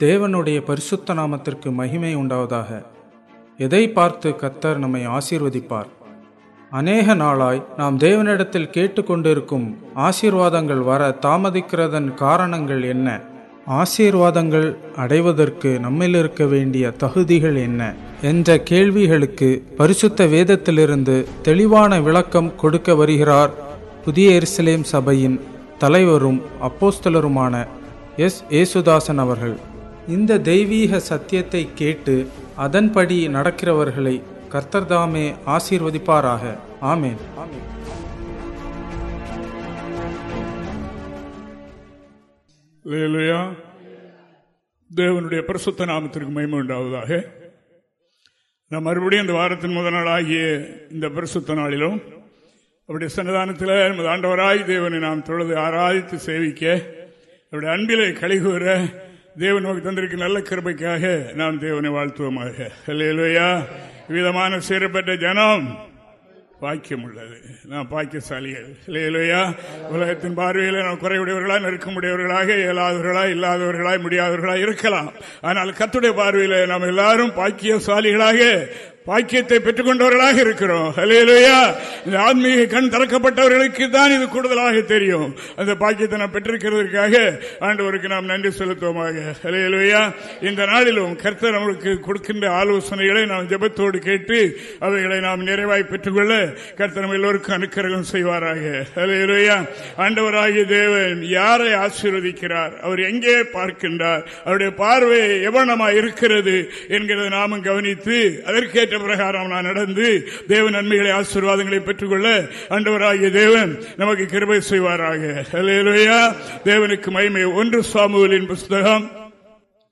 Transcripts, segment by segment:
தேவனுடைய பரிசுத்த நாமத்திற்கு மகிமை உண்டாவதாக. எதை பார்த்து கத்தர் நம்மை ஆசீர்வதிப்பார்? அநேக நாளாய் நாம் தேவனிடத்தில் கேட்டுக்கொண்டிருக்கும் ஆசீர்வாதங்கள் வர தாமதிக்கிறதன் காரணங்கள் என்ன? ஆசீர்வாதங்கள் அடைவதற்கு நம்மில் இருக்க வேண்டிய தகுதிகள் என்ன? என்ற கேள்விகளுக்கு பரிசுத்த வேதத்திலிருந்து தெளிவான விளக்கம் கொடுக்க வருகிறார் புதிய எருசலேம் சபையின் தலைவரும் அப்போஸ்தலருமான எஸ் ஏசுதாசன் அவர்கள். இந்த தெய்வீக சத்தியத்தை கேட்டு அதன்படி நடக்கிறவர்களை கர்த்தர்தாமே ஆசீர்வதிப்பாராக. ஆமேன். அல்லேலூயா தேவனுடைய பிரசுத்த நாமத்திற்கு மகிமை உண்டாவதாக. நான் மறுபடியும் இந்த வாரத்தின் முதல் நாளாகிய இந்த பிரசுத்த நாளிலும் அவருடைய சன்னிதானத்தில் நமது ஆண்டவராய் தேவனை நாம் தொழுது ஆராதித்து சேவிக்க அவருடைய அன்பிலே கழிகூற தேவன் நமக்கு தந்திருக்க நல்ல கிருபைக்காக நாம் தேவனை வாழ்த்துவோமாக. இல்லையா விதமான சீரப்பட்ட ஜனம். பாக்கியம் உள்ளது நாம் பாக்கியசாலிகள். இல்லையா உலகத்தின் பார்வையில் நாம் குறைவுடையவர்களா நெருக்கமுடையவர்களாக இயலாதவர்களா இல்லாதவர்களாய் முடியாதவர்களாக இருக்கலாம். ஆனால் கத்துடைய பார்வையில் நாம் எல்லாரும் பாக்கியசாலிகளாக பாக்கியத்தை பெற்றுக்கொண்டவர்களாக இருக்கிறோம். அலையிலையா இந்த ஆன்மீக கண் திறக்கப்பட்டவர்களுக்கு தான் இது கூடுதலாக தெரியும். அந்த பாக்கியத்தை நாம் பெற்றிருக்கிறதுக்காக ஆண்டவருக்கு நாம் நன்றி செலுத்துவோமாக. அலையிலையா இந்த நாளிலும் கர்த்தர் நம்மளுக்கு கொடுக்கின்ற ஆலோசனைகளை நாம் ஜபத்தோடு கேட்டு அவைகளை நாம் நிறைவாய் பெற்றுக்கொள்ள கர்த்தர் நம்ம எல்லோருக்கும் அனுக்கிரகம் செய்வாராக. அலையிலையா ஆண்டவராகிய தேவன் யாரை ஆசீர்வதிக்கிறார்? அவர் எங்கே பார்க்கின்றார்? அவருடைய பார்வை எவனமா இருக்கிறது? என்கிறத நாமும் கவனித்து அதற்கேற்ற பிரகாரம் நான் நடந்து தேவ நன்மைகளை ஆசீர்வாதங்களை பெற்றுக்கொள்ள அண்டவராகிய தேவன் நமக்கு கிருபை செய்வாராக. தேவனுக்கு மகிமை. ஒன்று சாமுவலின் புஸ்தகம்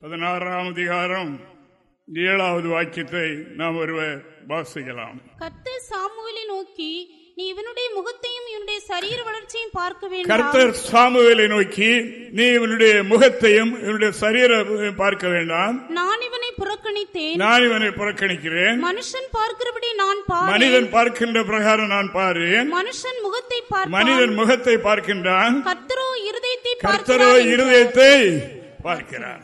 பதினாறாம் அதிகாரம் ஏழாவது வாக்கியத்தை நாம் ஒருவர் வாசிக்கலாம். கர்த்தர் சாமுவேலை நோக்கி நீ இவனுடைய முகத்தையும் இவனுடைய சரீர வளர்ச்சியும் பார்க்க வேண்டும். கர்த்தர் சாமுவேலை நோக்கி நீ இவனுடைய முகத்தையும் இவனுடைய சரீர பார்க்க வேண்டாம். நான் இவனை புறக்கணித்தேன். நான் இவனை புறக்கணிக்கிறேன். மனுஷன் பார்க்கிறபடி நான் பாரு மனிதன் பார்க்கின்ற பிரகாரம் நான் பாருறேன் மனுஷன் முகத்தை மனிதன் முகத்தை பார்க்கின்றான். கர்த்தரோ இருதயத்தை கர்த்தரோ இருதயத்தை பார்க்கிறார்.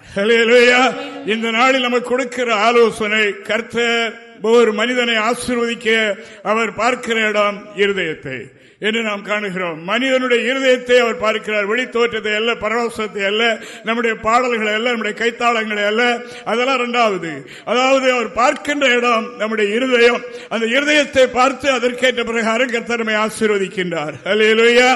இந்த நாளில் நமக்கு கொடுக்கிற ஆலோசனை கர்த்தர் ஒரு மனிதனை ஆசீர்வதிக்க அவர் பார்க்கிற இடம் இருதயத்தை. என்று நாம் காணுகிறோம். மனிதனுடைய இருதயத்தை அவர் பார்க்கிறார். வெளி தோற்றத்தை அல்ல பரவசத்தை அல்ல நம்முடைய பாடல்களை அல்ல நம்முடைய கைத்தாளங்களை அல்ல. அதெல்லாம் இரண்டாவது. அதாவது அவர் பார்க்கின்ற இடம் நம்முடைய இருதயம். அந்த இருதயத்தை பார்த்து அதற்கேற்ற பிரகாரம் கர்த்தரமை ஆசீர்வதிக்கின்றார். அல்லேலூயா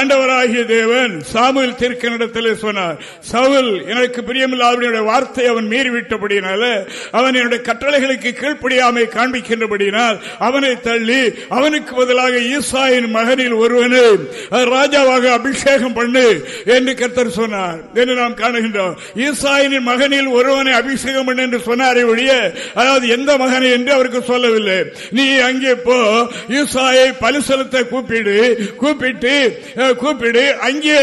ஆண்டவராகிய தேவன் சாமுவில் தீர்க்க நடத்திலே சொன்னார் சவுல் எனக்கு பிரியமில்லாதவனுடைய வார்த்தை அவன் மீறிவிட்டபடினால அவன் என்னுடைய கட்டளைகளுக்கு கீழ்ப்படியாமை காண்பிக்கின்றபடினால் அவனை தள்ளி அவனுக்கு பதிலாக ஈசாயின் மகன் மகனில் ஒருவனு ராஜாவாக அபிஷேகம் பண்ணு என்று கர்த்தர் சொன்னார். என்று நாம் காணுகின்றோம். ஈசாயின் மகனில் ஒருவனை அபிஷேகம் பண்ணு என்று சொன்னாரே ஒழிய அதாவது எந்த மகனை என்று அவருக்கு சொல்லவில்லை. நீ அங்கே போ ஈசாயை பலிசலத்தை கூப்பிடு கூப்பிட்டு கூப்பிடு அங்கே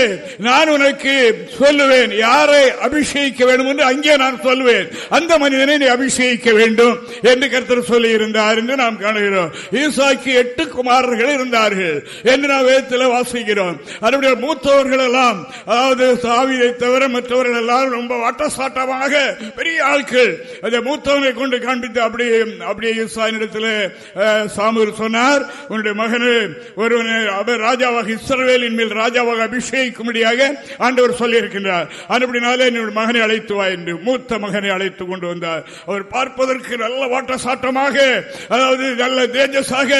நான் உனக்கு சொல்லுவேன் யாரை அபிஷேகிக்க வேண்டும் என்று அங்கே நான் சொல்லுவேன். அந்த மனிதனை நீ அபிஷேகிக்க வேண்டும் என்று கருத்தர் சொல்லி இருந்தார் என்று நாம் காணுகிறோம். ஈசாக்கு எட்டு குமாரர்கள் இருந்தார்கள். என்று நாம் வேதத்தில் வாசிக்கிறோம். அதனுடைய மூத்தவர்கள் எல்லாம் அதாவது சாவியை தவிர மற்றவர்கள் எல்லாம் ரொம்ப வட்டசாட்டமாக பெரிய ஆட்கள். அந்த மூத்தவனை கொண்டு காண்பித்து அப்படியே அப்படியே இடத்துல சாமூர் சொன்னார் உன்னுடைய மகனு ஒருவனை அவர் ராஜாவாக இஸ்ரவேலின் மேல் ராஜாவாக அபிஷேகிக்கும்படியாக ஆண்டவர் சொல்லியிருக்கின்றார். அப்படினாலே என்னுடைய மகனை அழைத்து வா என்று மூத்த மகனை அழைத்து கொண்டு வந்தார். அவர் பார்ப்பதற்கு நல்ல வாட்டசாட்டமாக அதாவது நல்ல தேஜஸாக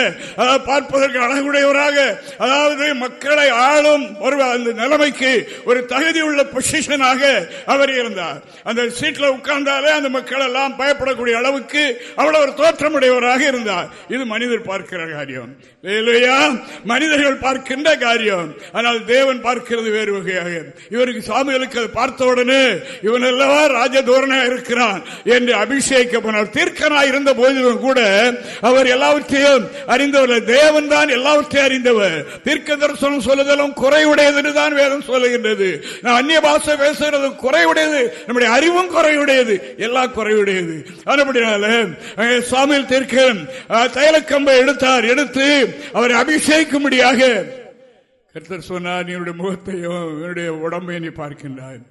பார்ப்பதற்கு அழகுடையவராக அதாவது மக்களை ஆளும் ஒரு அந்த நிலைமைக்கு ஒரு தகுதி உள்ள பொசிஷனாக அவர் இருந்தார். அந்த சீட்ல உட்கார்ந்தாலே அந்த மக்கள் எல்லாம் பயப்படக்கூடிய அளவுக்கு அவ்வளவு ஒரு தோற்றமுடையவராக இருந்தார். இது மனிதர் பார்க்கிற காரியம். இல்லையா? மனிதர்கள் பார்க்கின்ற காரியம். ஆனால் தேவன் பார்க்கிறது வேறு வகையாக. இவருக்கு சாமிகளுக்கு அதை பார்த்தவுடனே இவன் அல்லவா ராஜதோரனா இருக்கிறான் என்று அபிஷேக தீர்க்கனா இருந்த போதிலும் கூட அவர் எல்லாவற்றையும் அறிந்தவர் தேவன் தான் எல்லாவற்றையும் அறிந்தவர். தீர்க்க தரிசனம் சொல்லுதலும் குறைவுடையது என்று தான் வேதம் சொல்லுகின்றது. நான் அந்நிய பாஷை பேசுகிறது குறைவுடையது. நம்முடைய அறிவும் குறைவுடையது. எல்லாம் குறைவுடையது. அதுபடினால சுவாமியில் தீர்க்கன். தைலக்கம்பை எடுத்தார். எடுத்து அவரை அபிஷேகிக்கும்படியாக கர்த்தர் சொன்னார் என்னுடைய முகத்தையும் என்னுடைய உடம்பை நீ பார்க்கின்றாய்.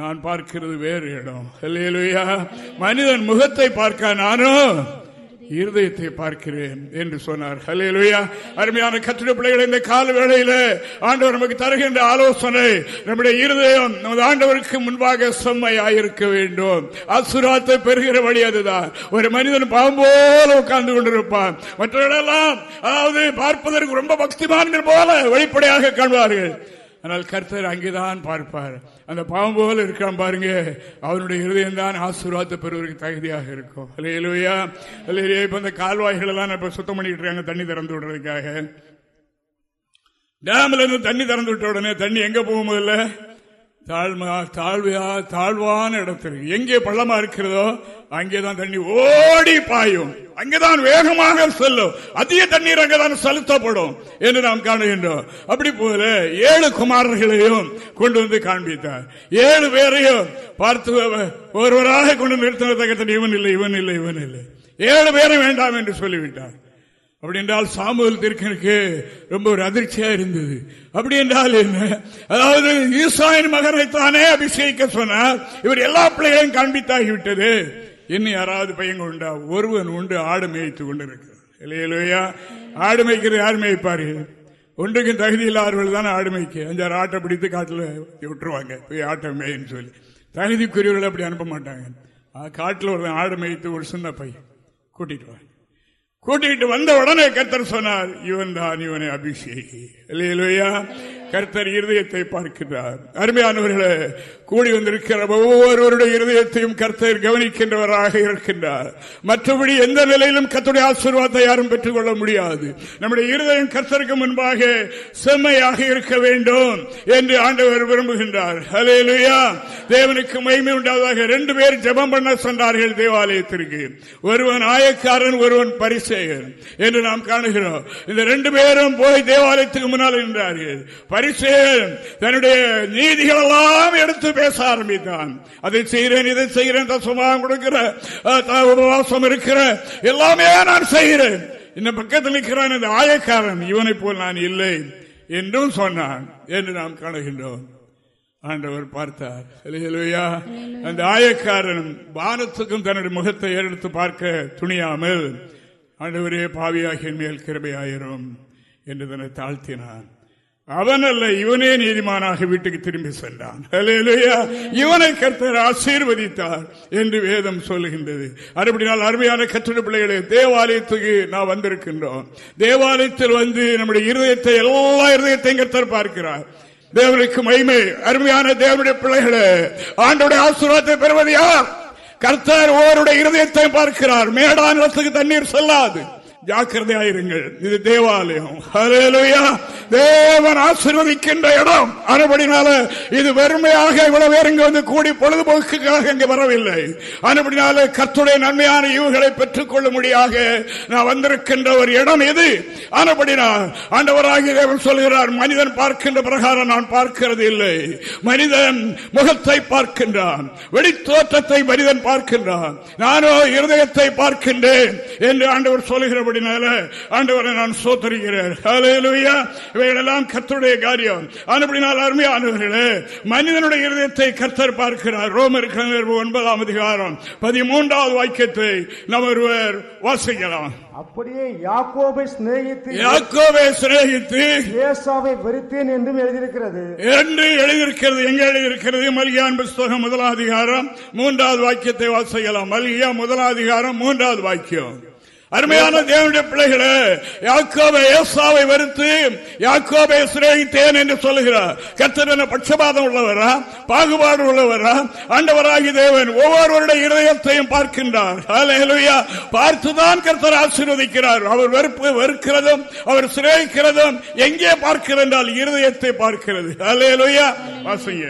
நான் பார்க்கிறது வேறு இடம். இல்லையா மனிதன் முகத்தை பார்க்க நானும் இருதயத்தை பார்க்கிறேன் என்று சொன்னார். ஹலேலுயா அருமையான கட்டிட பிள்ளைகள் இந்த கால வேளையில ஆண்டவர் நமக்கு தருகின்ற ஆலோசனை நம்முடைய இருதயம் நமது ஆண்டவருக்கு முன்பாக செம்மையாயிருக்க வேண்டும். அசுராத்தை பெறுகிற வழி அதுதான். ஒரு மனிதன் பாம்போல உட்கார்ந்து கொண்டிருப்பான். மற்றவர்களெல்லாம் அதாவது பார்ப்பதற்கு ரொம்ப பக்திமான்கள் போல வெளிப்படையாக காண்பார்கள். ஆனால் கர்த்தர் அங்கேதான் பார்ப்பார். அந்த பாவம் போல இருக்கான் பாருங்க. அவனுடைய இருதயம் தான் ஆசீர்வாதத்தை பெறுவதற்கு தகுதியாக இருக்கும். இல்லையா இல்லையா இப்ப இந்த கால்வாய்கள் எல்லாம் இப்ப சுத்தம் பண்ணிட்டு இருக்காங்க தண்ணி திறந்து விடுறதுக்காக. டேம்ல இருந்து தண்ணி திறந்து விட்ட உடனே தண்ணி எங்க போகும்போது தாழ்மா தாழ்வையா தாழ்வான இடத்தில் எங்கே பள்ளமா இருக்கிறதோ அங்கேதான் தண்ணி ஓடி பாயும். அங்கேதான் வேகமாக செல்லும். அதிக தண்ணீர் அங்கேதான் செலுத்தப்படும் என்று நாம் காணுகின்றோம். அப்படி போல ஏழு குமாரர்களையும் கொண்டு வந்து காண்பித்தார். ஏழு பேரையும் பார்த்து ஒருவராக கொண்டு நிறுத்தினத்தக்க இவன் இல்லை இவன் இல்லை இவன் இல்லை. ஏழு பேரும் வேண்டாம் என்று சொல்லிவிட்டார். அப்படி என்றால் சாமுவல் திருக்கனுக்கு ரொம்ப ஒரு அதிர்ச்சியா இருந்தது. அப்படி என்றால் என்ன? அதாவது ஈசாயின் மகனை தானே அபிஷேகிக்க சொன்னார் இவர் எல்லா பிள்ளைகளையும் காண்பித்தாகிவிட்டது இன்னும் யாராவது பையன் உண்டா? ஒருவன் உண்டு ஆடு மேய்த்து கொண்டிருக்கிறார் இல்லையா ஆடு மேய்க்கிறது யார் மேய்ப்பாரு? ஒன்றுக்கும் தகுதி இல்லாதவர்கள் தானே ஆடு மேய்க்க. அஞ்சாறு ஆட்டை பிடித்து காட்டில் விட்டுருவாங்க. போய் ஆட்டை மேயின்னு சொல்லி. தகுதிக்குரியவர்கள் அப்படி அனுப்ப மாட்டாங்க. காட்டில் ஒரு ஆடு மேய்த்து ஒரு சின்ன பையன் கூட்டிட்டு வாங்க கூட்டிட்டு வந்த உடனே கத்தர் சொன்னார் இவன் தான் இவனை அபிஷேகி. இல்லையா கர்த்தர் இருதயத்தை பார்க்கிறார் அருமையானவர்களே கூடி வந்திருக்கிற ஒவ்வொருவருடைய இருதயத்தையும் கர்த்தர் கவனிக்கின்றவராக இருக்கின்றார். மற்றபடி எந்த நிலையிலும் கத்துடைய ஆசீர்வாதத்தை யாரும் பெற்றுக் கொள்ள முடியாது. நம்முடைய இருதயம் கர்த்தருக்கு முன்பாக செம்மையாக இருக்க வேண்டும் என்று ஆண்டவர் விரும்புகின்றார். அலேலுயா தேவனுக்கு மகிமை உண்டாவதாக ரெண்டு பேர் ஜபம் பண்ண சென்றார்கள் தேவாலயத்திற்கு. ஒருவன் ஆயக்காரன் ஒருவன் பரிசேகன் என்று நாம் காணுகிறோம். இந்த ரெண்டு பேரும் போய் தேவாலயத்துக்கு முன்னால் நின்றார்கள். பரிசேன் தன்னுடைய நீதிகள் எல்லாம் எடுத்து பேச ஆரம்பித்தான். அதை செய்கிறேன் இதை செய்கிறேன் தசமாக கொடுக்கிற உபவாசம் இருக்கிற எல்லாமே நான் செய்கிறேன். இந்த பக்கத்தில் இருக்கிறான் இந்த ஆயக்காரன். இவனை போல் நான் இல்லை என்றும் சொன்னான் என்று நாம் காணுகின்றோம். ஆண்டவர் பார்த்தார். அந்த ஆயக்காரன் வானத்துக்கும் தன்னுடைய முகத்தை எடுத்து பார்க்க துணியாமல் ஆண்டவரே பாவியாகிய மேல் கிருபையாயிரும் என்று தன்னை தாழ்த்தினான். அவன் அல்ல இவனே நீதிமானாக வீட்டுக்கு திரும்பி சென்றான். இவனை கர்த்தர் ஆசீர்வதித்தார் என்று வேதம் சொல்லுகின்றது. அதுபடினால் அருமையான கற்றிட பிள்ளைகளே தேவாலயத்துக்கு நான் வந்திருக்கின்றோம். தேவாலயத்தில் வந்து நம்முடைய இருதயத்தை எல்லா இருதயத்தையும் கர்த்தர் பார்க்கிறார். தேவனுக்கு மகிமை. அருமையான தேவனுடைய பிள்ளைகளே ஆண்டோடைய ஆசீர்வாதத்தை பெறுவது யார் கர்த்தர் ஓருடைய இருதயத்தை பார்க்கிறார். மேடானத்துக்கு தண்ணீர் செல்லாது. ஜாக்கிரதையாயிருங்கள். இது தேவாலயம். தேவன் ஆசிர்வதிக்கின்ற இடம். அதுபடினால இது வெறுமையாக இவ்வளவு பேர் வந்து கூடி பொழுதுபோக்குக்காக இங்கு வரவில்லை. அதுபடினால கத்துடைய நன்மையான ஈவுகளை பெற்றுக் கொள்ளும்படியாக நான் வந்திருக்கின்ற ஒரு இடம் இது. ஆனபடினால் ஆண்டவராகி தேவன் சொல்கிறார் மனிதன் பார்க்கின்ற பிரகாரம் நான் பார்க்கிறது இல்லை. மனிதன் முகத்தை பார்க்கின்றான். வெளித்தோற்றத்தை மனிதன் பார்க்கின்றான். நானோ இருதயத்தை பார்க்கின்றேன் என்று ஆண்டவர் சொல்லுகிறபடி அப்படினால ஆண்டவரை நான் சோத்தரிக்கிறேன். இவைகளெல்லாம் கத்தருடைய காரியம். அப்படினால் அருமையானவர்களே மனிதனுடைய இருதயத்தை கர்த்தர் பார்க்கிறார். ரோமர் ஒன்பதாம் அதிகாரம் பதிமூன்றாவது வாக்கியத்தை நம்ம ஒருவர் வாசிக்கலாம். அப்படியே யாக்கோபை சிநேகித்து யாக்கோபை சிநேகித்து ஏசாவை வெறுத்தேன் என்றும் எழுதியிருக்கிறது. என்று எழுதியிருக்கிறது. எங்க எழுதியிருக்கிறது? மல்கியான் புஸ்தகம் முதலாம் அதிகாரம் மூன்றாவது வாக்கியத்தை வாசிக்கலாம். மல்கியா முதலாம் அதிகாரம் மூன்றாவது வாக்கியம். அருமையான தேவனுடைய பிள்ளைகளே யாக்கோபை ஏசாவை வருத்து யாக்கோபை சிநேகித்தேன் என்று சொல்லுகிறார். கத்தர் பட்சபாதம் உள்ளவரா? பாகுபாடு உள்ளவரா? ஆண்டவராகி தேவன் ஒவ்வொருவருடைய இருதயத்தையும் பார்க்கின்றார். பார்த்துதான் கர்த்தர் ஆசீர்வதிக்கிறார். அவர் வெறுப்பு வெறுக்கிறதும் அவர் சிநேகிக்கிறதும் எங்கே பார்க்கிறது என்றால் இருதயத்தை பார்க்கிறது. அலையலுயா வாசிங்க.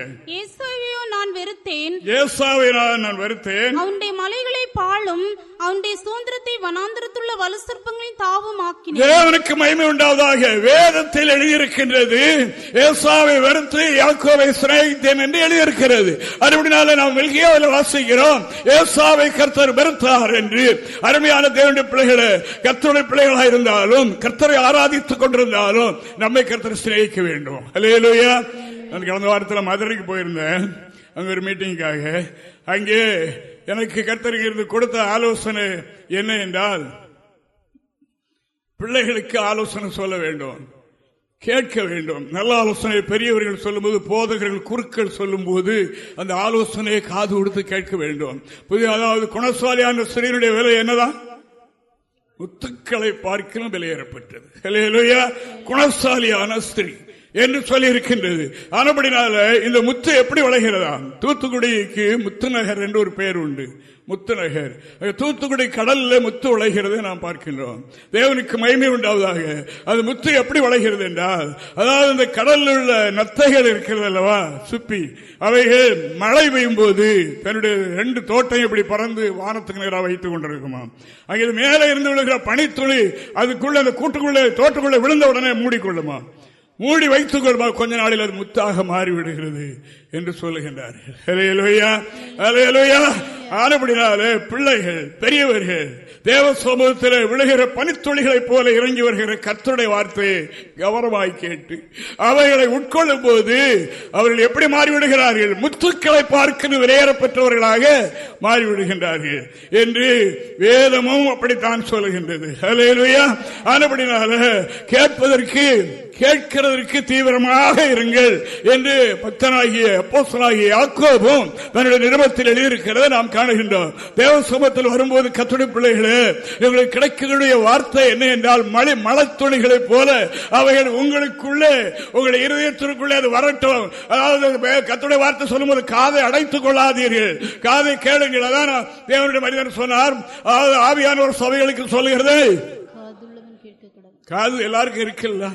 நான் வெறுத்தேன். ஏசாவை நான் வெறுத்தேன். அவனுடைய மலைகளை பாழும் அவனுடைய சுதந்திரத்தை வனாந்திரத்துள்ள வலுசற்பங்களின் தாவும் தேவனுக்கு மகிமை உண்டாவதாக வேதத்தில் எழுதியிருக்கின்றது. ஏசாவை வெறுத்து யாக்கோவை சிநேகித்தேன் என்று எழுதியிருக்கிறது. அப்படினால நாம் வெல்கியாவில் வாசிக்கிறோம். ஏசாவை கர்த்தர் வெறுத்தார் என்று. அருமையான தேவனுடைய பிள்ளைகளை கர்த்தருடைய பிள்ளைகளாக இருந்தாலும் கர்த்தரை ஆராதித்துக் கொண்டிருந்தாலும் நம்மை கர்த்தர் சிநேகிக்க வேண்டும். அலையலோயா நான் கடந்த வாரத்தில் மதுரைக்கு போயிருந்தேன். அங்க ஒரு மீட்டிங்காக அங்கே எனக்கு கர்த்தருக்கு கொடுத்த ஆலோசனை என்ன என்றால் பிள்ளைகளுக்கு ஆலோசனை சொல்ல வேண்டும் கேட்க வேண்டும். நல்ல ஆலோசனை பெரியவர்கள் சொல்லும்போது போதகர்கள் குறுக்கள் சொல்லும்போது அந்த ஆலோசனையை காது கொடுத்து கேட்க வேண்டும். புதிய அதாவது குணசாலியான ஸ்திரீனுடைய விலை என்னதான்? முத்துக்களை பார்க்கலும் விலையேறப்பட்டது குணசாலியான ஸ்திரீ என்று சொல்லி இருக்கின்றது ஆனப்படினால இந்த முத்து எப்படி வளைகிறதா தூத்துக்குடிக்கு முத்துநகர் என்று ஒரு பெயர் உண்டு. முத்துநகர். தூத்துக்குடி கடல்ல முத்து உழைகிறது நாம் பார்க்கின்றோம். தேவனுக்கு மகிமை உண்டாவதாக. அது முத்து எப்படி வளைகிறது என்றால் அதாவது இந்த கடலில் உள்ள நத்தைகள் இருக்கிறது அல்லவா? சுப்பி. அவைகள் மழை பெய்யும் போது தன்னுடைய ரெண்டு தோட்டம் இப்படி பறந்து வானத்துக்கு நேராக வைத்துக் கொண்டிருக்குமா அங்கே மேலே இருந்து விழுகிற பனித்துளி அதுக்குள்ள அந்த கூட்டுக்குள்ள தோட்டக்குள்ள விழுந்த உடனே மூடிக்கொள்ளுமா மூடி வைத்துக் கொள்வா கொஞ்ச நாளில் அது முத்தாக மாறிவிடுகிறது என்று சொல்லுகின்றார்கள். ஆனப்படினாலே பிள்ளைகள் பெரியவர்கள் தேவ சமூகத்தில் விழுகிற பனித்துளிகளைப் போல இறங்கி வருகிற கத்துடைய வார்த்தையை கவனமாய் கேட்டு அவைகளை உட்கொள்ளும் போது அவர்கள் எப்படி மாறிவிடுகிறார்கள்? முத்துக்களை பார்க்க விரையேறப்பெற்றவர்களாக மாறிவிடுகின்றார்கள் என்று வேதமும் அப்படித்தான் சொல்லுகின்றது. ஆனபடினால கேட்பதற்கு கேட்கிறதற்கு தீவிரமாக இருங்கள் என்று பக்தனாகிய அப்போசனாகிய யாக்கோபும் தன்னுடைய நிறுவனத்தில் எழுதியிருக்கிறத நாம் காணுகின்றோம். தேவ சமூகத்தில் வரும்போது கத்துடைய பிள்ளைகளே எங்களுக்கு கிடைக்கக்கூடிய வார்த்தை என்ன என்றால் மழை மலத்துளிகளை போல அவைகள் உங்களுக்குள்ளே உங்களுடைய இருதயத்திற்குள்ளே அது வரட்டும். அதாவது கத்துடைய வார்த்தை சொல்லும்போது காதை அடைத்துக் கொள்ளாதீர்கள். காதை கேளுங்கள். அதான் தேவனுடைய மனிதன் சொன்னார். அதாவது ஆவியான ஒரு சபைகளுக்கு சொல்லுகிறது. காது எல்லாருக்கும் இருக்குல்ல?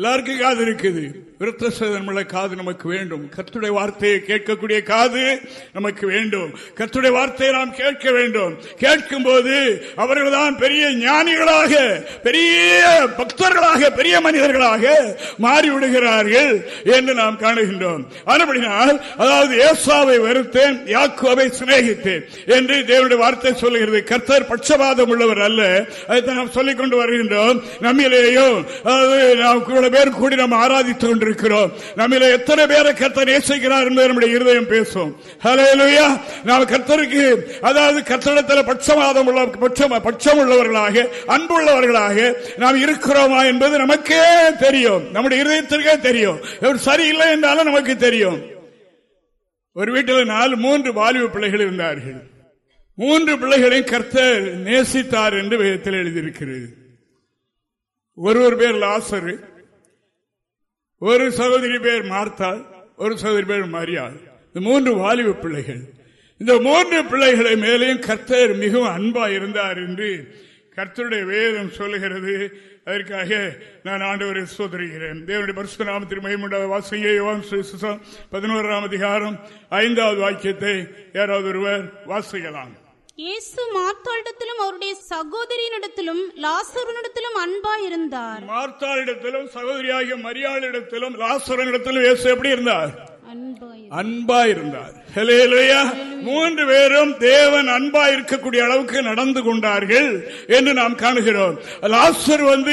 எல்லாருக்கும் காது இருக்குது விருத்த சேதனமுள்ள காது நமக்கு வேண்டும். கத்துடைய வார்த்தையை கேட்கக்கூடிய காது நமக்கு வேண்டும். கத்துடைய வார்த்தையை நாம் கேட்க வேண்டும். கேட்கும் போது அவர்கள் தான் பெரிய ஞானிகளாக பெரிய பக்தர்களாக பெரிய மனிதர்களாக மாறிவிடுகிறார்கள் என்று நாம் காணுகின்றோம். அதுபடினால் அதாவது ஏசாவை வெறுத்தேன் யாக்குவை சிநேகித்தேன் என்று தேவனுடைய வார்த்தை சொல்லுகிறது. கர்த்தர் பட்சபாதம் உள்ளவர் அல்ல. அதை நாம் சொல்லிக் கொண்டு வருகின்றோம். நம்மிலேயும் அதாவது நாம் பேர் கூடி நாம் ஆராதித்துக் இருக்கிறோம் நம்மள எத்தனை பேரை கர்த்தர் நேசிக்கிறார் என்பதை நம்முடைய இருதயம் பேசும். நாம் கர்த்தருக்கு அதாவது கர்த்தடத்தில் பட்சவாதம் உள்ள பட்சம் பட்சம் உள்ளவர்களாக அன்புள்ளவர்களாக நாம் இருக்கிறோமா என்பது நமக்கே தெரியும். நம்முடைய இருதயத்திற்கே தெரியும். சரியில்லை என்றாலும் நமக்கு தெரியும். ஒரு வீட்டில் நாலு மூன்று வாலிப பிள்ளைகள் இருந்தார்கள். மூன்று பிள்ளைகளையும் கர்த்தர் நேசித்தார் என்று வேதத்தில் எழுதியிருக்கிறது. ஒருவர் பேர் லாசரு ஒரு சகோதரி பேர் மார்த்தாள் ஒரு சகோதரி பேர் மரியாள் இந்த மூன்று வாலிப பிள்ளைகள். இந்த மூன்று பிள்ளைகளை மேலேயும் கர்த்தர் மிகவும் அன்பா இருந்தார் என்று கர்த்தருடைய வேதம் சொல்லுகிறது. அதற்காக நான் ஆண்டவரை சோதரிகிறேன் தேவனுடைய பரிசு நாமத்தில் மயமுண்ட வாசிங்க பதினோராம் அதிகாரம் ஐந்தாவது வாக்கியத்தை யாராவது ஒருவர் வாசிக்கலாம். இயேசு மார்த்தாளிடத்திலும் அவருடைய சகோதரியினிடத்திலும் லாசருனிடத்திலும் அன்பா இருந்தார் மார்த்தாளிடத்திலும் சகோதரியாகிய மரியாளிடத்திலும் லாசரனிடத்திலும் இயேசு எப்படி இருந்தார்? அன்பா இருந்தார் மூன்று பேரும் தேவன் அன்பா இருக்கக்கூடிய அளவுக்கு நடந்து கொண்டார்கள் என்று நாம் காணுகிறோம். லாஸ்டர் வந்து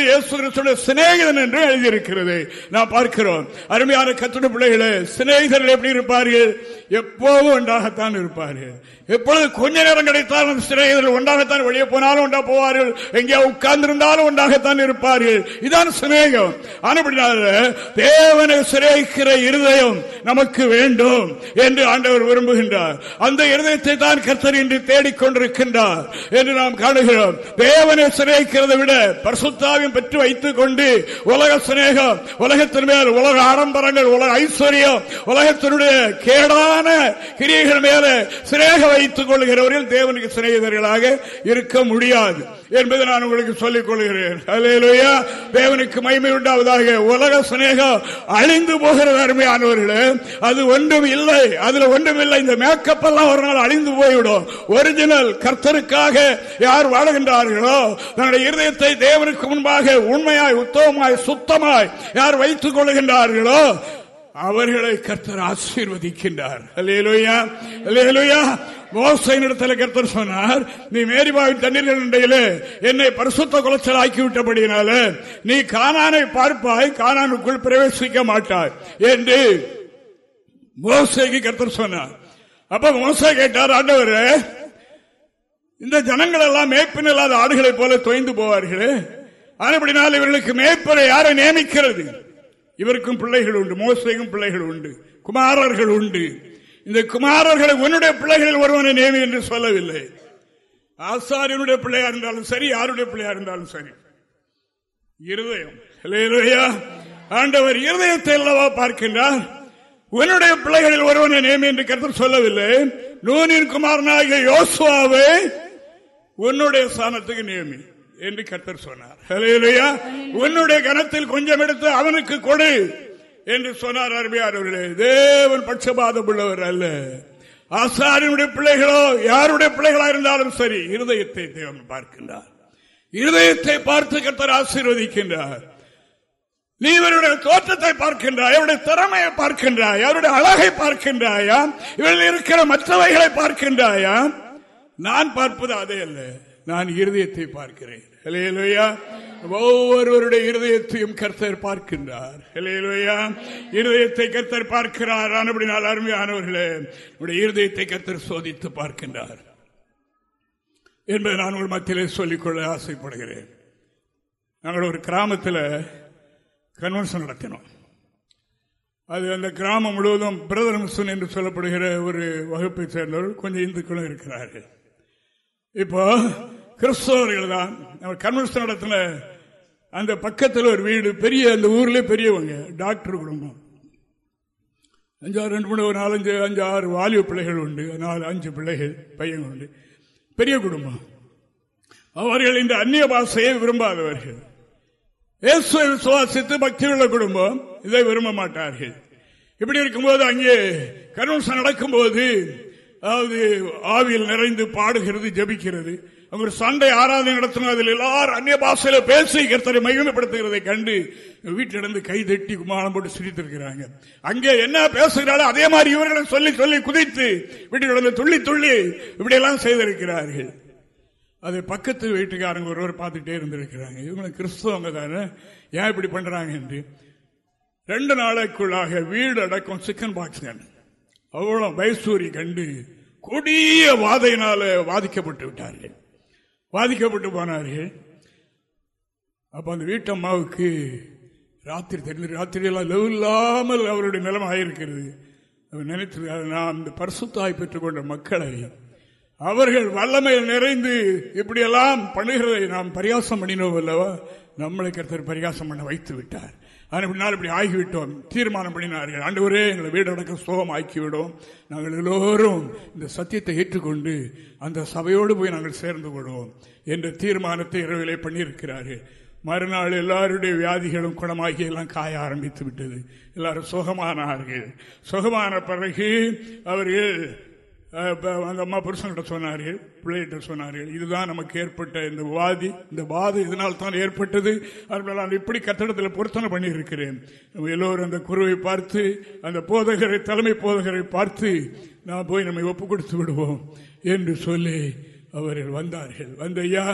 சிநேகிதன் என்று எழுதியிருக்கிறது. நாம் பார்க்கிறோம். அருமையான கத்துட பிள்ளைகளே சிநேகிதர்கள் எப்படி இருப்பார்கள்? எப்போதும் ஒன்றாகத்தான் இருப்பார்கள். எப்பொழுது கொஞ்ச நேரம் கிடைத்தாலும் அந்த சிநேகிதர்கள் ஒன்றாகத்தான் வெளியே போனாலும் ஒன்றா போவார்கள். எங்கேயா உட்கார்ந்திருந்தாலும் ஒன்றாகத்தான் இருப்பார்கள். இதான் சிநேகம். ஆனப்படினால தேவனை சிநேகிக்கிற இருதயம் நமக்கு வேண்டும் என்று ஆண்டவர் விரும்புகின்றார். அந்த இருதயத்தை தான் கர்த்தர் இன்று தேடிக்கொண்டிருக்கின்றார் என்று நாம் காணுகிறோம். தேவனை சிநேகிக்கிறதை விட பரிசுத்தாவின் பெற்று வைத்துக் கொண்டு உலக சிநேகம் உலகத்தின் மேல் உலக ஆடம்பரங்கள் உலக ஐஸ்வர்யம் உலகத்தினுடைய கேடான கிரியைகள் மேல சிநேக வைத்துக் கொள்கிறவர்கள் தேவனுக்கு சிநேகிதர்களாக இருக்க முடியாது. என்பதை நான் உங்களுக்கு சொல்லிக் கொள்கிறேன். தேவனுக்கு மகிமை உண்டாவதாக. உலக சிநேகம் அழிந்து போகிறது அருமையானவர்களே. அது ஒன்றும் இல்லை. அதுல ஒன்றும் இல்லை. இந்த மேக்கப் எல்லாம் ஒரு நாள் அழிந்து போய்விடும். ஒரிஜினல் கர்த்தருக்காக யார் வாழுகின்றார்களோ தன்னுடைய இருதயத்தை தேவனுக்கு முன்பாக உண்மையாய் உத்தவமாய் சுத்தமாய் யார் வைத்துக் கொள்கின்றார்களோ அவர்களை கர்த்தர் ஆசீர்வதிக்கின்றார். மோசையினிடத்தில் கருத்தர் சொன்னார் நீ மேரிபாவின் தண்ணீர்கள் இடையிலே என்னை பரிசுத்த குளச்சல் ஆக்கி விட்டபடியினால நீ காணானை பார்ப்பாய் காணானுக்குள் பிரவேசிக்க மாட்டாய். என்று மோசைக்கு கர்த்தர் சொன்னார். அப்ப மோசை கேட்டார் ஆண்டவர் இந்த ஜனங்கள் எல்லாம் மேய்ப்பின் இல்லாத ஆடுகளை போல தொய்ந்து போவார்கள். அப்படினால் இவர்களுக்கு மேய்ப்பரை யாரை நியமிக்கிறது? இவருக்கும் பிள்ளைகள் உண்டு மோசைக்கும் பிள்ளைகள் உண்டு குமாரர்கள் உண்டு. இந்த குமாரர்களை உன்னுடைய பிள்ளைகளில் ஒருவனை நேமி என்று சொல்லவில்லை. ஆசாரியனுடைய பிள்ளையா இருந்தாலும் சரி யாருடைய பிள்ளையா இருந்தாலும் சரி. இருதயம். ஆண்டவர் இருதயத்தை அல்லவா பார்க்கின்றார். உன்னுடைய பிள்ளைகளில் ஒருவனை நேமி என்று கருத்து சொல்லவில்லை. நூனின் குமாரனாகிய யோசுவாவை உன்னுடைய ஸ்தானத்துக்கு நியமி என்று கர்த்தர் சொன்னார். உன்னுடைய கணத்தில் கொஞ்சம் எடுத்து அவனுக்கு கொடு. என்று சொன்னார் அருமையார் அவர்களே. தேவன் பட்சபாதம் உள்ளவர் அல்ல. ஆசாரியனுடைய பிள்ளைகளோ யாருடைய பிள்ளைகளா இருந்தாலும் சரி இருதயத்தை தேவன் பார்க்கின்றார். இருதயத்தை பார்த்து கத்தர் ஆசீர்வதிக்கின்றார். நீ இவருடைய தோற்றத்தை பார்க்கின்றாய் அவருடைய திறமையை பார்க்கின்றாய் அவருடைய அழகை பார்க்கின்றாயா? இவர்கள் இருக்கிற மற்றவைகளை பார்க்கின்றாயா? நான் பார்ப்பது அதே அல்ல. நான் இருதயத்தை பார்க்கிறேன். ஒவ்வொருவருடைய இருதயத்தையும் கர்த்தர் பார்க்கின்றார். இருதயத்தை கர்த்தர் பார்க்கிறார். அப்படினால் அருமையானவர்களே இருதயத்தை கர்த்தர் சோதித்து பார்க்கின்றார். என்பதை நான் ஒரு மத்தியிலே சொல்லிக்கொள்ள ஆசைப்படுகிறேன். நாங்கள் ஒரு கிராமத்தில் கன்வென்ஷன் நடத்தினோம். அது அந்த கிராமம் முழுவதும் பிரதர் என்று சொல்லப்படுகிற ஒரு வகுப்பை சேர்ந்தவர்கள் கொஞ்சம் இந்துக்களும் இருக்கிறார்கள். இப்போ கிறிஸ்தவர்கள் தான் கன்வென்ஷன் நடத்தின அந்த பக்கத்தில் ஒரு வீடு பெரிய அந்த ஊர்ல பெரியவங்க டாக்டர் குடும்பம். அஞ்சாறு ரெண்டு மூணு ஒரு நாலஞ்சு அஞ்சு ஆறு வாலிப பிள்ளைகள் உண்டு. நாலு அஞ்சு பிள்ளைகள் பையன் உண்டு. பெரிய குடும்பம். அவர்கள் இந்த அந்நிய பாஷையை விரும்பாதவர்கள். விசுவாசித்து பக்தியுள்ள குடும்பம். இதை விரும்ப மாட்டார்கள். இப்படி இருக்கும்போது அங்கே கன்வென்ஷன் நடக்கும்போது அதாவது ஆவியில் நிறைந்து பாடுகிறது ஜபிக்கிறது. ஒரு சண்டை ஆராதனை நடத்தின அதில் எல்லாரும் அந்நிய பாசையில பேசி கர்த்தரை மகிமைப்படுத்துகிறதை கண்டு வீட்டிலிருந்து கை தட்டி குமாரம் போட்டு சிரித்திருக்கிறாங்க. அங்கே என்ன பேசுகிறாரோ அதே மாதிரி இவர்களை சொல்லி சொல்லி குதித்து வீட்டிலிருந்து துள்ளி துள்ளி இப்படியெல்லாம் செய்திருக்கிறார்கள். அதை பக்கத்து வீட்டுக்காரங்க ஒருவர் பார்த்துட்டே இருந்திருக்கிறாங்க. இவங்க கிறிஸ்தவங்க தானே? ஏன் இப்படி பண்றாங்க என்று. ரெண்டு நாளைக்குள்ளாக வீடு அடக்கம் சிக்கன் பாக்ஸ் அவ்வளவு வைசூரி கண்டு கொடிய வாதையினால வாதிக்கப்பட்டு விட்டார்கள். பாதிக்கப்பட்டு போனார்கள். அப்ப அந்த வீட்டம்மாவுக்கு ராத்திரி தெரிஞ்சு ராத்திரி எல்லாம் இல்லாமல் அவருடைய நிலைமை ஆயிருக்கிறது. அவர் நினைத்து நான் அந்த பரிசுத்தாய் பெற்றுக்கொண்ட மக்களை அவர்கள் வல்லமையில் நிறைந்து இப்படியெல்லாம் பண்ணுகிறதை நாம் பரியாசம் பண்ணினோம் அல்லவா? நம்மளை கருத்தர் பரிகாசம் பண்ண வைத்து விட்டார் அதனால் இப்படி ஆகிவிட்டோம். தீர்மானம் பண்ணினார்கள். ஆண்டவரே எங்களை வீடடக்க சோகம் ஆக்கிவிடும் நாங்கள் எல்லோரும் இந்த சத்தியத்தை ஏற்றுக்கொண்டு அந்த சபையோடு போய் நாங்கள் சேர்ந்து கொள்வோம் என்ற தீர்மானத்தை இரவிலே பண்ணியிருக்கிறார்கள் மறுநாள் எல்லாருடைய வியாதிகளும் குணமாகி எல்லாம் காய ஆரம்பித்து விட்டது. எல்லாரும் சுகமானார்கள். சுகமான பிறகு அவர்கள் அந்த அம்மா புருஷன்கிட்ட சொன்னார்கள் பிள்ளைகிட்ட சொன்னார்கள் இதுதான் நமக்கு ஏற்பட்ட இந்த வாதி இந்த வாதி இதனால் தான் ஏற்பட்டது. அதனால் நான் இப்படி கட்டடத்தில் பொருத்தனை பண்ணியிருக்கிறேன். எல்லோரும் அந்த குருவை பார்த்து அந்த போதகரை தலைமை போதகரை பார்த்து நான் போய் நம்மை ஒப்பு கொடுத்து விடுவோம் என்று சொல்லி அவர்கள் வந்தார்கள். வந்த ஐயா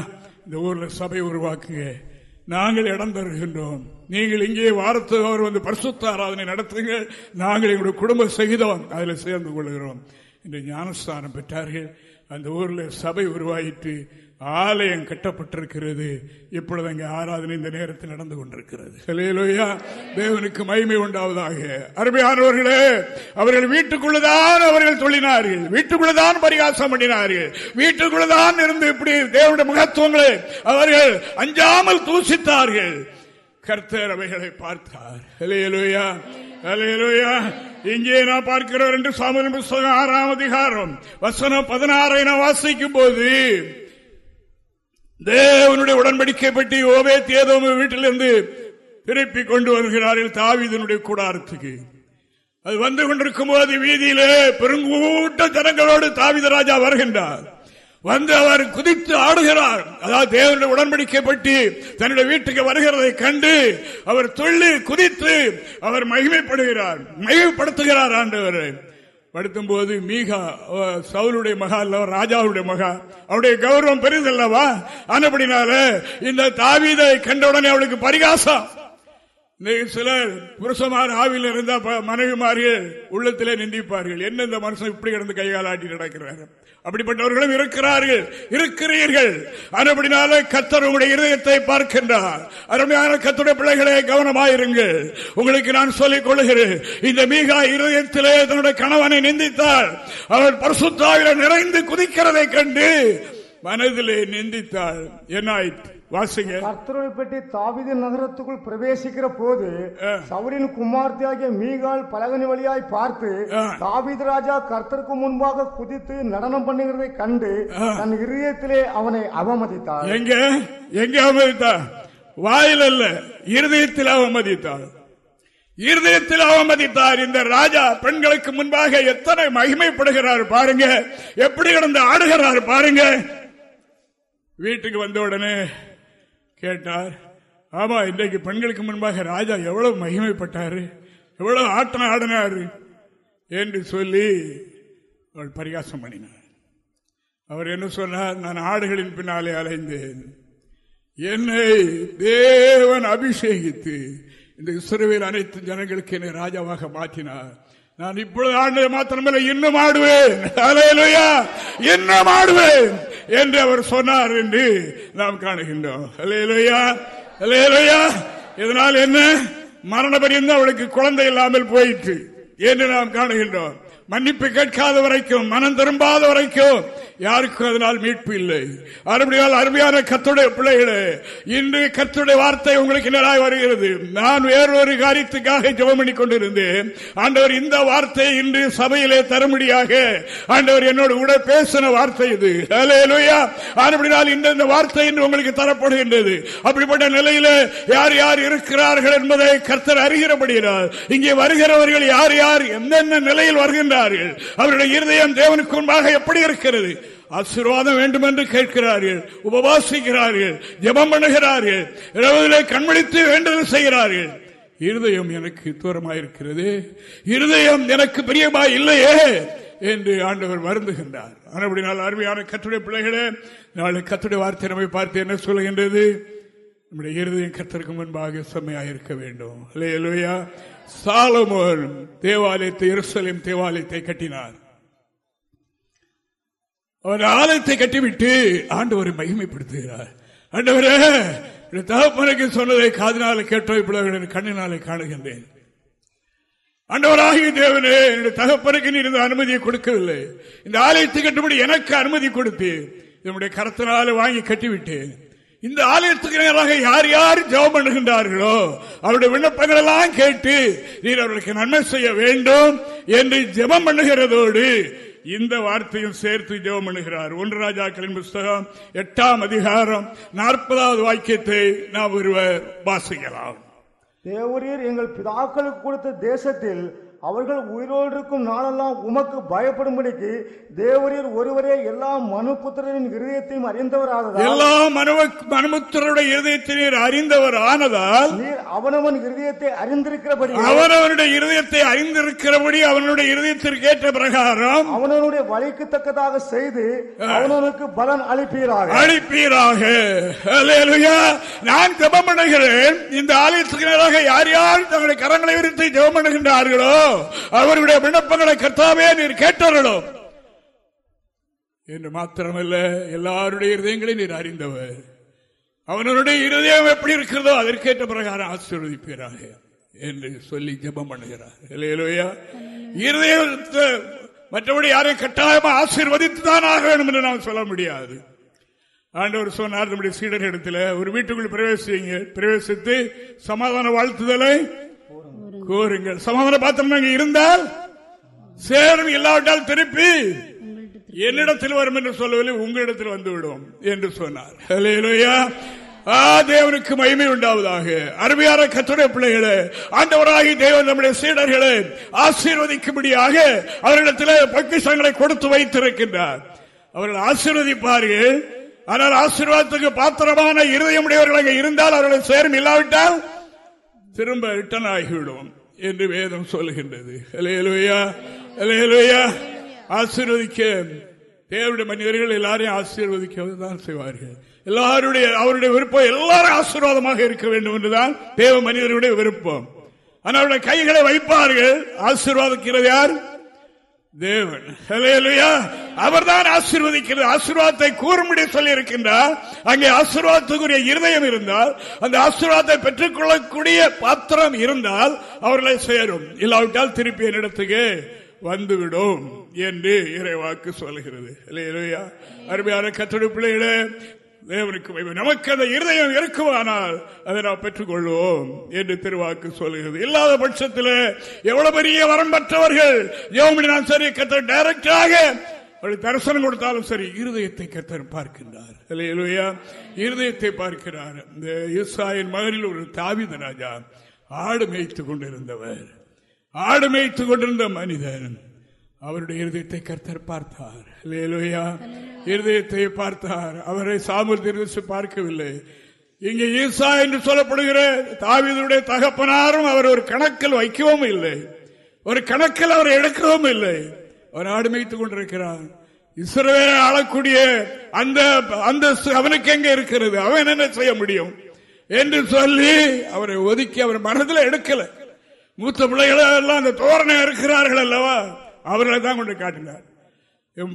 இந்த ஊரில் சபை உருவாக்குங்க நாங்கள் இடம் தருகின்றோம். நீங்கள் இங்கே வாரத்துக்கு அவர் வந்து பரிசுத்த ஆராதனை நடத்துங்கள் நாங்கள் எங்களுடைய குடும்ப சகிதம் அதில் சேர்ந்து கொள்கிறோம். இந்த ஞானஸ்தானம் பெற்றார்கள். அந்த ஊரில் சபை உருவாயிட்டு ஆலயம் கட்டப்பட்டிருக்கிறது. இப்பொழுது அங்கே ஆராதனை இந்த நேரத்தில் நடந்து கொண்டிருக்கிறது. தேவனுக்கு மகிமை உண்டாவதாக. அருமையானவர்களே அவர்கள் வீட்டுக்குள்ளதான் அவர்கள் தொழினார்கள் வீட்டுக்குள்ளதான் பரிகாசம் பண்ணினார்கள். வீட்டுக்குள்ளதான் இருந்து இப்படி தேவனுடைய மகத்துவங்களை அவர்கள் அஞ்சாமல் தூசித்தார்கள். கர்த்தர் அவைகளை பார்த்தார். இங்கே நான் பார்க்கிறோம் என்று சாமியல் புஸ்தகம் ஆறாம் அதிகாரம். வசனம் பதினாறை நான் வாசிக்கும் போது தேவனுடைய உடன்படிக்கை பற்றி ஓவே தேதோ வீட்டிலிருந்து திருப்பி கொண்டு வருகிறார்கள் தாவிதனுடைய கூடாரத்துக்கு. அது வந்து கொண்டிருக்கும் போது வீதியிலே பெருங்கூட்ட ஜனங்களோடு தாவித ராஜா வருகின்றார். வந்து அவர் குதித்து ஆடுகிறார். அதாவது தேவனுடைய உடன்படிக்கைப்பட்டு தன்னுடைய வீட்டுக்கு வருகிறதை கண்டு அவர் துள்ளி குதித்து அவர் மகிமைப்படுகிறார். மகிமைப்படுத்துகிறார் ஆண்டவர். படுத்தும் போது மீகா சவுளுடைய மகா அல்லவா ராஜாவுடைய மகா அவருடைய கௌரவம் பெரிதல்லவா? ஆனப்படினால இந்த தாவீதை கண்டவுடனே அவளுக்கு பரிகாசம். சிலர் புருஷமார் ஆவியில் இருந்தா மனைவிமார்கள் உள்ளத்திலே நிந்திப்பார்கள். என்ன இந்த மனுஷன் இப்படி கிடந்து கைகாலாட்டி நடக்கிறார் அப்படிப்பட்டவர்களும் இருக்கிறார்கள். இருக்கிறீர்கள். அதுபடினால கத்தர் உங்களுடைய இருதயத்தை பார்க்கின்றார். அருமையான கத்துடைய பிள்ளைகளே கவனமாயிருங்கள். உங்களுக்கு நான் சொல்லிக் கொள்கிறேன். இந்த மீகா இதயத்திலே தன்னுடைய கணவனை நிந்தித்தால் அவள் பரிசுத்தாவில நிறைந்து குதிக்கிறதை கண்டு மனதிலே நிந்தித்தாள் என்ன ஆயிற்று? வாசிங்க. கர்த்தரை பெட்டி தாவித நகரத்துக்குள் பிரவேசிக்கிற போது சவுரின் குமார்த்தியாகிய மீகால் பலகனி வழியாய் பார்த்து தாவித ராஜா கர்த்தருக்கு முன்பாக குதித்து நடனம் பண்ணுகிறதை கண்டு தன் இருதயத்திலே அவனை அவமதித்தார் எங்க? எங்க அவமதித்தார் வாயில் அல்ல இருதயத்தில் அவமதித்தார் இருதயத்தில் அவமதித்தார் இந்த ராஜா. பெண்களுக்கு முன்பாக எத்தனை மகிமைப்படுகிறார் பாருங்க. எப்படி கிடந்து ஆடுகிறார் பாருங்க. வீட்டுக்கு வந்த உடனே கேட்டார் ஆமா இன்றைக்கு பெண்களுக்கு முன்பாக ராஜா எவ்வளவு மகிமைப்பட்டாரு எவ்வளவு ஆட்டம் ஆடினாரு? என்று சொல்லி அவள் பரிகாசம் பண்ணினார். அவர் என்ன சொன்னார் நான் ஆடுகளின் பின்னாலே அலைந்தேன். என்னை தேவன் அபிஷேகித்து இந்த இஸ்ரவேல் அனைத்து ஜனங்களுக்கு என்னை ராஜாவாக மாற்றினார். நான் இப்பொழுது ஆண்டு மாத்திரமல்ல இன்னும் ஆடுவேன். இன்னும் ஆடுவேன். என்று அவர் சொன்னார் என்று நாம் காணுகின்றோம். இதனால் என்ன? மரண அவளுக்கு குழந்தை இல்லாமல் போயிற்று என்று நாம் காணுகின்றோம். மன்னிப்பு கேட்காத வரைக்கும் மனம் திரும்பாத வரைக்கும் யாருக்கும் அதனால் மீட்பு இல்லை. அருமையால் அருமையான கத்துடைய பிள்ளைகளே இன்று கத்துடைய வார்த்தை உங்களுக்கு நேராக வருகிறது? நான் வேறொரு காரியத்துக்காக ஜெபம் பண்ணி கொண்டிருந்தேன். ஆண்டவர் இந்த வார்த்தை இன்று சபையிலே தரும்படியாக ஆண்டவர் என்னோடு கூட பேசின வார்த்தை இது. அப்படினால் இந்த வார்த்தை இன்று உங்களுக்கு தரப்படுகின்றது. அப்படிப்பட்ட நிலையில யார் யார் இருக்கிறார்கள் என்பதை கர்த்தர் அறிகிறபடுகிறார் இங்கே வருகிறவர்கள் யார் யார் எந்தெந்த நிலையில் வருகின்றார்கள் அவருடைய இருதயம் தேவனுக்கு முன்பாக எப்படி இருக்கிறது? ஆசீர்வாதம் வேண்டும் என்று கேட்கிறார்கள் உபவாசிக்கிறார்கள் ஜபம் பண்ணுகிறார்கள் இரவுகளை கண்மணித்து வேண்டுதல் செய்கிறார்கள். இருதயம் எனக்கு தூரமாயிருக்கிறது இருதயம் எனக்கு பிரியமா இல்லையே என்று ஆண்டவர் வருந்துகின்றார். ஆனால் அருமையான கத்துடைய பிள்ளைகளே நாளை கத்துடைய வார்த்தை நம்மை பார்த்து என்ன சொல்லுகின்றது? நம்முடைய இருதயம் கத்திற்கு முன்பாக செம்மையாக வேண்டும். இல்லையா சாலமோன் தேவாலயத்தை எருசலேம் தேவாலயத்தை கட்டினார். அவர் ஆலயத்தை கட்டிவிட்டு ஆண்டவரை மகிமைப்படுத்துகிறார். ஆண்டவரே தகப்பனுக்கு சொன்னதை காதினால கேட்டோ இப்படி கண்ணினாலே காணுகின்றேன். ஆண்டவராகிய தேவனே என்னுடைய தகப்பனுக்கு நீ இந்த அனுமதியை கொடுக்கவில்லை. இந்த ஆலயத்தை கட்டுப்படி எனக்கு அனுமதி கொடுத்து என்னுடைய கரத்தினால வாங்கி கட்டிவிட்டேன். இந்த ஆலயத்துக்கு நேராக யார் யார் ஜெபம் பண்ணுகின்றார்களோ அவருடைய விண்ணப்பங்கள் எல்லாம் கேட்டு நீர் அவர்களுக்கு நன்மை செய்ய வேண்டும் என்று ஜெபம் பண்ணுகிறதோடு இந்த வார்த்தையும் சேர்த்து ஜெபம் பண்ணுகிறார். ஒன்று ராஜாக்களின் புஸ்தகம் எட்டாம் அதிகாரம் நாற்பதாவது வாக்கியத்தை நாம் ஒருவர் வாசிக்கலாம். தேவரீர் எங்கள் பிதாக்களுக்கு கொடுத்த தேசத்தில் அவர்கள் உயிரோடு இருக்கும் நாளெல்லாம் உமக்கு பயப்படும்படிக்கு தேவரீர் ஒருவரே எல்லா மனுபுத்திரரின் இருதயத்தையும் அறிந்தவராக எல்லா மனுபுத்திரருடைய இருதயத்தை நீர் அறிந்தவர் ஆனதால் நீர் அவனவன் இருதயத்தை அறிந்திருக்கிறபடி அவனவனுடைய இருதயத்தை அறிந்திருக்கிறபடி அவனுடைய இருதயத்திற்கு ஏற்ற பிரகாரம் அவனவனுடைய வழிக்கு தக்கதாக செய்து அவனவனுக்கு பலன் அளிப்பீராக. அளிப்பீராக. நான் ஜபம் பண்ணுகிறேன். இந்த ஆலயத்துக்கு யார் யார் தங்களுடைய கரங்களை விரித்து ஜபம் பண்ணுகின்றார்களோ அவருடைய விண்ணப்பங்களை கர்த்தாவே நீர் கேட்டவர்களும் என்று மாத்திரமல்ல எல்லாருடைய இருதயங்களையும் நீர் அறிந்தவர். அவனுடைய இருதயம் எப்படி இருக்கிறதோ அதற்கேற்ற பிரகாரம் ஆசீர்வதிப்பீராக என்று சொல்லி ஜபம் பண்ணுகிறார். இருதயத்தை மற்றபடி யாரையும் கட்டாயமா ஆசீர்வதித்து தான் ஆக வேண்டும் என்று நாம் சொல்ல முடியாது. ஆண்டவர் சொன்னார் நம்முடைய சீடர் இடத்துல ஒரு வீட்டுக்குள் பிரவேசிங்க பிரவேசித்து சமாதான வாழ்த்துதலை கூறுங்கள். சமாதான பாத்திரம் இருந்தால் சேரும் இல்லாவிட்டால் திருப்பி என்னிடத்தில் வரும் என்று சொல்லவில்லை உங்களிடத்தில் வந்து விடுவோம் என்று சொன்னார். தேவனுக்கு மகிமை உண்டாவதாக. அருமையான கத்துடைய பிள்ளைகளே ஆண்டவராகி தேவன் நம்முடைய சீடர்களை ஆசீர்வதிக்கும்படியாக அவர்களிடத்தில் பக்கிசங்களை கொடுத்து வைத்திருக்கின்றார். அவர்கள் ஆசீர்வதிப்பார்கள். ஆனால் ஆசீர்வாதத்துக்கு பாத்திரமான இருதயமுடையவர்கள் இருந்தால் அவர்களை சேரும் இல்லாவிட்டால் திரும்ப ரிட்டன் ஆகிவிடும் என்று வேதம் சொல்லுகின்றது ஆசீர்வதிக்க தேவருடைய மனிதர்கள் எல்லாரையும் ஆசீர்வதிக்க தான் செய்வார்கள். எல்லாருடைய அவருடைய விருப்பம் எல்லாரும் ஆசீர்வாதமாக இருக்க வேண்டும் என்றுதான் தேவ மனிதர்களுடைய விருப்பம். ஆனால் அவருடைய கைகளை வைப்பார்கள். ஆசீர்வாதிக்கிறது யார்? தேவன். அவர் தான் ஆசீர்வதிக்கிறது. ஆசீர்வாதத்தை கூறும்படி சொல்லி இருக்கின்றார் அங்கே ஆசீர்வாதத்துக்குரிய இருதயம் இருந்தால் அந்த ஆசீர்வாதத்தை பெற்றுக் கொள்ளக்கூடிய பாத்திரம் இருந்தால் அவர்களை சேரும். இல்லாவிட்டால் திருப்பி என்னிடத்துக்கு வந்துவிடும் என்று இறைவாக்கு சொல்கிறது இல்லையா அருமையான கத்தடி பிள்ளைகளே தேவனுக்கு நமக்கு அந்த இருதயம் இருக்குமானால் அதை நாம் பெற்றுக் கொள்வோம் என்று திருவாக்கு சொல்கிறது. இல்லாத பட்சத்தில் எவ்வளவு பெரிய வரம் பெற்றவர்கள்? நான் சரி கத்த டைரக்டாக தரிசனம் கொடுத்தாலும் சரி இருதயத்தை கத்தர் பார்க்கின்றார். இருதயத்தை பார்க்கிறார். இந்த இஸ்ராயின் மகனில் ஒரு தாவித ராஜா ஆடு மேய்த்து கொண்டிருந்தவர். ஆடு மேய்த்து கொண்டிருந்த மனிதன். அவருடைய இருதயத்தை கர்த்தர் பார்த்தார். லேலுயா இருதயத்தை பார்த்தார். அவரை சாமல் தெரிவித்து பார்க்கவில்லை. இங்கே ஈசா என்று சொல்லப்படுகிற தாவிதனுடைய தகப்பனாரும் அவர் ஒரு கணக்கில் வைக்கவும் இல்லை. ஒரு கணக்கில் அவர் எடுக்கவும் இல்லை. அவர் ஆடுமைத்துக் கொண்டிருக்கிறார். இஸ்ரவே ஆளக்கூடிய அந்த அந்த அவனுக்கு எங்க இருக்கிறது? அவன் என்ன செய்ய முடியும்? என்று சொல்லி அவரை ஒதுக்கி அவர் மனதில் எடுக்கல. மூத்த பிள்ளைகளெல்லாம் அந்த தோரணை இருக்கிறார்கள் அல்லவா? அவர்களை தான் கொண்டு காட்டினார்.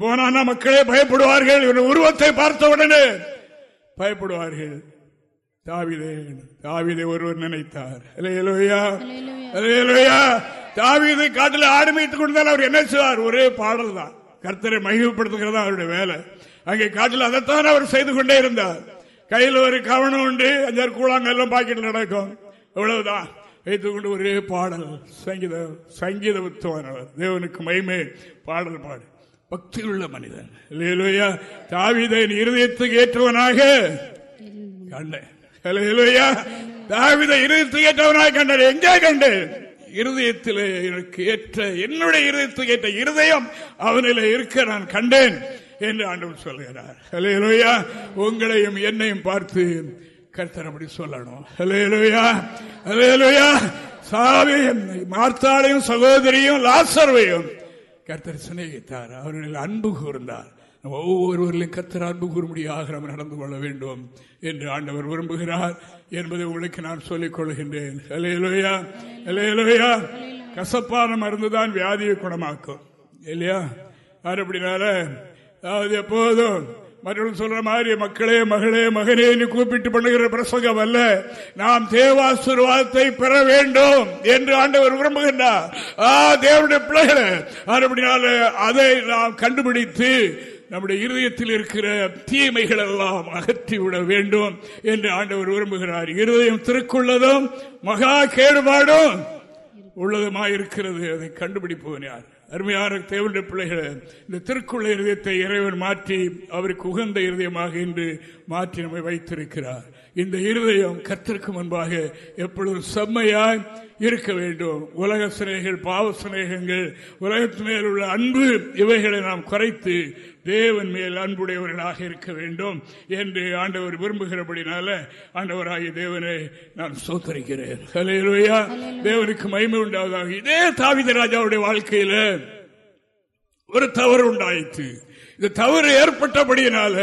போனா மக்களே பயப்படுவார்கள். இவன் உருவத்தை பார்த்த உடனே பயப்படுவார்கள். தாவிதே தாவிதை ஒருவர் நினைத்தார். தாவிதை காட்டில் ஆடுமைத்துக் கொண்டால் அவர் என்ன செய்வார்? ஒரே பாடல் தான். கர்த்தரை மகிழ்ப்படுத்துகிறதா அவருடைய வேலை. அங்கே காட்டில் அதைத்தான் அவர் செய்து கொண்டே இருந்தார். கையில் ஒரு கவனம் உண்டு. அஞ்சாறு கூழாங்கெல்லாம் பாக்கெட்டில் நடக்கும் அவ்வளவுதான். வைத்துக்கொண்டு ஒரே பாடல் சங்கீத சங்கீத வித்துவானவர் தேவனுக்கு மயமே பாடல் பாடு. பக்தி உள்ள மனிதன் இல்லையா தாவிதன் இருதயத்துக்கு ஏற்றவனாக கண்டேன். தாவித இருதயத்துக்கு ஏற்றவனாக கண்டேன். எங்கே கண்டேன்? இருதயத்தில் எனக்கு ஏற்ற என்னுடைய இருதயத்துக்கு ஏற்ற இருதயம் அவனில் இருக்க நான் கண்டேன் என்று ஆண்டவர் சொல்கிறார் உங்களையும் என்னையும் பார்த்து கர்த்தர் அப்படி சொல்லணும். சாவியும் மார்த்தாளையும் சகோதரியும் லாசர்வையும் கர்த்தர் சிநேகித்தார். அவர்களில் அன்பு கூர்ந்தார். ஒவ்வொருவரிலும் கர்த்தர் அன்பு கூறும்படியாக நம்ம நடந்து கொள்ள வேண்டும் என்று ஆண்டவர் விரும்புகிறார் என்பதை உங்களுக்கு நான் சொல்லிக் கொள்கின்றேன். கசப்பான மருந்துதான் வியாதியை குணமாக்கும். இல்லையா? அப்படினால அதாவது எப்போதும் மற்றவர்கள் சொல்ற மாதிரி மக்களே மகளே மகனே கூப்பிட்டு பண்ணுகிற பிரசங்கம் அல்ல. நாம் தேவாசுரவாதத்தை பெற வேண்டும் என்று ஆண்டவர் விரும்புகின்றார். தேவனுடைய பிள்ளைகளை அப்படினால அதை நாம் கண்டுபிடித்து நம்முடைய இருதயத்தில் இருக்கிற தீமைகள் எல்லாம் அகற்றிவிட வேண்டும் என்று ஆண்டவர் விரும்புகிறார். இருதயம் திருக்குள்ளதும் மகா கேடுபாடும் உள்ளதுமாயிருக்கிறது. அதை கண்டுபிடிப்பவன் யார்? அருமையான தேவனுடைய பிள்ளைகளை இந்த திருக்குள்ள இருதயத்தை இறைவன் மாற்றி அவருக்கு உகந்த இருதயமாக இன்று மாற்றி நம்மை வைத்திருக்கிறார். இந்த இருதயம் கத்திற்கு முன்பாக எப்பொழுதும் செம்மையாய் இருக்க வேண்டும். உலக சிநேகங்கள் பாவ சிநேகங்கள் உலகத்து மேல் உள்ள அன்பு இவைகளை நாம் குறைத்து தேவன் மேல் அன்புடையவர்களாக இருக்க வேண்டும் என்று ஆண்டவர் விரும்புகிறபடினால ஆண்டவராகிய தேவனை நான் சோத்தரிக்கிறேன் தேவனுக்கு மயிமை உண்டாவதாக. இதே தாவித ராஜாவுடைய வாழ்க்கையில ஒரு தவறு உண்டாயிற்று. இந்த தவறு ஏற்பட்டபடியினால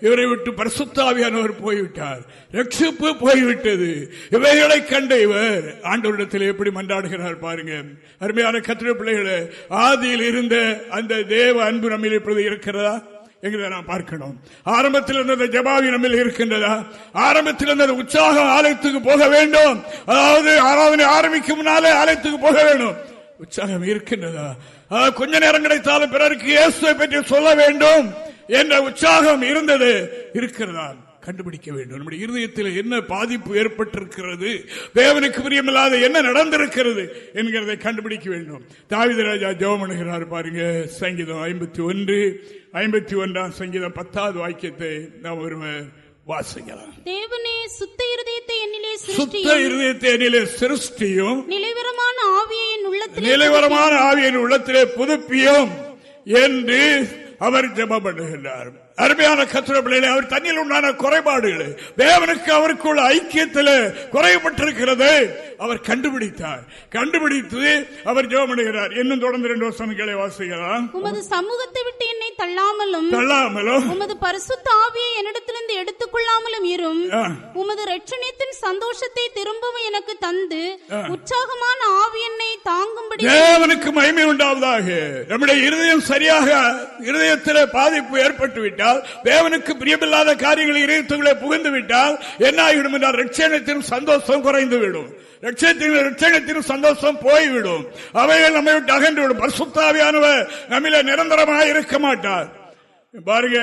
இவரை விட்டு பரிசுத்தாவியானவர் போய்விட்டார். ரட்சிப்பு போய்விட்டது. இவைகளை கண்ட இவர் ஆண்டவரிடத்தில் எப்படி மன்றாடுகிறார் பாருங்க. அருமையான கத்திர பிள்ளைகளை ஆதியில் இருந்த அந்த தேவ அன்பு நம்மில் இப்பொழுது இருக்கிறதா? எங்களை நாம் பார்க்கணும். ஆரம்பத்தில் இருந்த ஜபாவி நம்ம இருக்கின்றதா? ஆரம்பத்தில் இருந்த உற்சாகம் ஆலயத்துக்கு போக வேண்டும். அதாவது ஆராதனை ஆரம்பிக்கும் முன்னாலே ஆலயத்துக்கு போக வேண்டும். உற்சாகம் இருக்கின்றதா? கொஞ்ச நேரம் கிடைத்தாலும் பிறருக்கு இயேசுவை பற்றி சொல்ல வேண்டும் என்ற உற்சாகம் இருந்தது. இருக்கிறதா கண்டுபிடிக்க வேண்டும். நம்முடைய இருதயத்தில் என்ன பாதிப்பு ஏற்பட்டிருக்கிறது? தேவனுக்கு பிரியமில்லாத என்ன நடந்திருக்கிறது என்கிறதை கண்டுபிடிக்க வேண்டும். தாவிதராஜா ஜெபம் அணுகிறார் பாருங்க. சங்கீதம் ஐம்பத்தி ஒன்று ஐம்பத்தி ஒன்றாம் சங்கீதம் பத்தாவது வாக்கியத்தை நாம் ஒருவர் வாசிக்கலாம். தேவனே சுத்த இருதயத்தை என்னிலே சுத்த இருதயத்தை என்னிலே சிருஷ்டியும் நிலைவரமான ஆவியை உள்ளத்திலே நிலைவரமான ஆவியின் உள்ளத்திலே புதுப்பியும் என்று அவர் ஜெபம் பண்ணுகின்றார். அருமையான கத்திர பிள்ளைகளை அவர் தண்ணியில் உண்டான குறைபாடுகள் தேவனுக்கு அவருக்குள்ள ஐக்கியத்தில் குறைபட்டிருக்கிறது அவர் கண்டுபிடித்தார். கண்டுபிடித்து அவர் ஜெபம் பண்ணுகிறார். இன்னும் தொடர்ந்து ரெண்டு வருஷங்களை வாசிக்கலாம். உமது சமூகத்தை விட்டு என்னை தள்ளாமலும் தள்ளாமலும். உமது பரிசுத்த ஆவியை என்னிடத்திலிருந்து எடுத்துக்கொள்ளாமலும் இரும். ஆ. உமது ரட்சணியத்தின் சந்தோஷத்தை திரும்பவும் எனக்கு தந்து உற்சாகமான ஆவி என்னை தாங்கும்படி தேவனுக்கு மகிமை உண்டாவதாக. நம்முடைய இருதயம் சரியாக இருதயத்தில் பாதிப்பு ஏற்பட்டு விட்டால் தேவனுக்கு பிரியமில்லாத காரியங்களை இருதயத்துக்குள்ளே புகுந்து விட்டால் என்ன ஆகிவிடும் என்றால் ரட்சணத்தின் சந்தோஷம் குறைந்து விடும். ரட்சணத்தின் சந்தோஷம் போய்விடும். அவைகள் நம்மை விட்டு அகன்று விடும். பரிசுத்தாவியானவர் நம்மள நிரந்தரமாக இருக்க மாட்டார். பாருங்க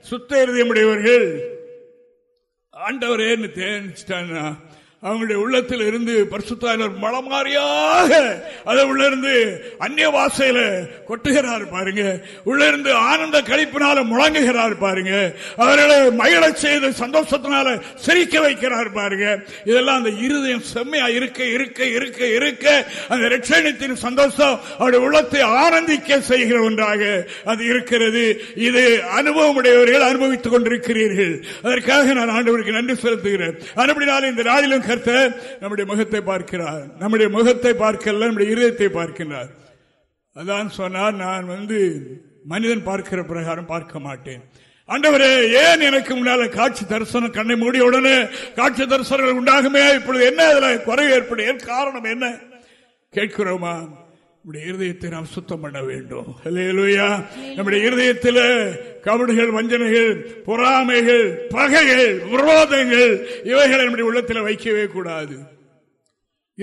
சுத்த இருதயமுடையவர்கள் ஆண்டவரேன்னு தேனிச்சிட்டான்னா அவங்களுடைய உள்ளத்தில் இருந்து பரிசுத்தாளர் மலமாரியாக அதை உள்ள இருந்து அந்நிய வாசையில கொட்டுகிறார் பாருங்க. உள்ள இருந்து ஆனந்த கழிப்பினால முழங்குகிறார் பாருங்க. அவர்களை மகிழ செய்து சந்தோஷத்தினால சிரிக்க வைக்கிறார் பாருங்க. இதெல்லாம் அந்த இருதயம் செம்மையா இருக்க இருக்க இருக்க இருக்க அந்த ரட்சணத்தின் சந்தோஷம் அவருடைய உள்ளத்தை ஆனந்திக்க செய்கிற ஒன்றாக அது இருக்கிறது. இது அனுபவம் உடையவர்கள் அனுபவித்துக் கொண்டிருக்கிறீர்கள். அதற்காக நான் ஆண்டவருக்கு நன்றி செலுத்துகிறேன். அதுபடினால இந்த நாளிலும் கர்த்தர் நம்முடைய முகத்தை பார்க்கிறார். நம்முடைய முகத்தை பார்க்கல நம்முடைய இருதயத்தை பார்க்கிறார் அதான் சொன்னார் நான் வந்து மனிதன் பார்க்கிற பிரகாரம் பார்க்க மாட்டேன். ஆண்டவரே ஏன் எனக்கு முன்னால காட்சி தரிசனம் கண்ணை மூடிய உடனே காட்சி தரிசனங்கள் உண்டாகுமே? இப்பொழுது என்ன அதுல குறைவு ஏற்படும் காரணம் என்ன? கேட்கிறோமா? நம்முடைய இருதயத்தை நாம் சுத்தம் பண்ண வேண்டும். இல்லையா நம்முடைய இருதயத்தில் கபடுகள் வஞ்சனைகள் பொறாமைகள் பகைகள் விரோதங்கள் இவைகளை நம்முடைய உள்ளத்தில் வைக்கவே கூடாது.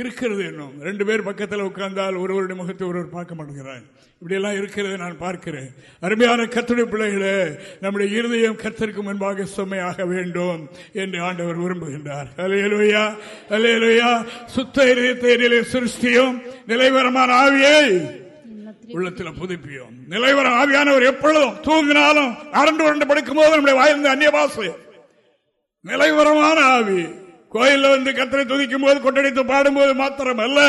இருக்கிறது என்னும். ரெண்டு பேர் பக்கத்தில் உட்கார்ந்தால் ஒருவருடைய முகத்தை ஒருவர் பார்க்க மாட்டேங்கிறார் இப்படியெல்லாம் இருக்கிறது நான் பார்க்கிறேன். அருமையான கத்துடைய பிள்ளைகளே நம்முடைய இருதயம் கத்திற்கு முன்பாக சுமையாக வேண்டும் என்று ஆண்டவர் விரும்புகின்றார். அலையலுயா அலையலுயா சுத்த இருதயத்தை சிருஷ்டியும் நிலைவரமான ஆவியை உள்ளத்தில் புதுப்பியும். நிலைவர ஆவியானவர் எப்பொழுதும் தூங்கினாலும் அரண்டு உரண்டு படுக்கும் போது நம்முடைய வாயிலிருந்து அந்நிய பாசு நிலைவரமான ஆவி. கோயில்ல வந்து கத்தனை துதிக்கும் போது கொட்டடித்து பாடும்போது மாத்திரம் அல்ல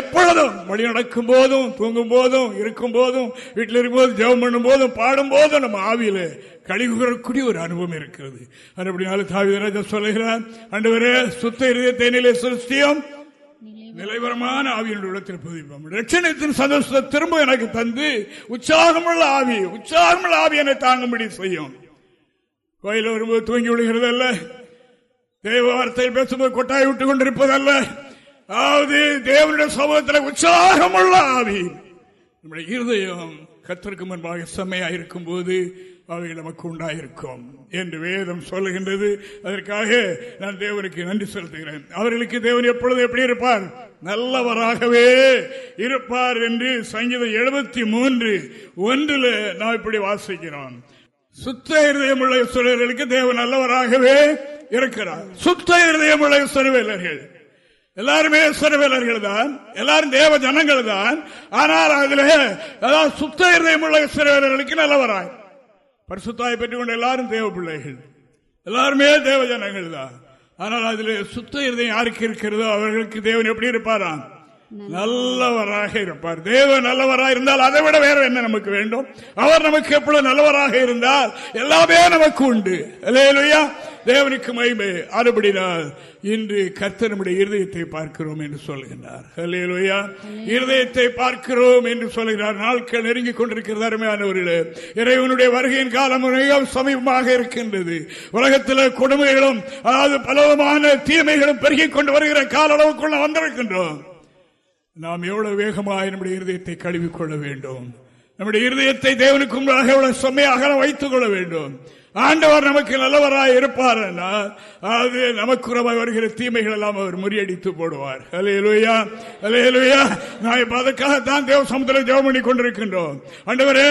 எப்பொழுதும் வழி நடக்கும் போதும் தூங்கும் போதும் இருக்கும் போதும் வீட்டில் இருக்கும் போது ஜெபம் பண்ணும் போதும் பாடும் போதும் நம்ம ஆவியில கழிவுகிறக்கூடிய ஒரு அனுபவம் இருக்கிறது. அப்படினாலும் தாவிதராஜா சொல்லுகிறார் அண்டவரே சுத்த இருதயத்தை தேனிலை சிருஷ்டியும். நிலைவரமான ஆவியின் இடத்தில் புதிப்போம் சந்தோஷத்தை திரும்ப எனக்கு தந்து உற்சாகமுள்ள ஆவி உற்சாகமுள்ள ஆவி என்னை தாங்கும்படி செய்யும். கோயில் வரும்போது தூங்கி விடுகிறது அல்ல தேவ வார்த்தையில் பேசும்போது கொட்டாய் விட்டுக் கொண்டிருப்பதல்ல. அதாவது தேவனுடைய சமூகத்தில் உற்சாகமுள்ள ஆவி. நம்முடைய இருதயம் கத்திற்கு முன்பாக செம்மையா இருக்கும் போது அவை நமக்கு உண்டாயிருக்கும் என்று வேதம் சொல்லுகின்றது. அதற்காக நான் தேவனுக்கு நன்றி செலுத்துகிறேன். அவர்களுக்கு தேவன் எப்பொழுது எப்படி இருப்பார்? நல்லவராகவே இருப்பார் என்று சங்கீதம் எழுபத்தி மூன்று ஒன்றில் நாம் இப்படி வாசிக்கிறோம். சுத்த இருதயமுள்ள உள்ள தேவன் நல்லவராகவே இருக்கிறார். சுத்த இருதயமுள்ள உள்ள எல்லாருமே சிறுவேலர்கள் தான். எல்லாரும் தேவ ஜனங்கள் தான். ஆனால் அதில் அதாவது சுத்த இருதயமுள்ள சிறுவேலர்களுக்கு நல்லவராய். பரிசுத்தாய் பெற்றுக் கொண்ட எல்லாரும் தேவ பிள்ளைகள். எல்லாருமே தேவ ஜனங்கள் தான். ஆனால் அதில் சுத்த இருதயம் யாருக்கு இருக்கிறதோ அவர்களுக்கு தேவன் எப்படி இருப்பாரான் நல்லவராக இருப்பார். தேவன் நல்லவராக இருந்தால் அதை விட வேற என்ன நமக்கு வேண்டும்? அவர் நமக்கு எப்பொழுது நல்லவராக இருந்தால் எல்லாமே நமக்கு உண்டு. இல்லையா தேவனுக்கு மகிமை. அறுபடினால் இன்று கர்த்தர் நம்முடைய இருதயத்தை பார்க்கிறோம் என்று சொல்கின்றார். ஹலேலுயா இருதயத்தை பார்க்கிறோம் என்று சொல்கிறார். நாட்கள் நெருங்கிக் கொண்டிருக்கிறது. அருமையானவர்களே இறைவனுடைய வருகையின் காலம் மிகவும் சமீபமாக இருக்கின்றது. உலகத்தில் கொடுமைகளும் அதாவது பலவிதமான தீமைகளும் பெருகிக் கொண்டு வருகிற கால அளவுக்குள்ள வந்திருக்கின்றோம். நாம் எவ்வளவு வேகமாக நம்முடைய இருதயத்தை கழுவிக்கொள்ள வேண்டும். நம்முடைய இருதயத்தை தேவனுக்கு முன்பாக எவ்வளவு செம்மையாக வைத்துக் கொள்ள வேண்டும். ஆண்டவர் நமக்கு நல்லவராய் இருப்பார் அது நமக்குறவாய் வருகிற தீமைகள் எல்லாம் அவர் முறியடித்து போடுவார். அலையலுயா அலையலுயா நான் இப்ப அதுக்காகத்தான் தேவ சமுத்திரம் ஜெபம் பண்ணி கொண்டிருக்கின்றோம். ஆண்டவரே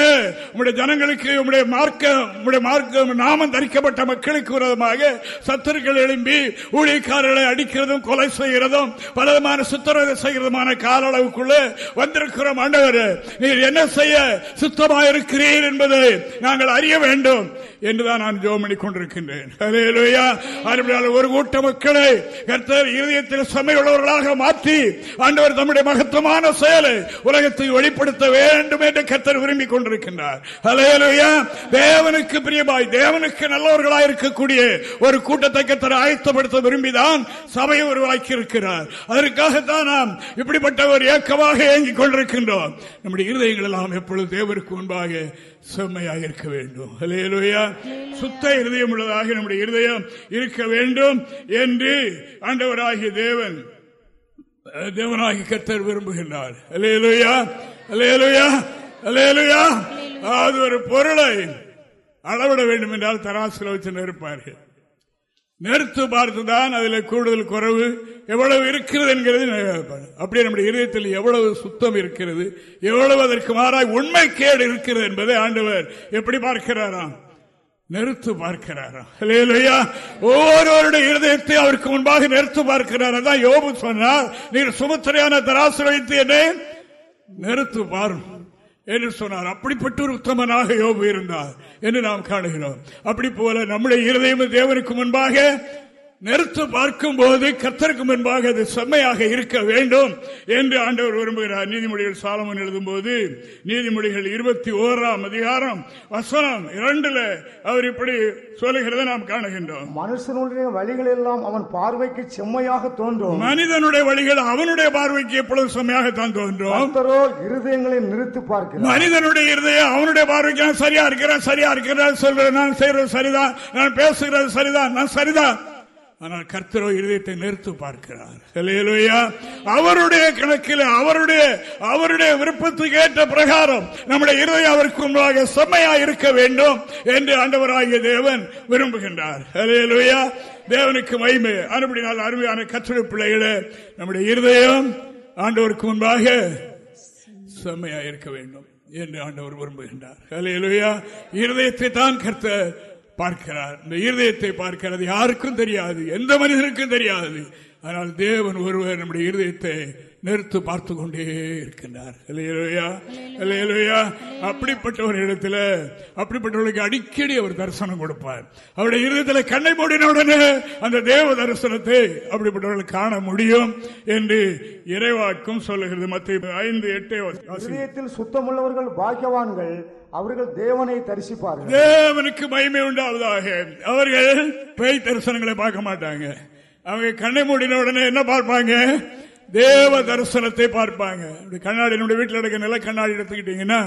உங்களுடைய ஜனங்களுக்கு உங்களுடைய மார்க்க உங்களுடைய மார்க்க நாமம் தரிக்கப்பட்ட மக்களுக்கு விரோதமாக சத்துருக்கள் எழும்பி ஊழியக்காரர்களை அடிக்கிறதும் கொலை செய்கிறதும் பலவிதமான சுத்தரவு செய்கிறதுமான கால அளவுக்குள்ள வந்திருக்கிறோம். ஆண்டவர் நீர் என்ன செய்ய சுத்தமாக இருக்கிறீர் என்பதை நாங்கள் அறிய வேண்டும். என்றுதான் நான் ஜோம் பண்ணி கொண்டிருக்கின்றேன். ஒரு கூட்ட மக்களை கர்த்தர் இதயத்தில் சமையுள்ளவர்களாக மாற்றி ஆண்டவர் தம்முடைய மகத்துவமான செயலை உலகத்தை வெளிப்படுத்த வேண்டும் என்று கர்த்தர் விரும்பி கொண்டிருக்கின்றார். தேவனுக்கு பிரியமாய் தேவனுக்கு நல்லவர்களாக இருக்கக்கூடிய ஒரு கூட்டத்தை கர்த்தர் ஆயத்தப்படுத்த விரும்பிதான் சபையை உருவாக்கி இருக்கிறார். அதற்காகத்தான் நாம் இப்படிப்பட்ட ஒரு இயக்கமாக இயங்கிக் கொண்டிருக்கின்றோம். நம்முடைய இருதயங்கள் எல்லாம் எப்பொழுது தேவருக்கு முன்பாக செம்மையாக இருக்க வேண்டும். அலையலுயா சுத்த இருதயம் உள்ளதாக நம்முடைய இருதயம் இருக்க வேண்டும் என்று ஆண்டவராகிய தேவன் தேவனாகி கத்தர் விரும்புகின்றார். அலையலுயா அலையலுயா அலையலுயா அது ஒரு பொருளை அளவிட வேண்டும் என்றால் தராசில் வச்சு நிற்பார்கள் நிறுத்து பார்த்துதான் அதில் கூடுதல் குறைவு எவ்வளவு இருக்கிறது என்கிறது அப்படியே நம்முடைய இதயத்தில் எவ்வளவு சுத்தம் இருக்கிறது எவ்வளவு அதற்கு மாறாய் உண்மை கேடு இருக்கிறது என்பதை ஆண்டவர் எப்படி பார்க்கிறாராம்? நிறுத்து பார்க்கிறாராம். ஒவ்வொருவருடைய இருதயத்தை அவருக்கு முன்பாக நிறுத்து பார்க்கிறார். தான் யோபு சொன்னார் நீர் சுமத்திரையான தராசு வைத்து என்னை நிறுத்து பாரும். என்று சொன்னார். அப்படிப்பட்ட ஒரு உத்தமனாக யோபு இருந்தார் என்று நாம் காணுகிறோம். அப்படி போல நம்முடைய இருதயம் தேவனுக்கு முன்பாக நிறுத்து பார்க்கும் போது கத்தருக்கு முன்பாக அது செம்மையாக இருக்க வேண்டும் என்று ஆண்டவர் விரும்புகிறார். நீதிமொழிகள் சாலமன் எழுதும் போது நீதிமொழிகள் இருபத்தி ஓராம் அதிகாரம் வசனம் இரண்டுல அவர் இப்படி சொல்லுகிறத நாம் காணுகின்றோம். மனுஷனுடைய வழிகள் எல்லாம் அவன் பார்வைக்கு செம்மையாக தோன்றும். மனிதனுடைய வழிகள் அவனுடைய பார்வைக்கு எப்பொழுது செம்மையாகத்தான் தோன்றும். இருதயங்களை நிறுத்தி பார்க்க மனிதனுடைய இருதயம் அவனுடைய பார்வைக்கு சரியா இருக்கிறேன் சரியா இருக்கிறேன் சொல்றேன் நான் செய்யறது சரிதான் நான் பேசுகிறது சரிதான் நான் சரிதான். ஆனால் கர்த்தரோ இருதயத்தை நிறுத்து பார்க்கிறார். அவருடைய கணக்கில் அவருடைய அவருடைய விருப்பத்துக்கு ஏற்ற பிரகாரம் நம்முடைய இருதயம் அவருக்கு முன்பாக செம்மையா இருக்க வேண்டும் என்று ஆண்டவராகிய தேவன் விரும்புகின்றார். தேவனுக்கு மகிமை அறுபடினால் அருமையான கற்றொழி பிள்ளைகளே நம்முடைய இருதயம் ஆண்டவருக்கு முன்பாக செம்மையா இருக்க வேண்டும் என்று ஆண்டவர் விரும்புகின்றார். இருதயத்தை தான் கர்த்தர் பார்க்கிறார். இந்த இருதயத்தை பார்க்கிறது யாருக்கும் தெரியாது எந்த மனிதனுக்கும் தெரியாது. ஆனால் தேவன் ஒருவர் நம்முடைய இருதயத்தை நிறுத்து பார்த்து கொண்டே இருக்கின்றார். அப்படிப்பட்டவர்களிடத்தில் அப்படிப்பட்டவர்களுக்கு அடிக்கடி அவர் தரிசனம் கொடுப்பார். அவருடைய இருதயத்தில் கண்ணை மூடின உடனே அந்த தேவ தரிசனத்தை அப்படிப்பட்டவர்கள் காண முடியும் என்று இறைவாக்கும் சொல்லுகிறது. மத்திய ஐந்து எட்டு சுத்தமுள்ளவர்கள் பாக்கியவான்கள் அவர்கள் தேவனை தரிசிப்பார்கள். தேவனுக்கு மகிமை உண்டாவதாக. அவர்கள் பேய் தரிசனங்களை பார்க்க மாட்டாங்க. அவங்க கண்ணை மூடின உடனே என்ன பார்ப்பாங்க? தேவ தரிசனத்தை பார்ப்பாங்க. கண்ணாடி என்னுடைய வீட்டில் எடுக்க நல்ல கண்ணாடி எடுத்துக்கிட்டீங்கன்னா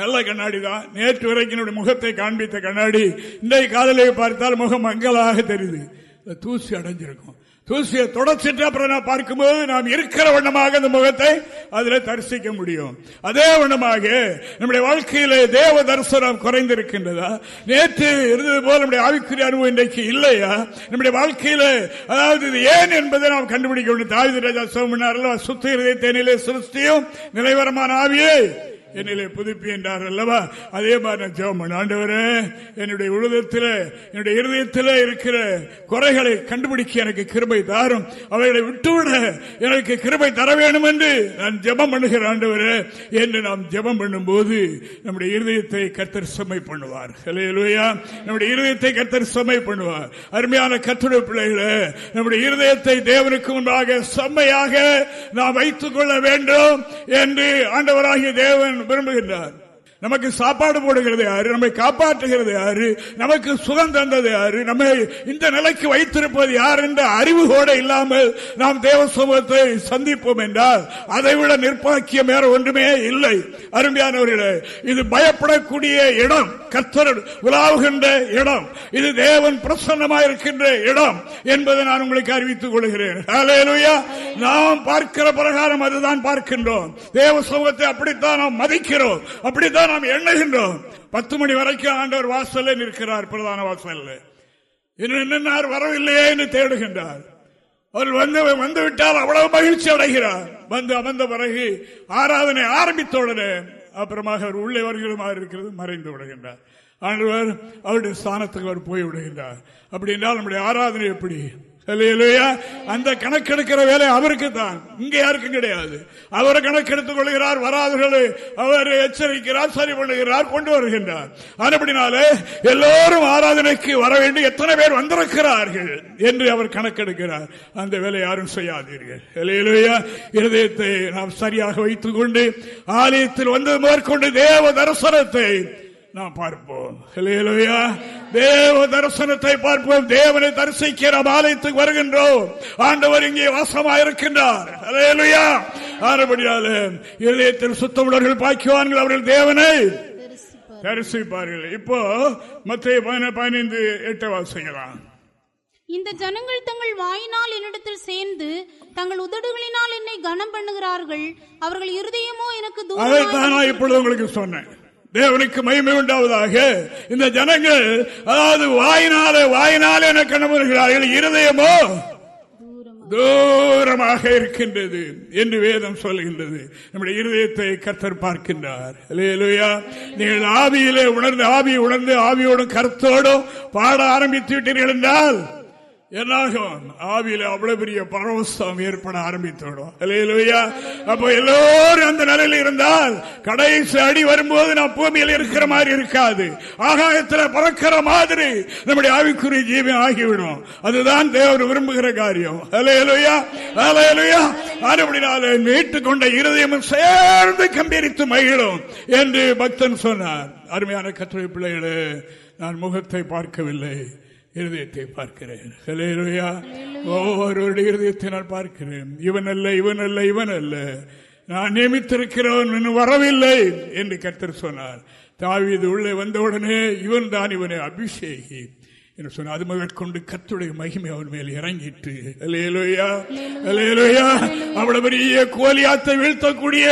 நல்ல கண்ணாடி தான். நேற்று வரைக்கும் முகத்தை காண்பித்த கண்ணாடி இன்றைய காதலை பார்த்தால் முகம் மங்களாக தெரியுது. தூசி அடைஞ்சிருக்கும். தூசியை தொடச்சிட்டு அப்புறம் நான் பார்க்கும்போது நாம் இருக்கிற வண்ணமாக அந்த முகத்தை அதில் தரிசிக்க முடியும். அதே வண்ணமாக நம்முடைய வாழ்க்கையில தேவ தரிசனம் குறைந்திருக்கின்றதா? நேற்று இருந்தது போல நம்முடைய ஆவிக்குரிய அனுபவம் இன்றைக்கு இல்லையா? நம்முடைய வாழ்க்கையில அதாவது இது ஏன் என்பதை நாம் கண்டுபிடிக்க வேண்டும். தாவித ராஜா சோமனார் சுத்த இருதயத்தேனிலே சிருஷ்டியும் நிலைவரமான ஆவியை என்னிலே புதுப்பி என்றார் அல்லவா? அதே மாதிரி நான் ஜெபம் ஆண்டவரே என்னுடைய உலகத்தில் என்னுடைய இருதயத்தில் இருக்கிற குறைகளை கண்டுபிடிக்க எனக்கு கிருபை தாரும். அவைகளை விட்டுவிட எனக்கு கிருபை தர வேண்டும் என்று நான் ஜெபம் பண்ணுகிற ஆண்டவரே என்று நாம் ஜெபம் பண்ணும் போது நம்முடைய இருதயத்தை கத்தர் சுமை பண்ணுவார். நம்முடைய இருதயத்தை கத்தர் சுமை பண்ணுவார். அருமையான கத்துடைய பிள்ளைகளை நம்முடைய இருதயத்தை தேவனுக்கு முன்பாக செம்மையாக நாம் வைத்துக் கொள்ள வேண்டும் என்று ஆண்டவராகிய தேவன் விரும்புகின்றார் நமக்கு சாப்பாடு போடுகிறது யாரு? நம்மை காப்பாற்றுகிறது யாரு? நமக்கு சுகம் தந்தது யாரு? நம்மை இந்த நிலைக்கு வைத்திருப்பது யார் என்ற அறிவு கூட இல்லாமல் நாம் தேவ சமூகத்தை சந்திப்போம் என்றால் அதை விட நிர்பாக்கியம் வேற ஒன்றுமே இல்லை. அருமையானவர்களே இது பயப்படக்கூடிய இடம் கத்தர் உலாவுகின்ற இடம் இது தேவன் பிரசன்னமாக இருக்கின்ற இடம் என்பதை நான் உங்களுக்கு அறிவித்துக் கொள்கிறேன். நாம் பார்க்கிற பிரகாரம் அதுதான் பார்க்கின்றோம். தேவ சமூகத்தை அப்படித்தான் நாம் மதிக்கிறோம். அப்படித்தான் நாம் எண்ணுகின்றோம். பத்து மணி வரைக்கும் ஆண்டவர் வாசல்ல நிற்கிறார் பிரதான வாசல்ல. இன்னும் என்னென்னார் வரவில்லையே என்று தேடுகின்றார். அவர் வந்து வந்து விட்டால் அவ்வளவு மகிழ்ச்சி அடைகிறார். வந்து அமர்ந்த பிறகு ஆராதனை ஆரம்பித்தவுடனே அப்புறமாக அவர் உள்ளே வருகிறமாக இருக்கிறது மறைந்து விடுகின்றார். ஆண்டவர் அவருடைய ஸ்தானத்துக்கு அவர் போய் விடுகின்றார். அப்படி என்றால் நம்முடைய ஆராதனை எப்படி? அந்த கணக்கெடுக்கிற வேலை அவருக்கு தான். இங்க யாருக்கும் கிடையாது. அவர் கணக்கெடுத்துக் கொள்கிறார் வராதவர்களை அவர் எச்சரிக்கிறார் சரி பண்ணுகிறார் கொண்டு வருகின்றார். அப்படினாலே எல்லோரும் ஆராதனைக்கு வர வேண்டும் எத்தனை பேர் வந்திருக்கிறார்கள் என்று அவர் கணக்கெடுக்கிறார். அந்த வேலை யாரும் செய்யாதீர்கள். இருதயத்தை நாம் சரியாக வைத்துக் கொண்டு ஆலயத்தில் வந்து மேற்கொண்டு தேவ தரிசனத்தை நாம் பார்ப்போம். தேவ தரிசனத்தை பார்ப்போம். தேவனை தரிசிக்கிற ஆலயத்துக்கு வருகின்றோம். ஆண்டவர் இங்கே வாசமாக இருக்கின்றார் இதயத்தில் சுத்தமுள்ளவர்கள் பாக்கிவான்கள் அவர்கள் தேவனை தரிசிப்பார்கள். இப்போ மத்திய பதினைந்து எட்டு வாசிக்கலாம் இந்த ஜனங்கள் தங்கள் வாயினால் என்னிடத்தில் சேர்ந்து தங்கள் உதடுகளினால் என்னை கனம் பண்ணுகிறார்கள் அவர்கள் இருதயமோ எனக்கு இப்பொழுது உங்களுக்கு சொன்னேன். தேவனுக்கு மகிமை உண்டாவதாக. இந்த ஜனங்கள் அதாவது வாயினாலே வாயினாலே என கணவர்களார்கள் இருதயமோ தூரமாக இருக்கின்றது என்று வேதம் சொல்கின்றது. நம்முடைய இருதயத்தை கர்த்தர் பார்க்கின்றார். இல்லையா நீங்கள் ஆவியிலே உணர்ந்து ஆவியை உணர்ந்து ஆவியோடும் கருத்தோடும் பாட ஆரம்பித்து விட்டீர்கள் என்றால் என்னாகும்? ஆவியில அவ்வளவு பெரிய பரவசம் ஏற்பட ஆரம்பித்துவிடும் இல்லையா அப்போ எல்லோரும் அந்த நிலையில் இருந்தால் கடைசி அடி வரும்போது நான் பூமியில் இருக்கிற மாதிரி இருக்காது. ஆகாயத்தில் பறக்கிற மாதிரி நம்முடைய ஆவிக்குரிய ஜீவன் ஆகிவிடும். அதுதான் தேவர் விரும்புகிற காரியம். அலையலுயா அலையலுயா அதுபடினால மீட்டுக் கொண்ட இருதயமும் சேர்ந்து கம்பீரித்து மகிழும் என்று பக்தன் சொன்னார். அருமையான கத்துரை பிள்ளைகளே நான் முகத்தை பார்க்கவில்லை. இருதயத்தை பார்க்கிறேன். ஹலேலுயா ஒவ்வொருவருடைய இருதயத்தை நான் பார்க்கிறேன். இவன் அல்ல இவன் அல்ல இவன் அல்ல. நான் நியமித்திருக்கிறவன் இன்னும் வரவில்லை என்று கர்த்தர் சொன்னார். தாவீது உள்ளே வந்தவுடனே இவன் தான் இவனை அபிஷேகி என்று சொன்ன அது முதற்கொண்டு கத்துடைய மகிமை அவன் மேல் இறங்கிட்டு அலேலுயா அலேலுயா அவ்வளவு பெரிய கோலியாத்தை வீழ்த்தக்கூடிய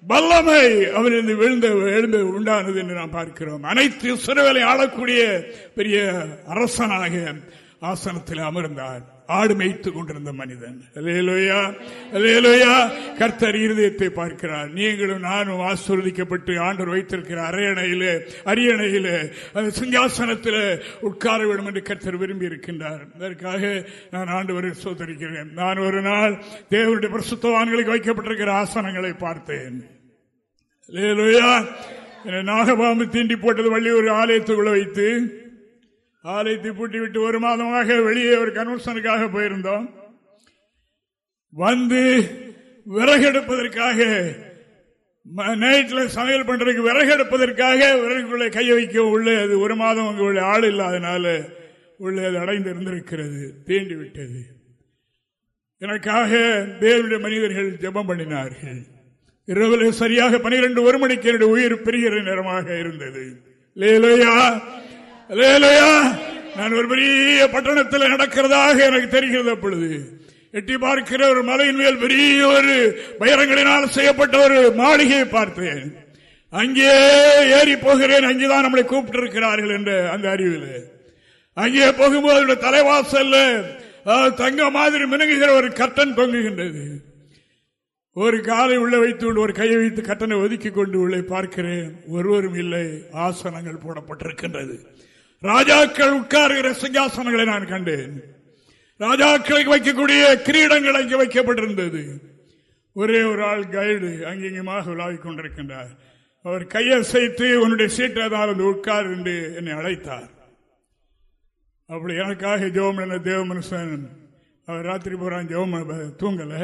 வல்லமை அவரிலிருந்து விழுந்த எழுந்து உண்டானது என்று நாம் பார்க்கிறோம். அனைத்து சிறுவலை ஆளக்கூடிய பெரிய அரசனாக ஆசனத்தில் அமர்ந்தார். ஆடு மேய்த்து கொண்டிருந்த மனிதன். அலேலோயா அலேலோயா கர்த்தர் இருதயத்தை பார்க்கிறார். நீங்களும் நானும் ஆசிர்வதிக்கப்பட்டு ஆண்டர் வைத்திருக்கிற அரையணையிலே அரியணையிலே அந்த சிங்காசனத்தில் உட்கார வேண்டும் என்று கர்த்தர் விரும்பி இருக்கின்றார். அதற்காக நான் ஆண்டவரை சோதரிக்கிறேன். நான் ஒரு நாள் தேவனுடைய பிரசுத்தவான்களுக்கு வைக்கப்பட்டிருக்கிற ஆசனங்களை பார்த்தேன். நாகபாம்பு தீண்டி போட்டது வள்ளி ஒரு ஆலயத்துக்குள்ள வைத்து ஆலயத்தை பூட்டி விட்டு ஒரு மாதமாக வெளியே ஒரு கன்வென்ஷனுக்காக போயிருந்தோம். வந்து விறகெடுப்பதற்காக நைட்ல சமையல் பண்றதுக்கு விறகெடுப்பதற்காக விறகுக்குள்ளே கைய வைக்க உள்ளே அது ஒரு மாதம் அங்கு உள்ள ஆள் இல்லாதனால உள்ளே அது அடைந்து இருந்திருக்கிறது தீண்டி விட்டது. எனக்காக தேவனுடைய மனிதர்கள் ஜெபம் பண்ணினார்கள். இரவில் சரியாக பனிரெண்டு ஒரு மணிக்கு என்னுடைய உயிர் பெறுகிற நேரமாக இருந்தது. லேலோயா லேலோயா! நான் ஒரு பெரிய பட்டணத்தில் நடக்கிறதாக எனக்கு தெரிகிறது அப்பொழுது. எட்டி பார்க்கிற ஒரு மலையின் மேல் பெரிய ஒரு பயரங்களினால் செய்யப்பட்ட ஒரு மாளிகையை பார்த்தேன். அங்கே ஏறி போகிறேன் அங்கேதான் நம்மளை கூப்பிட்டு இருக்கிறார்கள் என்ற அந்த அறிவில். அங்கே போகும்போது தலைவாசல்ல தங்க மாதிரி மினுங்குகிற ஒரு கட்டன் தொங்குகின்றது. ஒரு காலை உள்ள வைத்து ஒரு கையை வைத்து கட்டனை ஒதுக்கி கொண்டு உள்ளே பார்க்கிறேன். ஒருவரும் இல்லை ஆசனங்கள் போடப்பட்டிருக்கின்றது. ராஜாக்கள் உட்காருகிற சிங்காசனங்களை நான் கண்டேன். ராஜாக்களுக்கு வைக்கக்கூடிய கிரீடங்கள் அங்கே வைக்கப்பட்டிருந்தது. ஒரே ஒரு ஆள் கைடு அங்கிங்கமாக விழாவிக் கொண்டிருக்கின்றார். அவர் கையை சேர்த்து உன்னுடைய சீட்டை தான் உட்கார் என்று என்னை அழைத்தார். அப்படி எனக்காக ஜோம் என்ன தேவ மனுஷன் அவர் ராத்திரி போறான் ஜோம் தூங்கலை.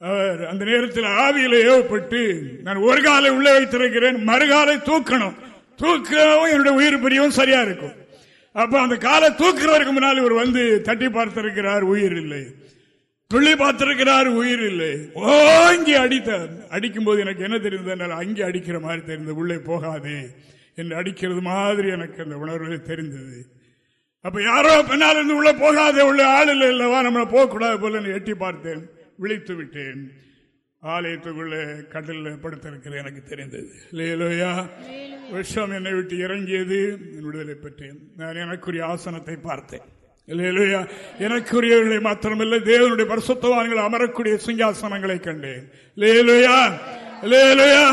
அவர் அந்த நேரத்தில் ஆவியில் ஏவப்பட்டு நான் ஒரு காலை உள்ளே வைத்திருக்கிறேன் மறுகாலை தூக்கணும். தூக்கவும் என்னுடைய உயிர் பிரியவும் சரியா இருக்கும். அப்ப அந்த காலை தூக்குறவருக்கு முன்னால் இவர் வந்து தட்டி பார்த்திருக்கிறார் உயிர் இல்லை. துள்ளி பார்த்திருக்கிறார் உயிர் இல்லை. ஓங்கி அடித்தார் அடிக்கும் போது எனக்கு என்ன தெரிந்தது அங்கே அடிக்கிற மாதிரி தெரிந்தது உள்ளே போகாதே என்று அடிக்கிறது மாதிரி எனக்கு அந்த உணர்வு தெரிந்தது. அப்ப யாரோ பின்னால் இருந்து உள்ள போகாதே உள்ள ஆள் இல்லை இல்லவா நம்மளை போகக்கூடாது போல எட்டி பார்த்தேன் விழித்து விட்டேன். ஆலயத்துக்குள்ளே கடலில் படுத்திருக்கிற எனக்கு தெரிந்தது. லேலோயா. விஷம் என்னை விட்டு இறங்கியது விடுதலை பெற்றேன். நான் எனக்குரிய ஆசனத்தை பார்த்தேன். லேலோயா. எனக்குரியவர்களை மாத்திரமல்ல தேவனுடைய பரிசுத்தவான்கள் அமரக்கூடிய சிங்காசனங்களை கண்டேன். லேலோயா. லேலோயா.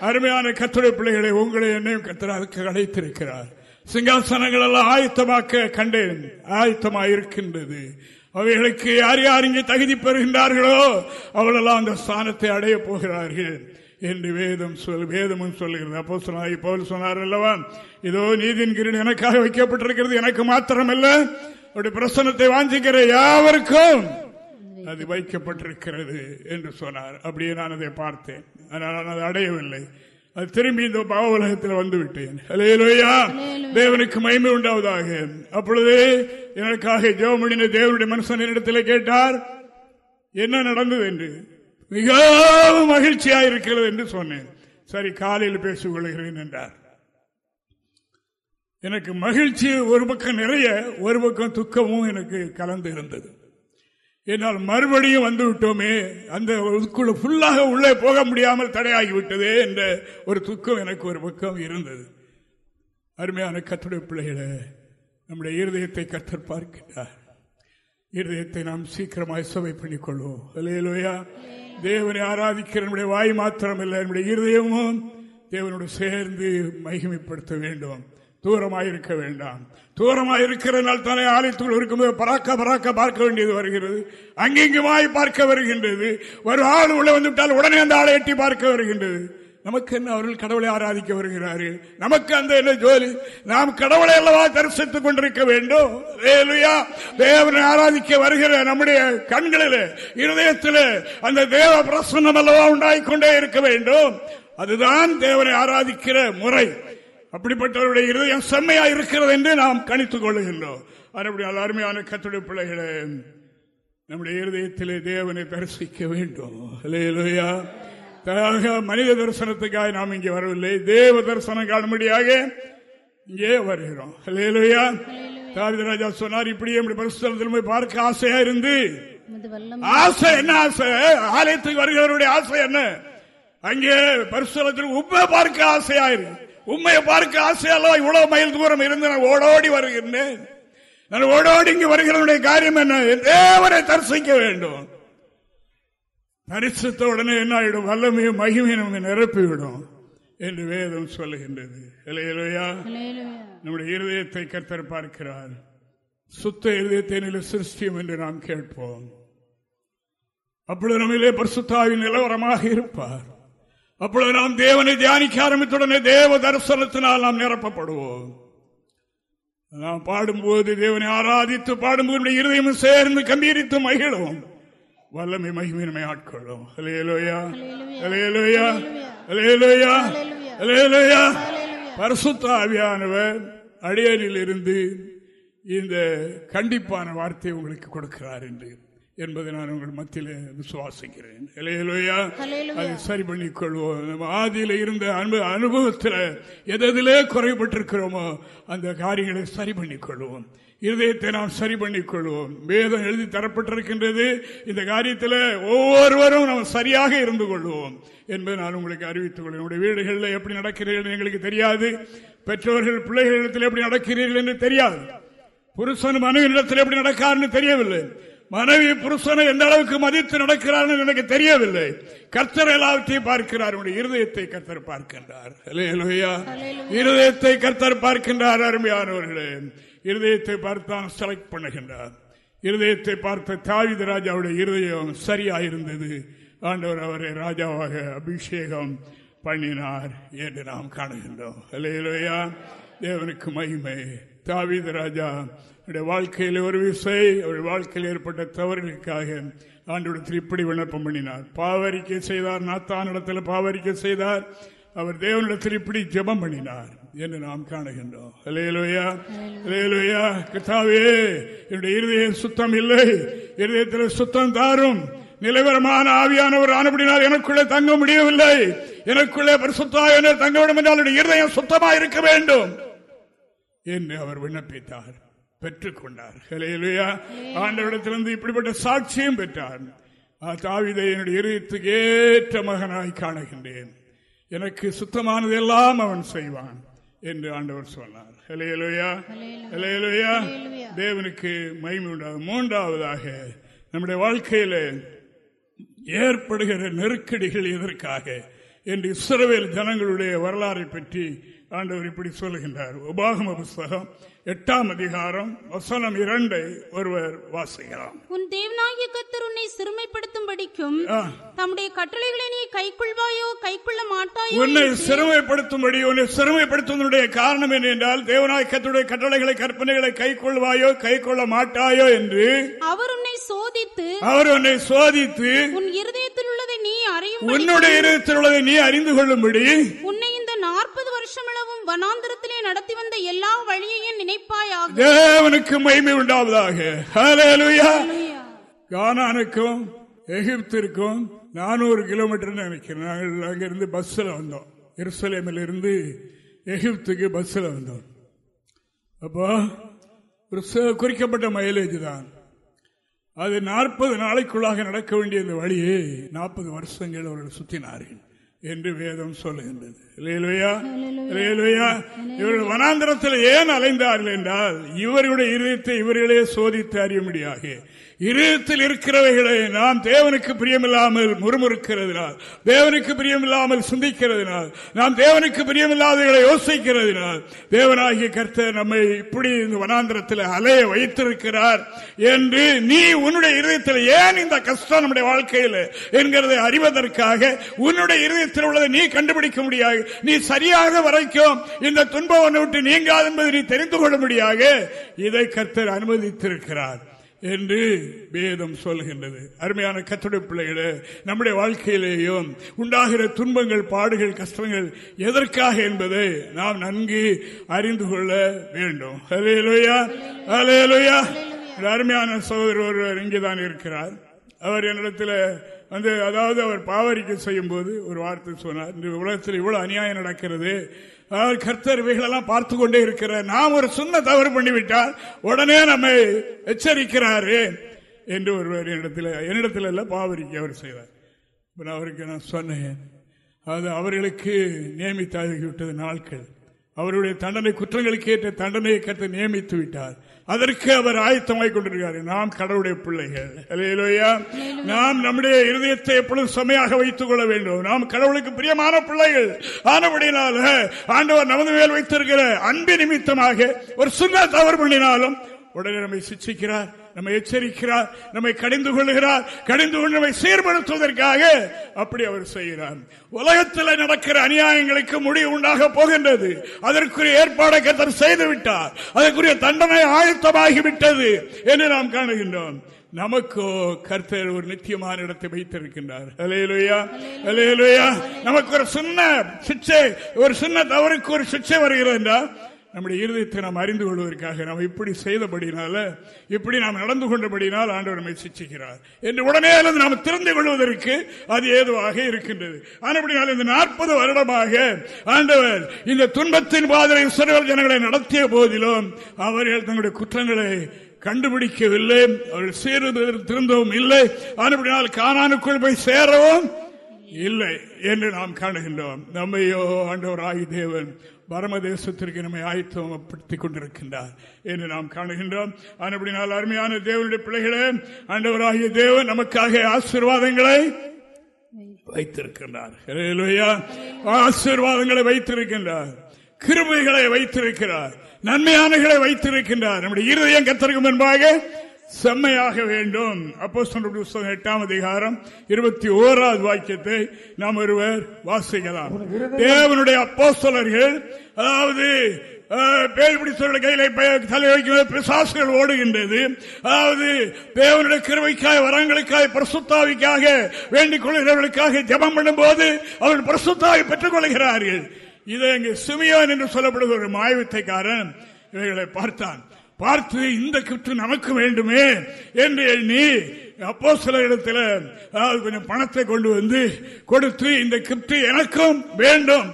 அருமையான கத்துரை பிள்ளைகளை உங்களை என்னையும் கத்திர அதுக்கு அழைத்திருக்கிறார். சிங்காசனங்கள் எல்லாம் ஆயத்தமாக்க கண்டேன். ஆயத்தமாக இருக்கின்றது அவைகளுக்கு யார் யார் இங்கே தகுதி பெறுகின்றார்களோ அவளெல்லாம் அந்த ஸ்தானத்தை அடைய போகிறார்கள் என்று வேதம் சொல் வேதமும் சொல்லுகிறது. அப்போ சொன்னாய் போல் சொன்னார் அல்லவா? இதோ நீதியின் கிரீடு எனக்காக வைக்கப்பட்டிருக்கிறது. எனக்கு மாத்திரமல்ல அவருடைய பிரசனத்தை வாஞ்சிக்கிற யாவருக்கும் அது வைக்கப்பட்டிருக்கிறது என்று சொன்னார். அப்படியே நான் அதை பார்த்தேன். ஆனால் நான் அதை அடையவில்லை. திரும்பி இந்த பாவலகத்தில் வந்து விட்டேன் தேவனுக்கு மயிமை உண்டாவதாக. அப்பொழுது எனக்காக ஜெவமணின தேவனுடைய மனுஷன் இடத்தில் கேட்டார் என்ன நடந்தது? என்று. மிகவும் மகிழ்ச்சியாக இருக்கிறது என்று சொன்னேன். சரி காலையில் பேசிக் கொள்கிறேன் என்றார். எனக்கு மகிழ்ச்சி ஒரு பக்கம் நிறைய ஒரு பக்கம் துக்கமும் எனக்கு கலந்து இருந்தது. என்னால் மறுபடியும் வந்து விட்டோமே. அந்த ஃபுல்லாக உள்ளே போக முடியாமல் தடையாகிவிட்டதே என்ற ஒரு துக்கம் எனக்கு ஒரு பக்கம் இருந்தது. அருமையான கத்துடைய பிள்ளைகளை நம்முடைய இருதயத்தை கத்தர் பார்க்கிறார் இருதயத்தை நாம் சீக்கிரமாய் சுவை பண்ணிக்கொள்வோம். இல்லையிலோயா தேவனை ஆராதிக்கிற நம்முடைய வாய் மாத்திரம் இல்லை நம்முடைய இருதயமும் தேவனோடு சேர்ந்து மகிமைப்படுத்த வேண்டும். தூரமாக இருக்க வேண்டாம். தூரமாக இருக்கிற நாள் தானே ஆலயத்துக்குள் இருக்கும்போது பராக்க பராக்க பார்க்க வேண்டியது வருகிறது. அங்கிங்குமாய் பார்க்க வருகின்றது. ஒரு ஆள் உள்ள வந்துவிட்டால் உடனே அந்த ஆளை எட்டி பார்க்க வருகின்றது. நமக்கு என்ன அவர்கள் கடவுளை ஆராதிக்க வருகிறார்கள் நமக்கு அந்த என்ன ஜோலி? நாம் கடவுளை அல்லவா தரிசித்துக் கொண்டிருக்க வேண்டும்? தேவனை ஆராதிக்க வருகிற நம்முடைய கண்களில் இருதயத்தில் அந்த தேவ பிரசன்னம் அல்லவா உண்டாகிக்கொண்டே இருக்க வேண்டும். அதுதான் தேவனை ஆராதிக்கிற முறை. அப்படிப்பட்டவருடைய இருதயம் செம்மையா இருக்கிறது என்று நாம் கணித்துக் கொள்ளுகின்றோம். அதுபடியால் அருமையான கத்துடைய பிள்ளைகளை நம்முடைய இருதயத்திலே தேவனை தரிசிக்க வேண்டும். மனித தரிசனத்துக்காக நாம் இங்கே வரவில்லை. தேவ தரிசனம் காணும்படியாக இங்கே வருகிறோம். ராஜா சொன்னார் இப்படி எப்படி பரிசுத்தலத்தில் போய் பார்க்க ஆசையா இருந்து? ஆசை என்ன ஆசை? ஆலயத்துக்கு வருகிறவருடைய ஆசை என்ன? அங்கே பரிசுத்தலத்தில் உண்மை பார்க்க ஆசையா இருக்கு. உண்மையை பார்க்க ஆசையால இவ்வளவு மைல் தூரம் இருந்து நான் ஓடோடி வருகின்றேன். நான் ஓடோடி இங்கு வருகிறவனுடைய காரியம் என்ன? தேவரை தரிசிக்க வேண்டும். தரிசித்த உடனே என்ன ஆயிடும்? வல்லமையும் மகிமையும் நமக்கு நிரப்பிவிடும் என்று வேதம் சொல்லுகின்றது. இலையிலையா நம்முடைய இருதயத்தை கத்தர் பார்க்கிறார். சுத்த இருதயத்தை நில சிருஷ்டியம் என்று நாம் கேட்போம். அப்பொழுது நம்மிலே பரிசுத்தாவின் நிலவரமாக இருப்பார். அப்பொழுது நாம் தேவனை தியானிக்க ஆரம்பித்துடனே தேவ தரிசனத்தினால் நாம் நிரப்பப்படுவோம். நாம் பாடும்போது தேவனை ஆராதித்து பாடும்போது இருதயமும் சேர்ந்து கம்பீரித்து மகிழும். வல்லமை மகிமின்மை ஆட்கொள்ளும். பரசுத்தாவியானவர் அடியனில் இருந்து இந்த கண்டிப்பான வார்த்தை உங்களுக்கு கொடுக்கிறார் என்று. என்பதை நான் உங்கள் மத்தியில் விசுவாசிக்கிறேன். அதை சரி பண்ணிக் கொள்வோம் ஆதியில இருந்த அனுபவத்தில் எதிலே குறைபட்டிருக்கிறோமோ அந்த காரியங்களை சரி பண்ணிக் கொள்வோம் இருதயத்தை நாம் சரி பண்ணிக் கொள்வோம் வேதம் எழுதி தரப்பட்டிருக்கின்றது. இந்த காரியத்தில் ஒவ்வொருவரும் நாம் சரியாக இருந்து கொள்வோம் என்பதை நான் உங்களுக்கு அறிவித்துக் கொள்வேன் என்னுடைய வீடுகளில் எப்படி நடக்கிறீர்கள் எங்களுக்கு தெரியாது. பெற்றோர்கள் பிள்ளைகளிடத்தில் எப்படி நடக்கிறீர்கள் என்று தெரியாது. புருஷன் மனைவியிடத்தில் எப்படி நடக்காருன்னு தெரியவில்லை. மனைவி புருஷனை எந்த அளவுக்கு மதித்து நடக்கிறார் எனக்கு தெரியவில்லை. கர்த்தர் எல்லாவற்றையும் பார்க்கிறார். இருதயத்தை கர்த்தர் பார்க்கின்றார். இருதயத்தை கர்த்தர் பார்க்கின்றார் அருமையானவர்களே. இருதயத்தை பார்த்தான் செலக்ட் பண்ணுகின்றார். இருதயத்தை பார்த்த தாவித ராஜாவுடைய இருதயம் சரியாயிருந்தது. ஆண்டவர் அவரை ராஜாவாக அபிஷேகம் பண்ணினார் என்று நாம் காணுகின்றோம். தேவனுக்கு மகிமை. தாவித ராஜா வாழ்க்கையில் ஒரு விசை அவருடைய வாழ்க்கையில் ஏற்பட்ட தவறுகளுக்காக ஆண்டோட திருப்படி விண்ணப்பம் பண்ணினார். பாவரிக்கை செய்தார் நாத்தான் இடத்துல பாவரிக்கை செய்தார். அவர் தேவனிடத்தில் இப்படி ஜபம் பண்ணினார் என்று நாம் காணுகின்றோம். என்னுடைய இருதய சுத்தம் இல்லை. இருதயத்தில் சுத்தம் தாரும். நிலவரமான ஆவியானவர் ஆனப்படினால் எனக்குள்ளே தங்க முடியவில்லை. எனக்குள்ளே பரிசுத்தாக தங்க வேண்டும் என்றால் இருதயம் சுத்தமாக இருக்க வேண்டும் என்று அவர் விண்ணப்பித்தார். பெற்றுக் கொண்டார் ஆண்டவரிடத்திலிருந்து இப்படிப்பட்ட சாட்சியம் பெற்றார். தாவிதை என்னுடைய இருதயத்துக்கு ஏற்ற மகனாய் காணுகின்றேன். எனக்கு சுத்தமானது எல்லாம் அவன் செய்வான் என்று ஆண்டவர் சொன்னார். தேவனுக்கு மகிமை உண்டாகும் மூன்றாவதாக நம்முடைய வாழ்க்கையில ஏற்படுகிற நெருக்கடிகள் எதற்காக என்று இஸ்ரவேல் ஜனங்களுடைய வரலாறை பற்றி ஆண்டவர் இப்படி சொல்லுகின்றார். உபாகம புஸ்தகம் எட்டாம் அதிகாரம் வசனம் இரண்டை ஒருவர் வாசிக்கிறார் உன் தேவனாகிய கத்தர் உன்னை சிறுமைப்படுத்தும்படிக்கும் தம்முடைய கட்டளைகளை நீ கைக்கொள்வாயோ கைக்கொள்ள மாட்டாயோ உன்னை சிறுமைப்படுத்தும்படி உன்னை சிறுமைப்படுத்துவதனுடைய காரணம் என்ன என்றால் தேவனாய் கட்டளைகளை கற்பனைகளை கைக்கொள்வாயோ கைக்கொள்ள மாட்டாயோ என்று. அவர் உன்னை சோதித்து அவர் உன்னை சோதித்து உன் இருதயத்தில் உள்ளதை நீ அறியும் உன்னுடைய இருதயத்தில் உள்ளதை நீ அறிந்து கொள்ளும்படி உன்னை இந்த நாற்பது வருஷமளவும் வனாந்திரத்திலே நடத்தி வந்த எல்லா வழியையும் நினைப்பாயாக. தேவனுக்கு மகிமை உண்டாவதாக. கானானுக்கும் எகிப்திற்கும் நானூறு கிலோமீட்டர் நினைக்கிறேன். நாங்கள் அங்கிருந்து பஸ்ஸில் வந்தோம். எருசலேமில் இருந்து எகிப்துக்கு பஸ்ஸில் வந்தோம். அப்போ ஒரு குறிக்கப்பட்ட மைலேஜ் தான். அது நாற்பது நாளைக்குள்ளாக நடக்க வேண்டிய இந்த வழியை நாற்பது வருஷங்கள் அவர்கள் சுத்தினார்கள். என்று வேதம் சொல்லுகின்றது. இவர்கள் வனாந்திரத்தில் ஏன் அலைந்தார்கள் என்றால் இவர்களுடைய இருதயத்தை இவர்களே சோதித்து அறிய முடியாக இருதயத்தில் இருக்கிறவைகளை நாம் தேவனுக்கு பிரியமில்லாமல் முறுமுறுக்கிறதுனால் தேவனுக்கு பிரியமில்லாமல் சிந்திக்கிறதுனால் நாம் தேவனுக்கு பிரியமில்லாதவர்களை யோசிக்கிறதுனால் தேவனாகிய கர்த்தர் நம்மை இப்படி இந்த வனாந்திரத்தில் அலைய வைத்திருக்கிறார் என்று நீ உன்னுடைய இருதயத்தில் ஏன் இந்த கஷ்டம் நம்முடைய வாழ்க்கையில் என்கிறதை அறிவதற்காக உன்னுடைய இருதயத்தில் உள்ளதை நீ கண்டுபிடிக்க முடியாது. நீ சரியாக வரைக்கும் இந்த துன்பம் விட்டு நீங்காது என்பதை நீ தெரிந்து கொள்ள முடியாது இதை கர்த்தர் அனுமதித்திருக்கிறார். என்று வேதம் சொல்கின்றது. அருமையான கத்துடைய பிள்ளைகளே நம்முடைய வாழ்க்கையிலேயும் உண்டாகிற துன்பங்கள் பாடுகள் கஷ்டங்கள் எதற்காக என்பதை நாம் நன்கு அறிந்து கொள்ள வேண்டும். அருமையான சகோதரர் ஒருவர் இங்கேதான் இருக்கிறார். அவர் என்னிடத்தில் வந்து அதாவது அவர் பாவரிக்கை செய்யும் போது ஒரு வார்த்தை சொன்னார். இந்த உலகத்தில் இவ்வளவு அநியாயம் நடக்கிறது. கர்த்தர் இவைகளெல்லாம் பார்த்து கொண்டே இருக்கிறார் நாம் ஒரு சின்ன தவறு பண்ணிவிட்டால் உடனே நம்மை எச்சரிக்கிறாரு என்று ஒருவர் என்னிடத்தில் என்னிடத்தில் எல்லாம் பாவரிக்கு அவர் செய்தார் அவருக்கு நான் சொன்னேன். அது அவர்களுக்கு நியமித்தாகிவிட்டது நாட்கள். அவருடைய தண்டனை குற்றங்களுக்கு ஏற்ற தண்டனையை கற்று நியமித்து விட்டார். அதற்கு அவர் ஆயத்தமாய் கொண்டிருக்கிறார் நாம் கடவுளுடைய பிள்ளைகள். நாம் நம்முடைய இருதயத்தை எப்பொழுதும் செம்மையாக வைத்துக் கொள்ள வேண்டும். நாம் கடவுளுக்கு பிரியமான பிள்ளைகள். ஆனபடினால ஆண்டவர் நமது மேல் வைத்திருக்கிற அன்பு நிமித்தமாக ஒரு சின்ன தவறு பண்ணினாலும் உடனே நம்மை சிச்சிக்கிறார். நம்மை எச்சரிக்கிறார் நம்மை கடிந்து கொள்கிறார் கடிந்து கொண்டு நம்மை சீர்படுத்துவதற்காக அப்படி அவர் செய்கிறார். உலகத்தில் நடக்கிற அநியாயங்களுக்கு முடிவு உண்டாக போகின்றது. அதற்குரிய ஏற்பாடை கத்தர் செய்துவிட்டார். அதற்குரிய தண்டனை ஆயத்தமாகிவிட்டது என்று நாம் காணுகின்றோம். நமக்கோ கர்த்தர் ஒரு நித்தியமான இடத்தை வைத்திருக்கின்றார். நமக்கு ஒரு சின்ன சிச்சை ஒரு சின்ன தவறுக்கு ஒரு சிச்சை வருகிறது என்றால் நம்முடைய இருதயத்தை நாம் அறிந்து கொள்வதற்காக நாம் இப்படி செய்தபடினால இப்படி நாம் நடந்து கொண்டபடினால் ஆண்டவர் நம்மை சிச்சிக்கிறார். என்று உடனே அல்லது நாம் திறந்து கொள்வதற்கு அது ஏதுவாக இருக்கின்றது. ஆனபடினால் இந்த நாற்பது வருடமாக ஆண்டவர் இந்த துன்பத்தின் பாதனை சிறுவர் ஜனங்களை நடத்திய போதிலும் அவர்கள் தங்களுடைய குற்றங்களை கண்டுபிடிக்கவில்லை. அவர்கள் சேருவதற்கு திருந்தவும் இல்லை. ஆனபடினால் காணானுக்குள் போய் சேரவும் இல்லை என்று நாம் காணுகின்றோம். நம்மையோ ஆண்டவர் ஆகி தேவன் பரமதேசத்திற்கு நம்மை ஆயத்தப்படுத்திக் கொண்டிருக்கின்றார் என்று நாம் காணுகின்றோம். அப்படினால் அருமையான தேவனுடைய பிள்ளைகளே ஆண்டவராகிய தேவன் நமக்காக ஆசீர்வாதங்களை வைத்திருக்கின்றார். ஆசீர்வாதங்களை வைத்திருக்கின்றார். கிருமைகளை வைத்திருக்கிறார். நன்மையானகளை வைத்திருக்கின்றார். நம்முடைய இருதயம் கத்திருக்கும் முன்பாக செம்மையாக வேண்டும். அப்போ புத்தகம் எட்டாம் அதிகாரம் இருபத்தி ஓராவது வாக்கியத்தை நாம் ஒருவர் வாசிக்கலாம். தேவனுடைய அப்போஸ்தலர்கள் அதாவது பேய் பிடித்தவர்கள் கையில தலை வைக்கும் பிசாசுகள் ஓடுகின்றது. அதாவது தேவனுடைய கிருவைக்காக வரங்களுக்காக பிரசுத்தாவிக்காக வேண்டிக் கொள்கிறவர்களுக்காக ஜபம் பண்ணும் போது அவர்கள் பிரசுத்தாவை பெற்றுக் கொள்கிறார்கள். இதை இங்கு சிமியான் என்று சொல்லப்படுகிற ஒரு மாயவித்தைக்காரன் இவைகளை பார்த்தான். பார்த்து இந்த கிஃப்ட் நமக்கு வேண்டுமே என்று எண்ணி அப்போ சில இடத்துல கொஞ்சம் பணத்தை கொண்டு வந்து கொடுத்து இந்த கிஃப்ட் எனக்கும் வேண்டும்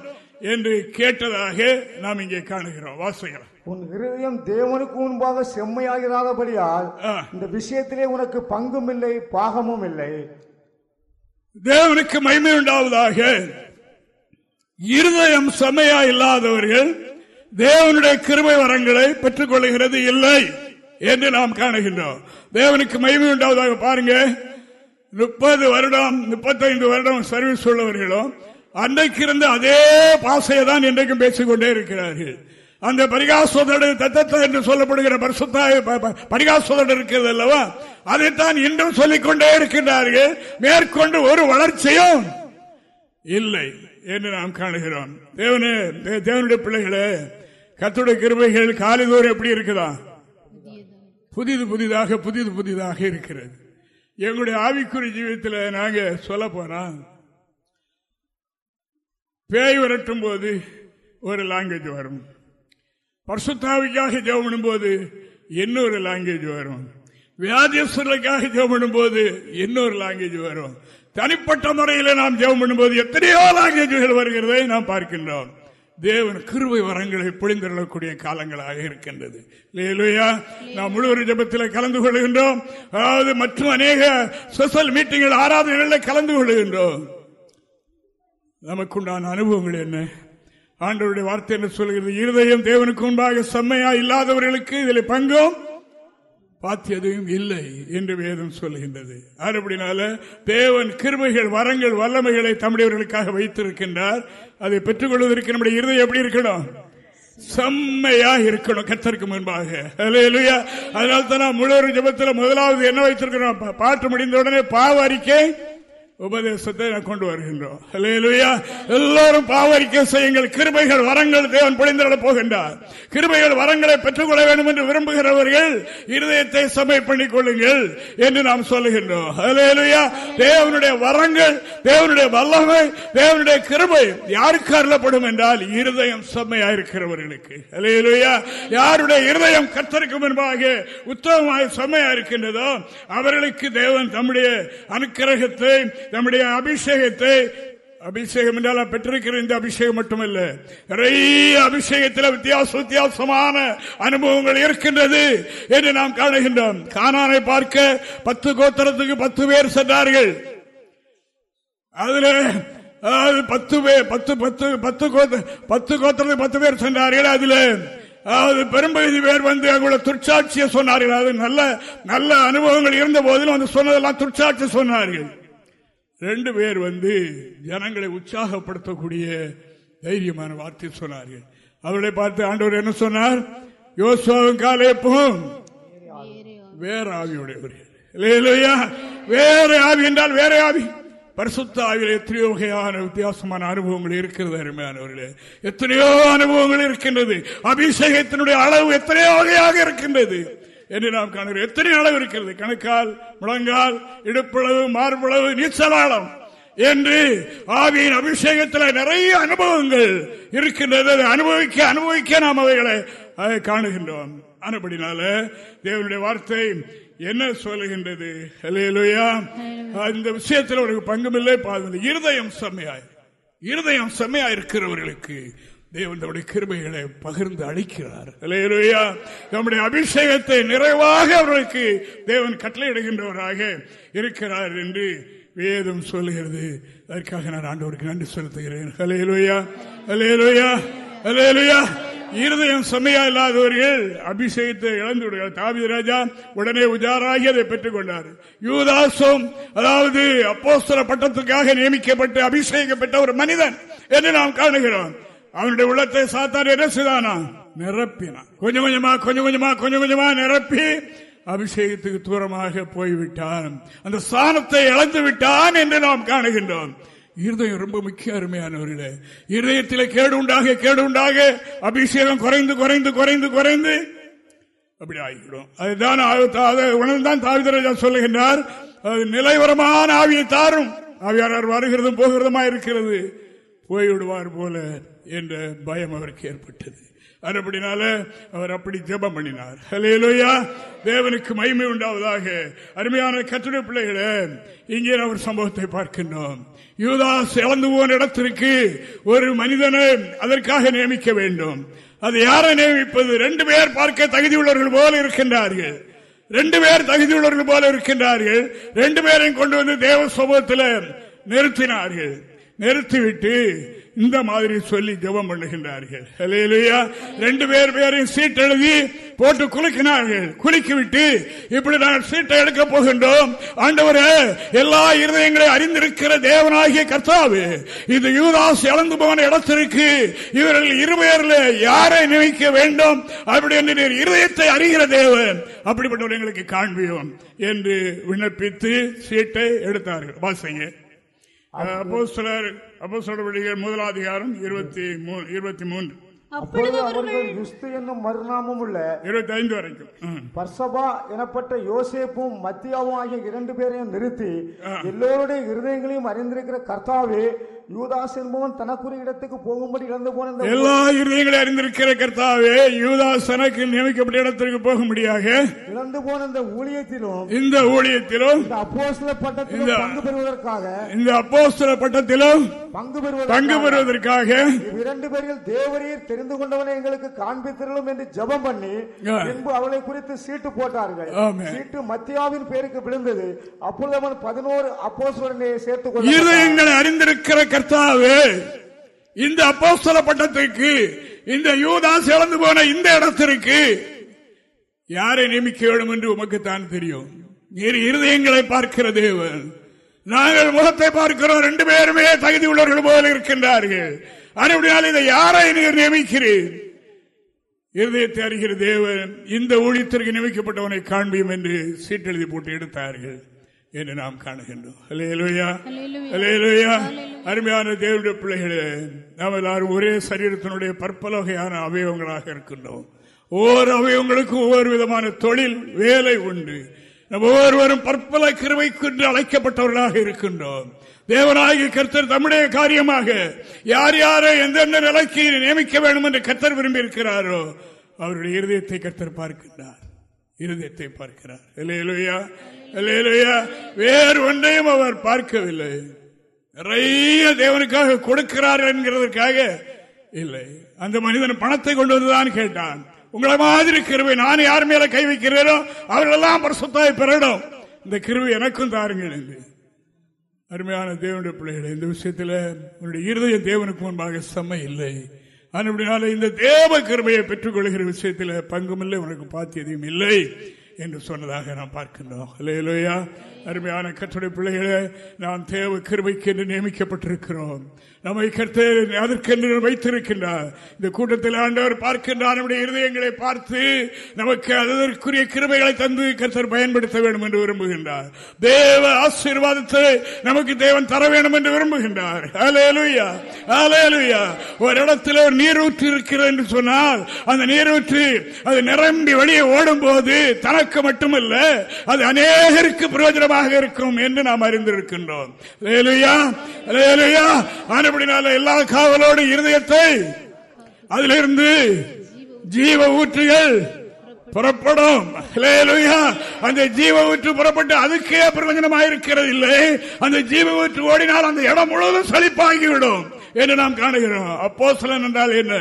என்று கேட்டதாக நாம் இங்கே காணுகிறோம். வாசிக்கிறோம் உன் இருதயம் தேவனுக்கு முன்பாக செம்மையாகிறாதபடியால் இந்த விஷயத்திலே உனக்கு பங்கும் இல்லை பாகமும் இல்லை. தேவனுக்கு மைமை உண்டாவதாக இருதயம் செம்மையா இல்லாதவர்கள் தேவனுடைய கிருமை வரங்களை பெற்றுக் கொள்ளுகிறது இல்லை என்று நாம் காணுகின்றோம். தேவனுக்கு மகிமை உண்டாவதாக பாருங்க. முப்பது வருடம் முப்பத்தைந்து வருடம் சர்வீஸ் உள்ளவர்களும் அன்றைக்கு இருந்த அதே பாசையை தான் இன்றைக்கும் பேசிக்கொண்டே இருக்கிறார்கள். அந்த பரிகாசோதடு தத்தத்தை என்று சொல்லப்படுகிற பரிசுத்தாய பரிகாசோதடு இருக்கிறது அல்லவா? அதைத்தான் இன்றும் சொல்லிக்கொண்டே இருக்கின்றார்கள். மேற்கொண்டு ஒரு வளர்ச்சியும் இல்லை என்று நாம் காணுகிறோம். தேவனே தேவனுடைய பிள்ளைகளே கத்துடைய கிருமைகள் காலிதோறும் எப்படி இருக்குதா? புதிது புதிதாக புதிது புதிதாக இருக்கிறது. எங்களுடைய ஆவிக்குறி ஜீவியத்தில் நாங்க சொல்ல போறோம். பேய் விரட்டும் போது ஒரு லாங்குவேஜ் வரும். பர்சுத்தாவிக்காக ஜெபம் போது இன்னொரு லாங்குவேஜ் வரும். வியாதியஸ்வர்களுக்காக ஜெபம் போது இன்னொரு லாங்குவேஜ் வரும். தனிப்பட்ட முறையில் நாம் ஜெபம் பண்ணும்போது எத்தனையோ லாங்குவேஜ்கள் வருகிறதை நாம் பார்க்கின்றோம். தேவன் கிருவை வரங்களை பொழிந்தருளக்கூடிய காலங்களாக இருக்கின்றது. இல்லையா நாம் முழுவதும் ஜபத்தில் கலந்து கொள்கின்றோம். அதாவது மற்றும் அநேக ஸ்பெஷல் மீட்டிங்கள் ஆராதனைகளில் கலந்து கொள்கின்றோம். நமக்குண்டான அனுபவங்கள் என்ன? ஆண்டவருடைய வார்த்தை என்ன சொல்கிறது? இருதயம் தேவனுக்கு முன்பாக செம்மையா இல்லாதவர்களுக்கு இதில் பங்கும். பாத்தியதையும் இல்லை என்று வேதம் சொல்லுகின்றது. அப்படினால தேவன் கிருமைகள் வரங்கள் வல்லமைகளை தமிழர்களுக்காக வைத்திருக்கின்றார். அதை பெற்றுக் கொள்வதற்கு நம்முடைய இருதயம் எப்படி இருக்கணும்? செம்மையா இருக்கணும் கத்தருக்கு முன்பாக. அதனால தான் முழு ஜபத்தில் முதலாவது என்ன வைத்திருக்கிறோம்? பாட்டு முடிந்த உடனே பாவ அறிக்கை உபதேசத்தை நான் கொண்டு வருகின்றோம். எல்லாரும் பாவரிக்கை செய்யுங்கள். கிருபைகள் வரங்கள் தேவன் பொழிந்திட போகின்றார். கிருபைகள் வரங்களை பெற்றுக்கொள்ள வேண்டும் என்று விரும்புகிறவர்கள் இருதயத்தை சமை பண்ணிக் கொள்ளுங்கள் என்று நாம் சொல்லுகின்றோம். தேவனுடைய வரங்கள் தேவனுடைய வல்லமை தேவனுடைய கிருபை யாருக்கு அருளப்படும் என்றால் இருதயம் செம்மையா இருக்கிறவர்களுக்கு யாருடைய இருதயம் கத்தருக்கு முன்பாக உத்தமமாக செம்மையா இருக்கின்றதோ அவர்களுக்கு தேவன் தம்முடைய அனுக்கிரகத்தை நம்முடைய அபிஷேகத்தை அபிஷேகம் என்றால் பெற்றிருக்கிற இந்த அபிஷேகம் மட்டுமல்ல நிறைய அபிஷேகத்தில் வித்தியாச வித்தியாசமான அனுபவங்கள் இருக்கின்றது என்று நாம் காணுகின்றோம். காணானை பார்க்க பத்து கோத்திரத்துக்கு பத்து பேர் சென்றார்கள். அதுல பத்து பேர் பத்து பத்து பத்து பத்து கோத்திரத்துக்கு பத்து பேர் சென்றார்கள். அதுல அதாவது பெரும்பகுதி பேர் வந்து அவங்களோட துர்ச்சாட்சியை சொன்னார்கள். அது நல்ல நல்ல அனுபவங்கள் இருந்த போதிலும் வந்து சொன்னதெல்லாம் துர்ச்சாட்சி சொன்னார்கள். ரெண்டு பேர் வந்து ஜனங்களை உற்சாகப்படுத்தக்கூடிய தைரியமான வார்த்தை சொன்னார்கள். அவர்களை பார்த்து ஆண்டவர் என்ன சொன்னார்? யோசுவாவும் காலேப்பும் வேற ஆவியுடையவர்கள் வேற ஆவி என்றால் வேற ஆவி. பரிசுத்த ஆவியில் எத்தனையோ வகையான வித்தியாசமான அனுபவங்கள் இருக்கிறது அருமையானவர்களே. எத்தனையோ அனுபவங்கள் இருக்கின்றது. அபிஷேகத்தினுடைய அளவு எத்தனையோ வகையாக இருக்கின்றது. என்று நாம் காணுகிறோம். எத்தனை அளவு இருக்கிறது? கணக்கால் முழங்கால் இடுப்பளவு மார்பளவு நீச்சலாளம் என்று ஆவியின் அபிஷேகத்தில் நிறைய அனுபவங்கள் இருக்கின்றது. அனுபவிக்க அனுபவிக்க நாம் அவைகளை காணுகின்றோம். ஆனபடினால தேவனுடைய வார்த்தை என்ன சொல்லுகின்றது? இந்த விஷயத்தில் உனக்கு பங்குமில்லை. பாதுகாப்பு இருதயம் செம்மையாய் இருதயம் செம்மையா இருக்கிறவர்களுக்கு தேவன் தம்முடைய கிருமைகளை பகிர்ந்து அளிக்கிறார். நம்முடைய அபிஷேகத்தை நிறைவாக அவர்களுக்கு தேவன் கட்டளையிடுகின்றவராக இருக்கிறார் என்று வேதம் சொல்லுகிறது அதற்காக நான் ஆண்டவருக்கு நன்றி செலுத்துகிறேன். ஹலேலுயா ஹலேலுயா ஹலேலுயா இருதயம் செம்மையா இல்லாதவர்கள் அபிஷேகத்தை இழந்து விடுகிறார் தாவித ராஜா உடனே உஜாராகி அதை பெற்றுக் கொண்டார் யூதாசம் அதாவது அப்போஸ்தர பட்டத்துக்காக நியமிக்கப்பட்டு அபிஷேகப்பட்ட ஒரு மனிதன் என்று நாம் காணுகிறோம். அவனுடைய உள்ளத்தை சாத்தார் என்ன செய்தானா? நிரப்பினான் கொஞ்சம் கொஞ்சமா கொஞ்சம் கொஞ்சமா கொஞ்சம் கொஞ்சமா நிரப்பி அபிஷேகத்துக்கு தூரமாக போய்விட்டான். அந்த சாணத்தை இழந்து விட்டான் என்று நாம் காணுகின்றோம். இருதயம் ரொம்ப முக்கிய அருமையானவர்களே இருதயத்தில் கேடு உண்டாக கேடு உண்டாக அபிஷேகம் குறைந்து குறைந்து குறைந்து குறைந்து அப்படி ஆகிவிடும். அதுதான் உணர்ந்தான் தாவிதராஜா சொல்லுகின்றார் அது நிலைவரமான ஆவியை தாரும். ஆவியாளர் வருகிறதும் போகிறதுமா இருக்கிறது. போய்விடுவார் போல. என்ற பயம் அவருக்கு ஏற்பட்டது. அப்படினால அவர் அப்படி ஜபம் பண்ணினார். ஹலேலோயா தேவனுக்கு மகிமை உண்டாவதாக. அருமையான கட்டுரை பிள்ளைகளை இங்கே அவர் சம்பவத்தை பார்க்கின்றோம். யூதாஸ் இழந்து போன இடத்திற்கு ஒரு மனிதனை அதற்காக நியமிக்க வேண்டும். அது யாரை நியமிப்பது? ரெண்டு பேர் பார்க்க தகுதியுள்ளவர்கள் போல இருக்கின்றார்கள். ரெண்டு பேர் தகுதியுள்ளவர்கள் போல இருக்கின்றார்கள். ரெண்டு பேரையும் கொண்டு வந்து தேவ சமூகத்தில் நிறுத்தினார்கள். நிறுத்திவிட்டு இந்த மாதிரி சொல்லி ஜபம் பண்ணுகின்றார்கள். ரெண்டு பேர் பேரையும் சீட் எழுதி போட்டு குலுக்கினார்கள். குலுக்கி விட்டு இப்படி நாங்கள் சீட்டை எடுக்க போகின்றோம். ஆண்டவர் எல்லா இருதயங்களையும் அறிந்திருக்கிற தேவனாகிய கர்த்தாவு இது யூதாஸ் இழந்து போன இடத்திற்கு இவர்கள் இருவேரில் யாரை நினைக்க வேண்டும்? அப்படி என்று இருதயத்தை அறிகிற தேவன். அப்படிப்பட்டவர் எங்களுக்கு காண்பியோம் என்று விண்ணப்பித்து சீட்டை எடுத்தார்கள். வாசிங்க. அப்போ சிலர் அப்போ சொல்றபடிகள் முதலாதிகாரம் இருபத்தி இருபத்தி மூன்று. அப்பொழுது அவர்கள் கிறிஸ்து என்னும் மறுநாமம் உள்ள இருபத்தி ஐந்து வரைக்கும் பர்சபா எனப்பட்ட யோசேப்பும் மத்தியாவும் ஆகிய இரண்டு பேரையும் நிறுத்தி எல்லோருடைய இருதயங்களையும் அறிந்திருக்கிற கர்த்தாவே யூதாஸ் என்பவன் தனக்குரிய இடத்துக்கு போகும்படி இழந்து போன எல்லா இருதயங்களை அறிந்திருக்கிற கர்த்தாவே யூதாஸ் தனக்கு நியமிக்கப்பட்ட இடத்திற்கு போக முடியாக இழந்து போன இந்த ஊழியத்திலும் இந்த ஊழியத்திலும் இந்த அப்போஸ்தல பட்டத்திலும் இந்த- பங்கு பெறுவதற்காக இந்த அப்போஸ்தல பட்டத்திலும் பங்கு பங்கு பெறுவதற்காக பெறுவதற்காக இரண்டு பேர்கள் தேவரீர் தெரிந்து கொண்டவனை எங்களுக்கு காண்பித்திரலும் என்று ஜெபம் பண்ணி. பின்பு அவளை குறித்து சீட்டு போட்டார்கள். சீட்டு மத்தியாவின் பேருக்கு விழுந்தது அப்பொழுது அவன் பதினோரு அப்போஸ்தலனை சேர்த்துக் கொள்ள இருதயங்களை அறிந்திருக்கிற கர்த்தாவே இந்த அப்போஸ்தல பட்டத்திற்கு இந்த யூதா சிறந்து போன இந்த இடத்திற்கு யாரை நியமிக்க வேண்டும் என்று உமக்கு தான் தெரியும். நீர் இருதயங்களை பார்க்கிற தேவன். நாங்கள் முகத்தை பார்க்கிறோம். ரெண்டு பேருமே தகுதி உள்ளவர்கள் போல இருக்கின்றார்கள். அப்படினால் இதை யாரை நீர் நியமிக்கிறீர்? இருதயத்தை அறிகிற தேவன் இந்த ஊழியத்திற்கு நியமிக்கப்பட்டவனை காண்பியும் என்று சீட்டெழுதி போட்டு எடுத்தார்கள். என்று நாம் காணுகின்றோம். அருமையான தேவனுடைய பிள்ளைகளே நாம் எல்லாரும் ஒரே சரீரத்தினுடைய பற்பல வகையான அவயவங்களாக இருக்கின்றோம். ஒவ்வொரு அவயவங்களுக்கும் ஒவ்வொரு விதமான தொழில் வேலை உண்டு. நம்ம ஒவ்வொருவரும் பற்பல கிருவைக்கு அழைக்கப்பட்டவர்களாக இருக்கின்றோம். தேவனாகிய கர்த்தர் தம்முடைய காரியமாக யார் யாரை எந்தெந்த நிலைக்கு நியமிக்க வேண்டும் என்று கர்த்தர் விரும்பி இருக்கிறாரோ அவருடைய இருதயத்தை கர்த்தர் பார்க்கின்றார். இருதயத்தை பார்க்கிறார். இல்லையா இல்லையா வேறு ஒன்றையும் அவர் பார்க்கவில்லை. நிறைய தேவனுக்காக கொடுக்கிறார் என்கிறதற்காக இல்லை. அந்த மனிதன் பணத்தை கொண்டு வந்துதான் கேட்டான். உங்களை மாதிரி கிருவை நான் யார் மேல கை வைக்கிறேனோ அவர்களெல்லாம் பரிசுத்தாய் பெறணும் இந்த கிருவி எனக்கும் தாருங்கள் என்று அருமையான தேவனுடைய பிள்ளைகளை இந்த விஷயத்தில் உன்னுடைய இருதயம் தேவனுக்கு முன்பாக செம்ம இல்லை. அதுபடினால இந்த தேவ கிருமையை பெற்றுக் கொள்கிற விஷயத்தில் பங்குமில்லை உனக்கு பாத்தியதையும் இல்லை என்று சொன்னதாக நாம் பார்க்கின்றோம். இல்லையா அருமையான கற்றுடைய பிள்ளைகளை நாம் தேவ கிருமைக்கு என்று நியமிக்கப்பட்டிருக்கிறோம். நம்மை கர்த்தர் அதற்கென்று வைத்திருக்கின்றார். இந்த கூட்டத்தில் ஆண்டவர் பார்க்கின்றார். நம்முடைய இருதயங்களை பார்த்து நமக்கு அதற்குரிய கிருபைகளை தந்து கர்த்தர் பயன்படுத்த வேண்டும் என்று விரும்புகின்றார். தேவ ஆசீர்வாதத்தை நமக்கு தேவன் தர வேண்டும் என்று விரும்புகின்றார். அலேலுயா அலேலுயா ஒரு இடத்துல ஒரு நீரூற்று இருக்கிறது என்று சொன்னால் அந்த நீரூற்று அது நிரம்பி வெளியே ஓடும் போது தனக்கு மட்டுமல்ல அது அநேகருக்கு பிரயோஜனமாக இருக்கும் என்று நாம் அறிந்திருக்கின்றோம். அப்படினால எல்லா காவலோடு இருதயத்தை அதிலிருந்து ஜீவ ஊற்றுகள் புறப்படும். அந்த ஜீவ ஊற்று புறப்பட்டு அதுக்கே பிரயோஜனமாயிருக்கிறது இல்லை அந்த ஜீவ ஊற்று ஓடினால் அந்த இடம் முழுவதும் செழிப்பாகிவிடும் என்று நாம் காணுகிறோம். அப்போ என்றால் என்ன?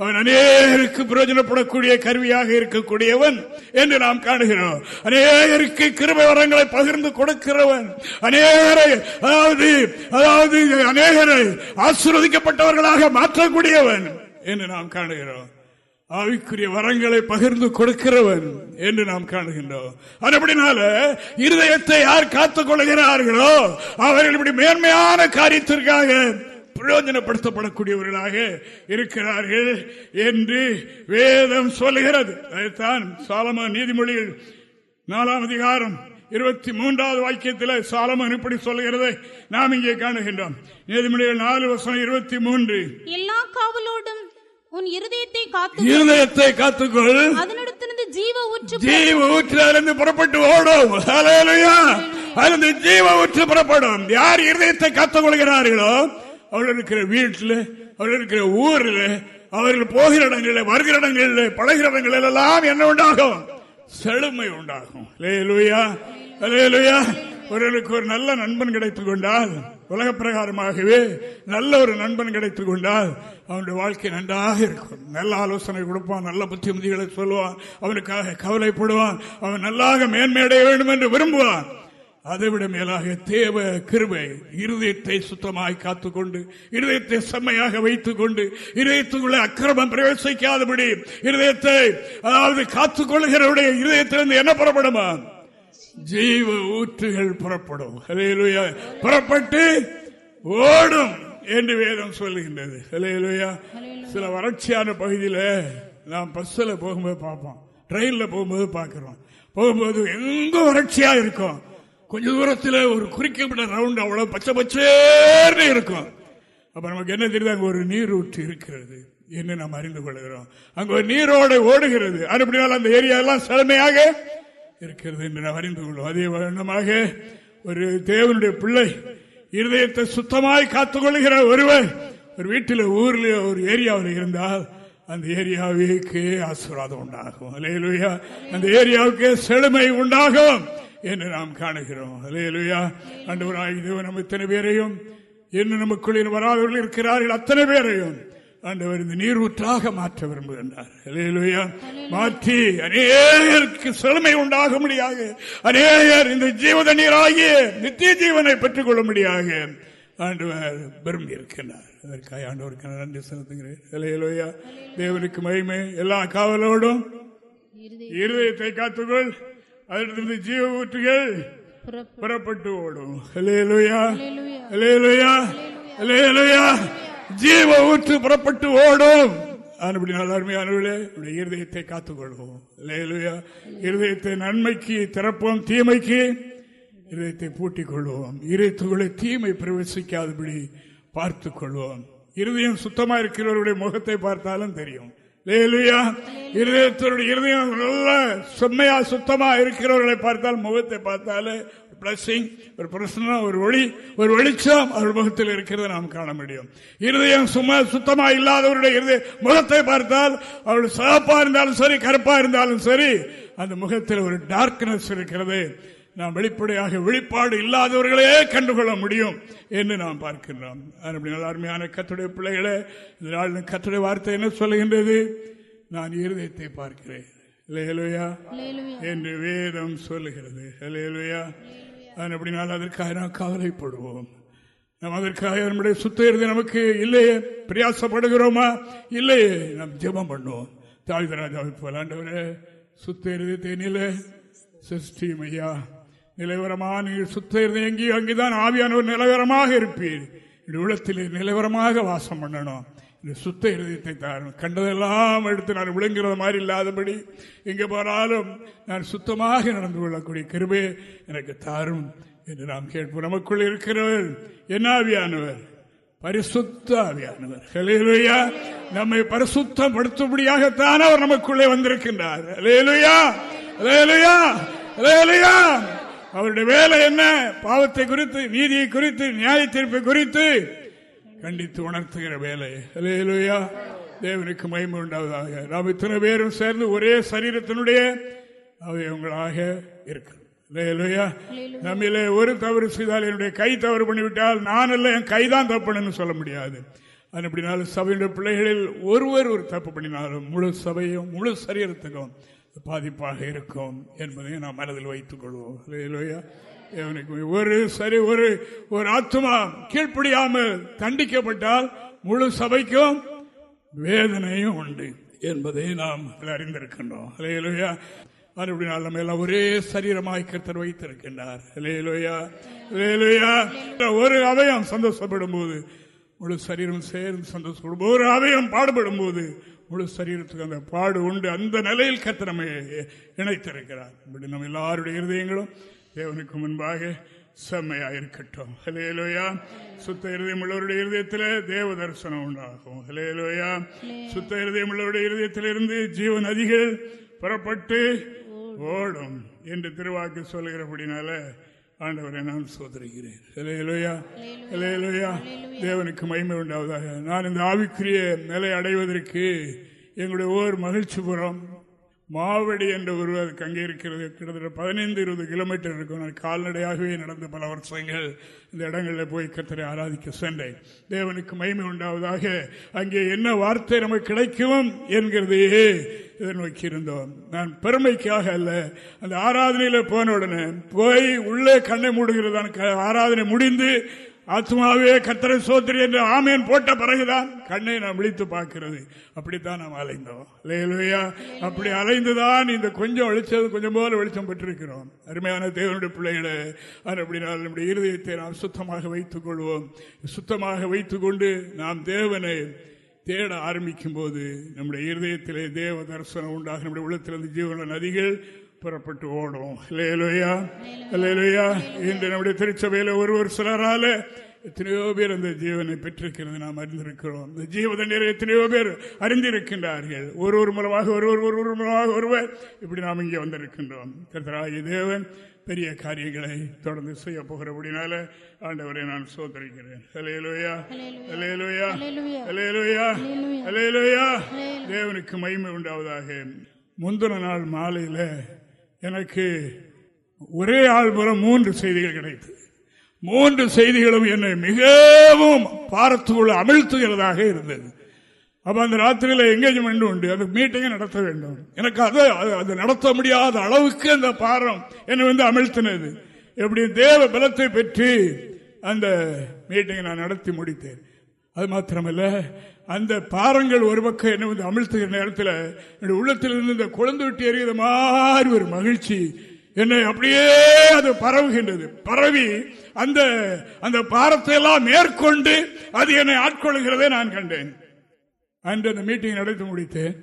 அவன் அநேகருக்கு பிரயோஜனப்படக்கூடிய கருவியாக இருக்கக்கூடியவன் என்று நாம் காணுகிறோம். அநேகருக்கு கிருபை வரங்களை பகிர்ந்து கொடுக்கிறவன் அநேகரை அதாவது அதாவது அநேகரை ஆசீர்வதிக்கப்பட்டவர்களாக மாற்றக்கூடியவன் என்று நாம் காணுகிறோம். ஆவிக்குரிய வரங்களை பகிர்ந்து கொடுக்கிறவன் என்று நாம் காணுகின்றோம். அப்படினால இருதயத்தை யார் காத்துக் கொள்கிறார்களோ அவர்கள் இப்படி மேன்மையான காரியத்திற்காக பிரயோஜனப்படுத்தப்படக்கூடியவர்களாக இருக்கிறார்கள் என்று வேதம் சொல்லுகிறது. அதைத்தான் சாலம நீதிமொழிகள் நாலாம் அதிகாரம் இருபத்தி மூன்றாவது வாக்கியத்தில் சாலமன் இப்படி சொல்லுகிறதை நாம் இங்கே காணுகின்றோம். நீதிமொழிகள் நாலு வருஷம் இருபத்தி மூன்று. எல்லா காவலோடும் உன் இருதயத்தை காத்து இருதயத்தை காத்துக்கொள். அதனிடத்திலிருந்து ஜீவ ஊற்று ஜீவ புறப்பட்டு ஓடும். அதிலிருந்து ஜீவ ஊற்று புறப்படும். யார் இருதயத்தை காத்துக் கொள்கிறார்களோ அவர்கள் இருக்கிற வீட்டில் அவர்கள் இருக்கிற ஊரில் அவர்கள் போகிற இடங்களில் வருகிற இடங்களில் பழகிற இடங்களில் எல்லாம் என்ன உண்டாகும்? செழுமை உண்டாகும். லேலுயா லேலுயா ஒருவருக்கு ஒரு நல்ல நண்பன் கிடைத்துக் கொண்டால் உலக பிரகாரமாகவே நல்ல ஒரு நண்பன் கிடைத்துக் கொண்டால் அவனுடைய வாழ்க்கை நன்றாக இருக்கும். நல்ல ஆலோசனை கொடுப்பான் நல்ல புத்திமதிகளை சொல்லுவான் அவனுக்காக கவலைப்படுவான் அவன் நல்லாக மேன்மையடைய வேண்டும் என்று விரும்புவான். அதைவிட மேலாக தேவ கிருபை இருதயத்தை சுத்தமாய் காத்துக்கொண்டு இருதயத்தை செம்மையாக வைத்துக் கொண்டு இருதயத்துக்குள்ள அக்கிரமம் பிரவேசிக்காதபடி இருதயத்தை அதாவது காத்துக்கொள்கிறவுடைய இருதயத்திலிருந்து என்ன புறப்படுமா? ஜீவ ஊற்றுகள் புறப்படும். புறப்பட்டு ஓடும் என்று வேதம் சொல்லுகின்றது. ஹalleluya. சில வறட்சியான பகுதியில் நாம் பஸ்ல போகும்போது பார்ப்போம். ட்ரெயின்ல போகும்போது பார்க்கிறோம். போகும்போது எங்க வறட்சியா இருக்கும். கொஞ்ச தூரத்தில் ஒரு குறிக்கப்பட்ட ரவுண்ட் அவ்வளவு பச்சை பச்சேர்னு இருக்கும். அப்ப நமக்கு என்ன தெரியுது? அங்க ஒரு நீர் ஊற்று இருக்கிறது என்று நாம் அறிந்து கொள்கிறோம். அங்க ஒரு நீரோடு ஓடுகிறது. அப்படினால் அந்த ஏரியா எல்லாம் செழுமையாக இருக்கிறது என்று நாம் அறிந்து கொள்வோம் அதே வண்ணமாக ஒரு தேவனுடைய பிள்ளை இருதயத்தை சுத்தமாய் காத்துக்கொள்கிற ஒருவர் ஒரு வீட்டில் ஊரில் ஒரு ஏரியாவில் இருந்தால் அந்த ஏரியாவுக்கு ஆசீர்வாதம் உண்டாகும். அந்த ஏரியாவுக்கு செழுமை உண்டாகும். என்று நாம் காணுகிறோம். அலையலுயா அன்று தேவன் நம்ம இத்தனை பேரையும் என்ன நமக்குள்ள வராதவர்கள் இருக்கிறார்கள் அத்தனை பேரையும் ஆண்டவர் இந்த நீரூற்றாக மாற்ற விரும்புகின்றார். மாற்றி அநேகருக்கு செழுமை உண்டாக முடியாது. அநேகர் இந்த ஜீவத நீராகிய நித்திய ஜீவனை பெற்றுக் கொள்ள முடியாது. ஆண்டவர் விரும்பி இருக்கின்றார். அதற்காக ஆண்டவருக்கு நன்றி செலுத்துகிறேன். தேவனுக்கு மகிமை. எல்லா காவலோடும் இருதயத்தை காத்துக்கொள். அதிலிருந்து ஜீவ ஊற்றுகள் புறப்பட்டு ஓடும். ஜீவ ஊற்று புறப்பட்டு ஓடும். இருதயத்தை காத்துக்கொள்வோம். இருதயத்தை நன்மைக்கு திறப்போம் தீமைக்கு இதயத்தை பூட்டிக் கொள்வோம் இதயத்துக்குள்ளே தீமை பிரவேசிக்காதபடி பார்த்துக் கொள்வோம் இருதயம் சுத்தமா இருக்கிறவருடைய முகத்தை பார்த்தாலும் தெரியும். இருதயத்தினுடைய இருதயம் நல்ல செம்மையா சுத்தமா இருக்கிறவர்களை பார்த்தால் முகத்தை பார்த்தாலே பிளஸிங் ஒரு பிரசனம் ஒரு ஒளி ஒரு வெளிச்சம் அவர் முகத்தில் இருக்கிறத நாம் காண முடியும். இருதயம் சும்மா சுத்தமா இல்லாதவருடைய இருதய முகத்தை பார்த்தால் அவருடைய சிவப்பா இருந்தாலும் சரி கருப்பா இருந்தாலும் சரி அந்த முகத்தில் ஒரு டார்க்னஸ் இருக்கிறது. நாம் வெளிப்படையாக வெளிப்பாடு இல்லாதவர்களே கண்டுகொள்ள முடியும் என்று நாம் பார்க்கின்றோம். அருமையான கத்துடைய பிள்ளைகளே இதனால் கத்துடைய வார்த்தை என்ன சொல்லுகின்றது? நான் இருதயத்தை பார்க்கிறேன். என்று வேதம் சொல்லுகிறது. அப்படினால் அதற்காக நாம் கவலைப்படுவோம். நாம் அதற்காக நம்முடைய சுத்த நமக்கு இல்லையே பிரயாசப்படுகிறோமா? இல்லையே நாம் ஜெபம் பண்ணுவோம். தாவிதராஜாவை போலாண்டவரே சுத்த இருதயத்தை நில ஐயா நிலவரமாக நீங்கள் சுத்த எங்கேயும் அங்கேதான் ஆவியானவர் நிலவரமாக இருப்பீர். உள்ளத்தில் நிலவரமாக வாசம் பண்ணணும். இந்த சுத்த இருதயத்தை தாரும். கண்டதெல்லாம் எடுத்து நான் விழுங்குறது மாதிரி இல்லாதபடி எங்கே போனாலும் நான் சுத்தமாக நடந்து கொள்ளக்கூடிய கருவே எனக்கு தாரும் என்று நாம் கேட்போம். நமக்குள் இருக்கிறவர் என்ன ஆவியானவர்? பரிசுத்த ஆவியானவர். நம்மை பரிசுத்தப்படுத்தும்படியாகத்தான் அவர் நமக்குள்ளே வந்திருக்கின்றார். ஹலேலுயா ஹலேலுயா ஹலேலுயா அவருடைய வேலை என்ன? பாவத்தை குறித்து நீதியை குறித்து நியாய தீர்ப்பை குறித்து கண்டித்து உணர்த்துகிற வேலை. அலையலுயா தேவனுக்கு மயமு உண்டாவதாக. நாம் இத்தனை பேரும் சேர்ந்து ஒரே சரீரத்தினுடைய அவயவங்களாக இருக்கிறோம் நம்மிலே ஒரு தவறு செய்தால் என்னுடைய கை தவறு பண்ணிவிட்டால் நான் அல்ல என் கைதான் தப்புன்னு சொல்ல முடியாது. அப்படினாலும் சபையுடைய பிள்ளைகளில் ஒருவர் ஒரு தப்பு பண்ணினாலும் முழு சபையும் முழு சரீரத்துக்கும் பாதிப்பாக இருக்கும் என்பதை நாம் மனதில் வைத்துக் கொள்வோம். ஒரு சரி ஒரு ஒரு ஆத்மா கீழ்ப்படியாமல் தண்டிக்கப்பட்டால் முழு சபைக்கும் வேதனையும் உண்டு என்பதை நாம் அறிந்திருக்கின்றோம். அலையலுயா மறுபடியும் நம்ம எல்லாம் ஒரே சரீரமாய் கத்தர் வைத்திருக்கின்றார். ஒரு அவயம் சந்தோஷப்படும் போது முழு சரீரம் சேர்ந்து சந்தோஷப்படும் ஒரு அவயம் பாடுபடும் போது முழு சரீரத்துக்கு அந்த பாடு உண்டு. அந்த நிலையில் கத்த நம்ம இணைத்திருக்கிறார். இப்படி நம்ம எல்லாருடைய இருதயங்களும் தேவனுக்கு முன்பாக செம்மையா இருக்கட்டும் ஹலேலோயா சுத்த இருதயம் உள்ளவருடைய இருதயத்தில் தேவ தரிசனம் உண்டாகும். ஹலேலோயா சுத்த இருதயம் உள்ளவருடைய இருதயத்திலிருந்து ஜீவ நதிகள் புறப்பட்டு ஓடும் என்று திருவாக்கு சொல்லுகிறபடினால ஆண்டவரை நான் சோதரிக்கிறேன் தேவனுக்கு மகிமை உண்டாவதாக. நான் இந்த ஆவிக்குரிய நிலை அடைவதற்கு எங்களுடைய ஓர் மகிழ்ச்சிபுரம் மாவடி என்ற ஒரு அதுக்கு அங்கே இருக்கிறது. கிட்டத்தட்ட பதினைந்து இருபது கிலோமீட்டர் இருக்கும். நான் கால்நடையாகவே நடந்த பல வருஷங்கள் இந்த இடங்களில் போய் கத்தரை ஆராதிக்க சென்றேன். தேவனுக்கு மகிமை உண்டாவதாக அங்கே என்ன வார்த்தை நமக்கு கிடைக்கும் என்கிறதையே எதிர்நோக்கி இருந்தோம். நான் பெருமைக்காக அல்ல அந்த ஆராதனையில் போன உடனே போய் உள்ளே கண்ணை மூடுகிறதான ஆராதனை முடிந்து ஆத்மாவே கத்திர சோத்திரி என்று ஆமேன் போட்ட பிறகுதான் கண்ணை நாம் விழித்து பார்க்கிறது. அப்படித்தான் நாம் அலைந்தோம். இல்லையா அப்படி அலைந்துதான் இந்த கொஞ்சம் வெளிச்சம் கொஞ்சம் போல வெளிச்சம் பெற்றிருக்கிறோம். அருமையான தேவனுடைய பிள்ளைகளை அப்படினால் நம்முடைய இருதயத்தை நாம் சுத்தமாக வைத்துக் கொள்வோம் சுத்தமாக வைத்துக்கொண்டு நாம் தேவனை தேட ஆரம்பிக்கும் போது நம்முடைய இருதயத்திலே தேவ தரிசனம் உண்டாக நம்முடைய உள்ளத்திலிருந்து ஜீவன நதிகள் புறப்பட்டு ஓடும். லேலுயா லேலுயா இன்று நம்முடைய திருச்சபையில ஒருவர் சிலரால எத்தனையோ பேர் அந்த ஜீவனை பெற்றிருக்கிறது நாம் அறிந்திருக்கிறோம். இந்த ஜீவதண்டரை எத்தனையோ பேர் அறிந்திருக்கின்றார்கள். ஒரு ஒரு மூலமாக ஒருவர் ஒரு ஒரு மூலமாக ஒருவர் இப்படி நாம் இங்கே வந்திருக்கின்றோம். கர்த்தராகிய தேவன் பெரிய காரியங்களை தொடர்ந்து செய்ய போகிறபடினால ஆண்டவரை நான் சோதரிக்கிறேன். தேவனுக்கு மகிமை உண்டாவதாக. முந்தின நாள் மாலையில் எனக்கு ஒரே ஆள் மூலம் மூன்று செய்திகள் கிடைத்தது. மூன்று செய்திகளும் என்னை மிகவும் பாரத்துக்குள் அமிழ்த்துகிறதாக இருந்தது. அப்ப அந்த ராத்திரியில் எங்கேஜ்மெண்ட் உண்டு. அந்த மீட்டிங்கை நடத்த வேண்டும். எனக்கு அது அது நடத்த முடியாத அளவுக்கு அந்த பாரம் என்னை வந்து அமிழ்த்தினது. எப்படி தேவ பலத்தை பெற்று அந்த மீட்டிங்கை நான் நடத்தி முடித்தேன். அது மாத்திரமல்ல அந்த பாரங்கள் ஒரு பக்கம் என்ன வந்து அமிழ்த்துகிற நேரத்தில் என்னுடைய உள்ளத்தில் இருந்து இந்த குழந்தை விட்டு எறிகிற மாதிரி ஒரு மகிழ்ச்சி என்னை அப்படியே அது பரவுகின்றது. பரவி அந்த அந்த பாரத்தை எல்லாம் மேற்கொண்டு அது என்னை ஆட்கொள்கிறதை நான் கண்டேன். அன்று அந்த மீட்டிங் நடத்தி முடித்தேன்.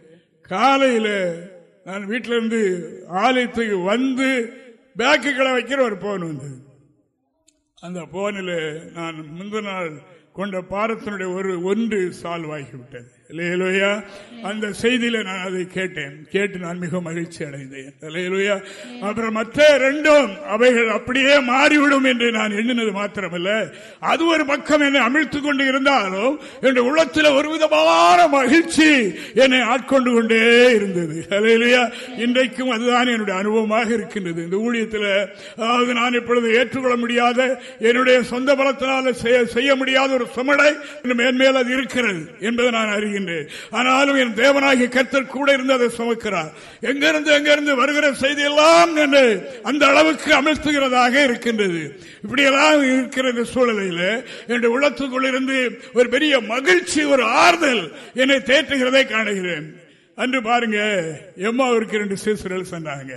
காலையில் நான் வீட்டிலிருந்து ஆலயத்துக்கு வந்து பேக்குகளை வைக்கிற ஒரு போன் வந்தது. அந்த போனில் நான் முந்தின நாள் கொண்ட பாரத்தினுடைய ஒரு ஒன்று சால்வ் ஆகிவிட்டது இல்லையா அந்த செய்தியில நான் அதை கேட்டேன். கேட்டு நான் மிக மகிழ்ச்சி அடைந்தேன். இல்லையா அப்புறம் மற்ற ரெண்டும் அவைகள் அப்படியே மாறிவிடும் என்று நான் எண்ணினது மாத்திரமல்ல. அது ஒரு பக்கம் என்னை அமிழ்த்து கொண்டு இருந்தாலும் என்னுடைய உள்ளத்தில் ஒரு விதமான மகிழ்ச்சி என்னை ஆட்கொண்டு கொண்டே இருந்தது. இல்லையா இன்றைக்கும் அதுதான் என்னுடைய அனுபவமாக இருக்கின்றது. இந்த ஊழியத்தில் அதாவது நான் இப்பொழுது ஏற்றுக்கொள்ள முடியாத என்னுடைய சொந்த பலத்தினால் செய்ய முடியாத ஒரு சுமடை மேன்மேல் அது இருக்கிறது என்பதை நான் அறிகிறேன் இருக்கின்றேன். ஆனாலும் என் தேவனாகிய கர்த்தர் கூட இருந்து அதை சுமக்கிறார். எங்கிருந்து எங்கிருந்து வருகிற செய்தி எல்லாம் என்று அந்த அளவுக்கு அமர்த்துகிறதாக இருக்கின்றது. இப்படியெல்லாம் இருக்கிற இந்த சூழலில் என்னுடைய உள்ளத்துக்குள் இருந்து ஒரு பெரிய மகிழ்ச்சி ஒரு ஆறுதல் என்னை தேற்றுகிறதை காணுகிறேன். அன்று பாருங்க எம்மாவிற்கு ரெண்டு சீசர்கள் சொன்னாங்க.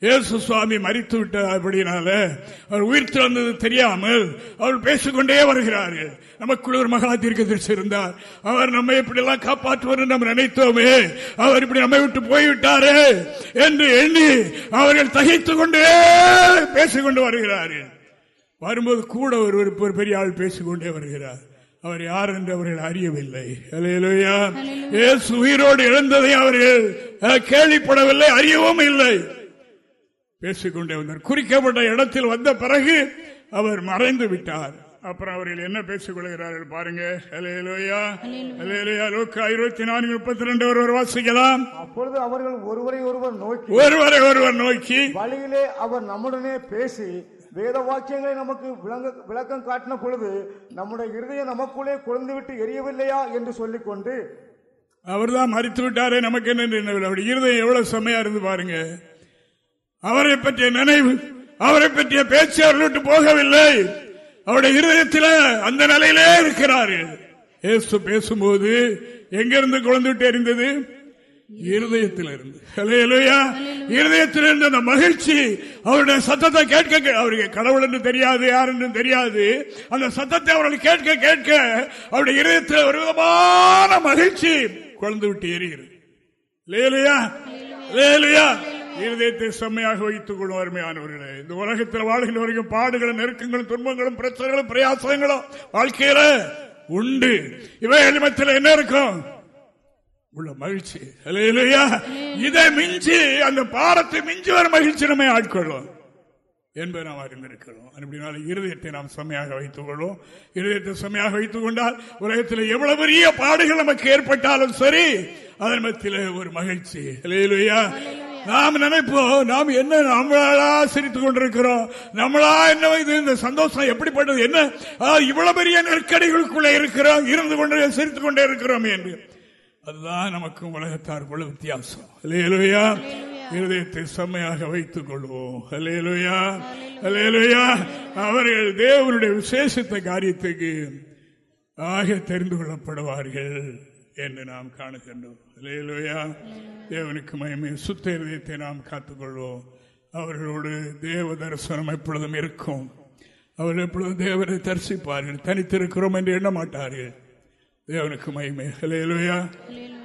இயேசு சுவாமி மறித்து விட்டார் அப்படினால அவர் உயிர் திறந்தது தெரியாமல் அவர் பேசிக்கொண்டே வருகிறார்கள். நமக்குள்ள ஒரு மகா தீர்க்க இருந்தார். அவர் நம்மை இப்படி எல்லாம் காப்பாற்றுவார் நம்ம நினைத்தோமே அவர் இப்படி நம்மை விட்டு போய்விட்டாரே என்று எண்ணி அவர்கள் தகைத்துக் கொண்டே பேசிக்கொண்டு வருகிறார்கள். வரும்போது கூட ஒரு ஒரு பெரிய ஆள் பேசிக்கொண்டே வருகிறார். அவர் யார் என்று அவர்கள் அறியவில்லை. உயிரோடு இழந்ததை அவர்கள் கேள்விப்படவில்லை அறியவும் இல்லை. பேசிக்கொண்டே வந்தார். குறிக்கப்பட்ட இடத்தில் வந்த பிறகு அவர் மறைந்து விட்டார். அப்புறம் அவர்கள் என்ன பேசிக் கொள்கிறார்கள் பாருங்க. இருபத்தி நான்கு முப்பத்தி ரெண்டு ஒருவர் வாசிக்கலாம். அப்பொழுது அவர்கள் ஒருவரை ஒருவர் நோக்கி ஒருவரை ஒருவர் நோக்கி வழியிலே அவர் நம்முடனே பேசி வேத வாக்கியங்களை நமக்கு விளக்கம் காட்டின பொழுது நம்முடைய இருதயம் நமக்குள்ளே குழந்து விட்டு எரியவில்லையா என்று சொல்லிக்கொண்டு அவர் தான் மறித்து விட்டாரே நமக்கு என்ன இருதயம் எவ்வளவு செம்மையா இருந்து பாருங்க. அவரை பற்றிய நினைவு அவரை பற்றிய பேச்சு விட்டு போகவில்லை. அவருடைய இருதயத்தில் அந்த நிலையிலே இருக்கிறார். ஏசு பேசும்போது எங்கிருந்து குழந்தை விட்டு எரிந்தது? இருதயத்தில் இருந்து. இருதயத்தில் இருந்த அந்த மகிழ்ச்சி அவருடைய சத்தத்தை கேட்க அவருக்கு கடவுள் என்று தெரியாது யார் என்று தெரியாது. அந்த சத்தத்தை அவர்கள் கேட்க கேட்க அவருடைய இருதயத்தில் ஒரு விதமான மகிழ்ச்சி குழந்தை விட்டு எரிகிறது. இல்லையா இல்லையா இருதயத்தை செம்மையாக வைத்துக் கொள்ளும் அருமையானவர்களே இந்த உலகத்தில் வாழ்கின்ற வரைக்கும் பாடுகளும் நெருக்கங்களும் துன்பங்களும் பிரச்சனைகளும் பிரயாசங்களும் வாழ்க்கையில உண்டு. இவை எளிமத்தில் என்ன இருக்கும்? உள்ள மகிழ்ச்சி. இதை மிஞ்சி அந்த பாடத்தை மிஞ்சி வர மகிழ்ச்சி நம்மை ஆட்கொள்ளும் என்பதை நாம் அறிந்திருக்கிறோம். அப்படினால இருதயத்தை நாம் செம்மையாக வைத்துக் கொள்வோம். இருதயத்தை செம்மையாக வைத்துக் கொண்டால் உலகத்தில் எவ்வளவு பெரிய பாடுகள் நமக்கு ஏற்பட்டாலும் சரி அதன் மத்தியில் ஒரு மகிழ்ச்சி. இல்லையா நாம் நினைப்போம் நாம் என்ன நம்மளா சிரித்துக் கொண்டிருக்கிறோம்? நம்மளா என்ன இந்த சந்தோஷம் எப்படிப்பட்டது? என்ன? இவ்வளவு பெரிய நெருக்கடிகளுக்குள்ளே இருக்கிறோம் இருந்து கொண்டு சிரித்துக் கொண்டே இருக்கிறோம் என்று. அதுதான் நமக்கு உலகத்தாருக்குள்ள வித்தியாசம். இல்லையா இருதயத்தை செம்மையாக வைத்துக் கொள்வோம். அலேலுயா அலேலுயா அவர்கள் தேவனுடைய விசேஷத்த காரியத்துக்கு ஆக தெரிந்து கொள்ளப்படுவார்கள். என்று நாம் காணுகின்றோம். தேவனுக்கு மயமே சுத்த இருதயத்தை நாம் காத்துக்கொள்வோம். அவர்களோடு தேவ தரிசனம் எப்பொழுதும் இருக்கும். அவர்கள் எப்பொழுதும் தேவனை தரிசிப்பார்கள். தனித்திருக்கிறோம் என்று எண்ண மாட்டார்கள். தேவனுக்கு மயமே இலையிலுயா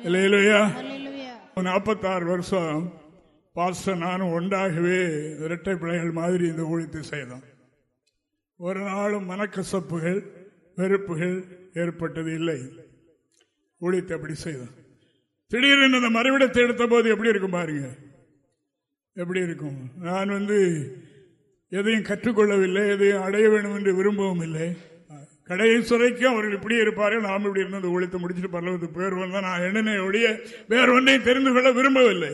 இலையிலுயா நாற்பத்தாறு வருஷம் பாச நானும் ஒன்றாகவே இரட்டை பிள்ளைகள் மாதிரி இந்த ஊழித்து செய்தோம். ஒரு நாளும் மனக்கசப்புகள் வெறுப்புகள் ஏற்பட்டது இல்லை. ஊழியத்தை அப்படி செய்தான் திடீரென்று அந்த மறைவிடத்தை எடுத்த போது எப்படி இருக்கும் பாருங்க. எப்படி இருக்கும்? நான் வந்து எதையும் கற்றுக்கொள்ளவில்லை எதையும் அடைய வேண்டும் என்று விரும்பவும் இல்லை. கடையை சுரைக்கும் அவர்கள் இப்படி இருப்பார்கள் நாம் இப்படி இருந்து ஒழித்து முடிச்சுட்டு பரலவத்து பேர் வந்தால் நான் என்னென்ன ஒழிய வேற ஒன்றையும் தெரிந்து கொள்ள விரும்பவில்லை.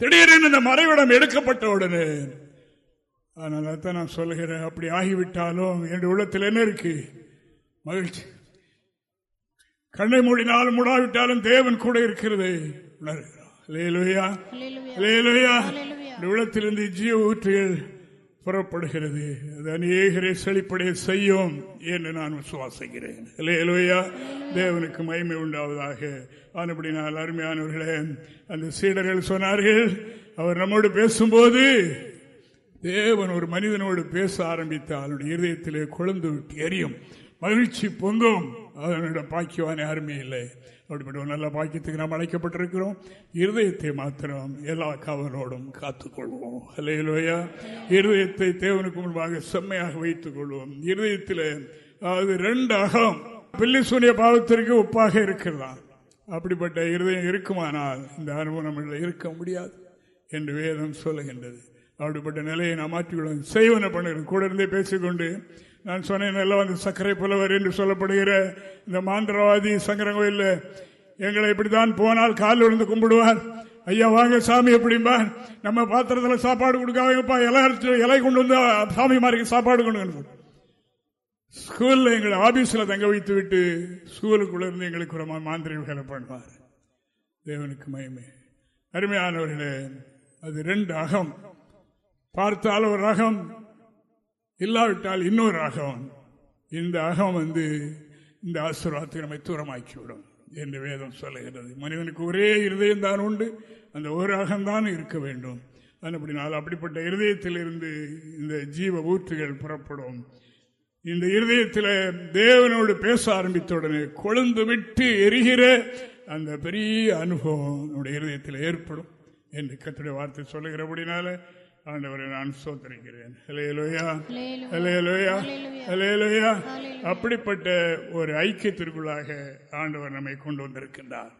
திடீரென்று இந்த மறைவிடம் எடுக்கப்பட்ட உடனே அதனால தான் நான் சொல்லுகிறேன் அப்படி ஆகிவிட்டாலும் என் உள்ளத்தில் என்ன இருக்கு? மகிழ்ச்சி. கண்ணை மூடினாலும் மூடாவிட்டாலும் தேவன் கூட இருக்கிறது. உள்ளத்திலிருந்து ஜீவ ஊற்றுகள் புறப்படுகிறது. அது அநேகரை செழிப்படைய செய்யும் என்று நான் விசுவாசிக்கிறேன். தேவனுக்கு மகிமை உண்டாவதாக. ஆனப்படி நான் அருமையானவர்களே அந்த சீடர்கள் சொன்னார்கள் அவர் நம்மோடு பேசும்போது தேவன் ஒரு மனிதனோடு பேச ஆரம்பித்தால் அவனுடைய இருதயத்திலே கொழுந்து விட்டு எரியும் மகிழ்ச்சி பொங்கும். அதனோட பாக்கியவான யாருமே இல்லை. அப்படிப்பட்ட ஒரு நல்ல பாக்கியத்துக்கு நாம் அழைக்கப்பட்டிருக்கிறோம். இருதயத்தை மாத்திரம் எல்லா கவனோடும் காத்துக்கொள்வோம். அலையிலோயா இருதயத்தை தேவனுக்கு முன்பாக செம்மையாக வைத்துக் கொள்வோம் இருதயத்தில் அதாவது ரெண்டு அகம் பில்லி சூனிய பாவத்திற்கு ஒப்பாக இருக்கிறதா அப்படிப்பட்ட இருதயம் இருக்குமானால் இந்த அனுபவம் நம்மளில் இருக்க முடியாது என்று வேதம் சொல்லுகின்றது. அப்படிப்பட்ட நிலையை நான் மாற்றிக்கொள்ளும் செய்வன பண்ணுகிறேன் கூட இருந்தே பேசிக்கொண்டு நான் சொன்னேன் எல்லாம் வந்து சர்க்கரை புலவர் என்று சொல்லப்படுகிற இந்த மாந்திரவாதி சங்கர கோயில் எங்களை இப்படித்தான் போனால் காலில் விழுந்து கும்பிடுவார். ஐயா வாங்க சாமி எப்படிம்பார் நம்ம பாத்திரத்துல சாப்பாடு கொடுக்காதப்பா இலை இலை கொண்டு வந்து சாமி மாதிரி சாப்பாடு கொண்டு வந்து ஸ்கூல்ல எங்களை ஆபீஸ்ல தங்க வைத்து விட்டு ஸ்கூலுக்குள்ள இருந்து எங்களுக்கு ஒரு மாந்திரிகளை பண்ணுவார். தேவனுக்கு மயமே அருமையானவர்களே அது ரெண்டு அகம். பார்த்தால் ஒரு ரகம் இல்லாவிட்டால் இன்னொரு அகம். இந்த அகம் வந்து இந்த ஆசீர்வாதத்தை நம்மை தூரமாக்கிவிடும் என்று வேதம் சொல்லுகிறது. மனிதனுக்கு ஒரே இருதயம் தான் உண்டு. அந்த ஒரு அகம்தான் இருக்க வேண்டும். அப்படினால் அப்படிப்பட்ட இருதயத்திலிருந்து இந்த ஜீவ ஊற்றுகள் புறப்படும். இந்த இருதயத்தில் தேவனோடு பேச ஆரம்பித்த உடனே கொழுந்து விட்டு எரிகிற அந்த பெரிய அனுபவம் நம்முடைய இருதயத்தில் ஏற்படும் என்று கத்துடைய வார்த்தை சொல்லுகிறபடினால ஆண்டவரை நான் சோதரிக்கிறேன் அப்படிப்பட்ட ஒரு ஐக்கியத்திற்குள்ளாக ஆண்டவர் நம்மை கொண்டு வந்திருக்கின்றார்.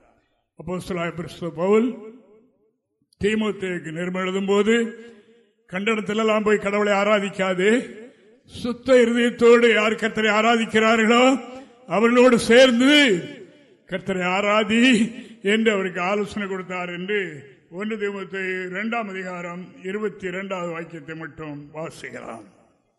அப்போ பவுல் திமுக நிர்மம் எழுதும் போது கண்டனத்திலெல்லாம் போய் கடவுளை ஆராதிக்காது சுத்த இருதயத்தோடு யார் கர்த்தரை ஆராதிக்கிறார்களோ அவர்களோடு சேர்ந்து கர்த்தரை ஆராதி என்று அவருக்கு ஆலோசனை கொடுத்தார் என்று ஒன்று தீமத்தை இரண்டாம் அதிகாரம் இருபத்தி இரண்டாவது வாக்கியத்தை மட்டும் வாசிக்கலாம்.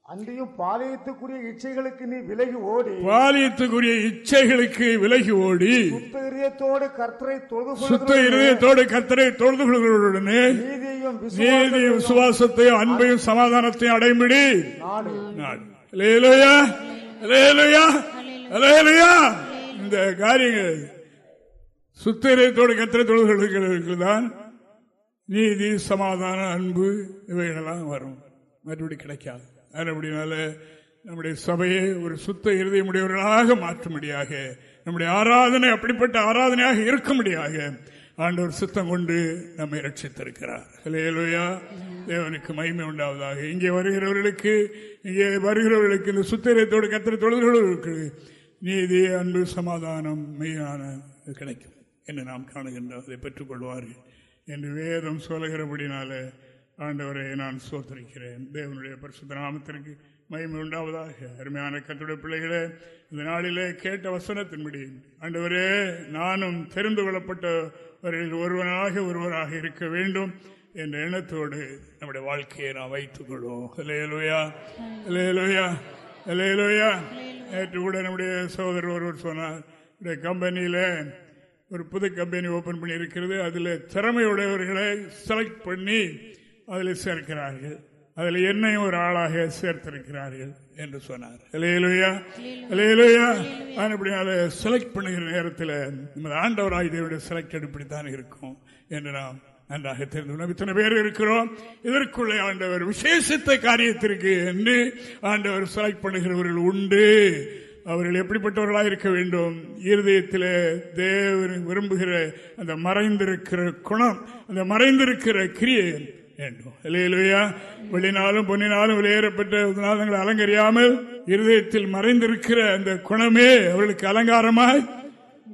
அன்றையும் பாளையத்துக்குரிய இச்சைகளுக்கு நீ விலகி ஓடி. பாளையத்துக்குரிய இச்சைகளுக்கு விலகி ஓடி. சுத்த இதயத்தோடு கர்த்தரை தொழுது சுத்த இதயத்தோடு கர்த்தரை தொழுது கொள்வதுடனே நீதியும் விசுவாசத்தையும் அன்பையும் சமாதானத்தையும் அடைமிடி இந்த காரியங்கள் சுத்திரத்தோடு கத்திரை தொழுகளுக்கு தான் நீதி சமாதான அன்பு இவைகளெல்லாம் வரும். மறுபடி கிடைக்காது. அப்படினால நம்முடைய சபையை ஒரு சுத்த இருதயமுடையவர்களாக மாற்றும்படியாக நம்முடைய ஆராதனை அப்படிப்பட்ட ஆராதனையாக இருக்கும்படியாக ஆண்டவர் சுத்தம் கொண்டு நம்மை ரட்சித்திருக்கிறார் ஹலேலுயா தேவனுக்கு மகிமை உண்டாவதாக. இங்கே வருகிறவர்களுக்கு இங்கே வருகிறவர்களுக்கு இந்த சுத்திரத்தோடு கத்திர தொழில்களுக்கு நீதி அன்பு சமாதானம் மெய்யான கிடைக்கும். என்று நாம் காணுகின்றோம். அதை பெற்றுக்கொள்வார்கள். என்று வேதம் சொல்லுகிறபடினால ஆண்டவரை நான் சோத்தரிக்கிறேன். தேவனுடைய பரிசுத்த நாமத்திற்கு மகிமை உண்டாவதாக. அருமையான கத்துடைய பிள்ளைகளே இந்த நாளிலே கேட்ட வசனத்தின்படி ஆண்டவரே நானும் தெரிந்து கொள்ளப்பட்டவர்களில் ஒருவனாக ஒருவராக இருக்க வேண்டும் என்ற எண்ணத்தோடு நம்முடைய வாழ்க்கையை நாம் வைத்துக் கொள்வோம். இலையலோயா இலையலோயா இலையலோயா நேற்று கூட நம்முடைய சகோதரர் ஒருவர் சொன்னார் கம்பெனியில் ஒரு புது கம்பெனி ஓபன் பண்ணி இருக்கிறது அதில் திறமையுடையவர்களை செலக்ட் பண்ணி அதில் சேர்க்கிறார்கள். அதில் என்னையும் ஒரு ஆளாக சேர்த்திருக்கிறார்கள் என்று சொன்னார். செலக்ட் பண்ணுகிற நேரத்தில் நமது ஆண்டவராயுடைய செலக்ட் இப்படித்தான் இருக்கும் என்று நாம் நன்றாக தெரிந்து இத்தனை பேர் இருக்கிறோம். இதற்குள்ளே ஆண்டவர் விசேஷத்த காரியத்திற்கு என்று ஆண்டவர் செலக்ட் பண்ணுகிறவர்கள் உண்டு. அவர்கள் எப்படிப்பட்டவர்களாக இருக்க வேண்டும்? இருதயத்தில் தேவன் விரும்புகிற அந்த மறைந்திருக்கிற குணம் அந்த மறைந்திருக்கிற கிரியை வேண்டும். இல்லையா வெளினாலும் பொன்னினாலும் வெளியேறப்பட்ட நாதங்களை அலங்கரியாமல் இருதயத்தில் மறைந்திருக்கிற அந்த குணமே அவர்களுக்கு அலங்காரமாய்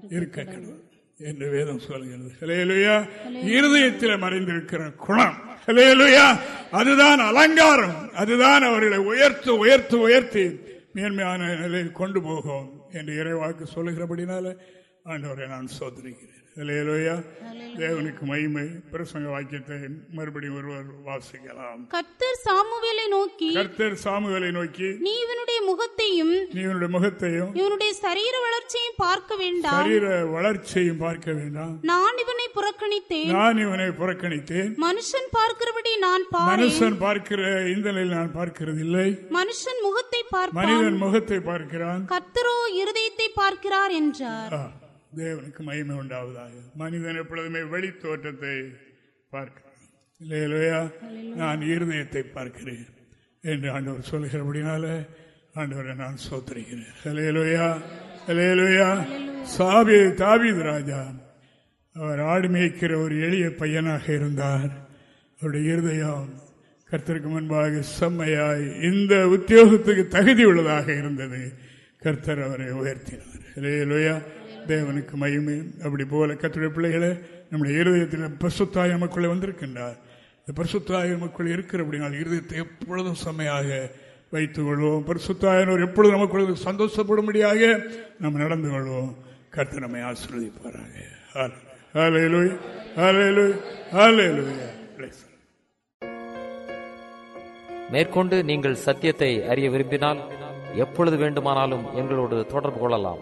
இருக்க கடவுள் என்று வேதம் சொல்கிறது. ஹலேலுயா இருதயத்தில் மறைந்திருக்கிற குணம். ஹலேலுயா அதுதான் அலங்காரம். அதுதான் அவர்களை உயர்த்து உயர்த்து உயர்த்தி மேன்மையான நிலையில் கொண்டு போகும் என்று இறைவாக்கு சொல்லுகிறபடினால ஆண்டவரை நான் சோதரிக்கிறேன் ஹலேலுயா தேவனுக்கு மகிமை பிரசங்க வாக்கியத்தை மறுபடியும் ஒருவர் வாசிக்கலாம். கர்த்தர் சாமுவேலை நோக்கி கர்த்தர் சாமுவேலை நோக்கி நீ இவனுடைய முகத்தையும் நீ இவனுடைய முகத்தையும் இவனுடைய சரீர வளர்ச்சியையும் பார்க்க வேண்டாம். சரீர வளர்ச்சியையும் பார்க்க வேண்டாம். நான் இவனை புறக்கணித்தேன். நான் இவனை புறக்கணித்தேன். மனுஷன் பார்க்கிறபடி நான் மனுஷன் பார்க்கிற இந்த நிலையில் நான் பார்க்கிறது இல்லை மனுஷன் முகத்தை பார்ப்பான். மனிதன் முகத்தை பார்க்கிறான். கர்த்தரோ இருதயத்தை பார்க்கிறார் என்றார். தேவனுக்கு மகிமை உண்டாவதாக. மனிதன் எப்பொழுதுமே வெளி தோற்றத்தை பார்க்கிறான் இல்லையா? நான் இருதயத்தை பார்க்கிறேன் என்று ஆண்டவர் சொல்லுகிறபடினால ஆண்டவரை நான் சோத்தரிக்கிறேன் ஹலேலுயா ஹலேலுயா சாபி தாவீது ராஜா. அவர் ஆடு மேய்க்கிற ஒரு எளிய பையனாக இருந்தார். அவருடைய இருதயம் கர்த்தருக்கு முன்பாக செம்மையாய் இந்த உத்தியோகத்துக்கு தகுதி உள்ளதாக இருந்தது. கர்த்தர் அவரை உயர்த்தினார். ஹலேலுயா தேவனுக்கு மகிமை. அப்படி போல கத்துடைய பிள்ளைகளை நம்முடைய இருதயத்தில் பிரசுத்தாய நமக்குள்ளே வந்திருக்கின்றார். இந்த பரிசுத்தாய் இருக்கிற அப்படின்னா இருதயத்தை எப்பொழுதும் செம்மையாக வைத்துக் கொள்வோம். பரிசுத்தாயனோர் எப்பொழுதும் நமக்குள்ள சந்தோஷப்படும்படியாக நம்ம நடந்து கொள்வோம். கர்த்தர் நம்மை ஆசீர்வதிப்பாராக. ஹalleluya ஹalleluya ஹalleluya Bless மேற்கொண்டு நீங்கள் சத்தியத்தை அறிய விரும்பினால் எப்பொழுது வேண்டுமானாலும் எங்களோடு தொடர்பு கொள்ளலாம்.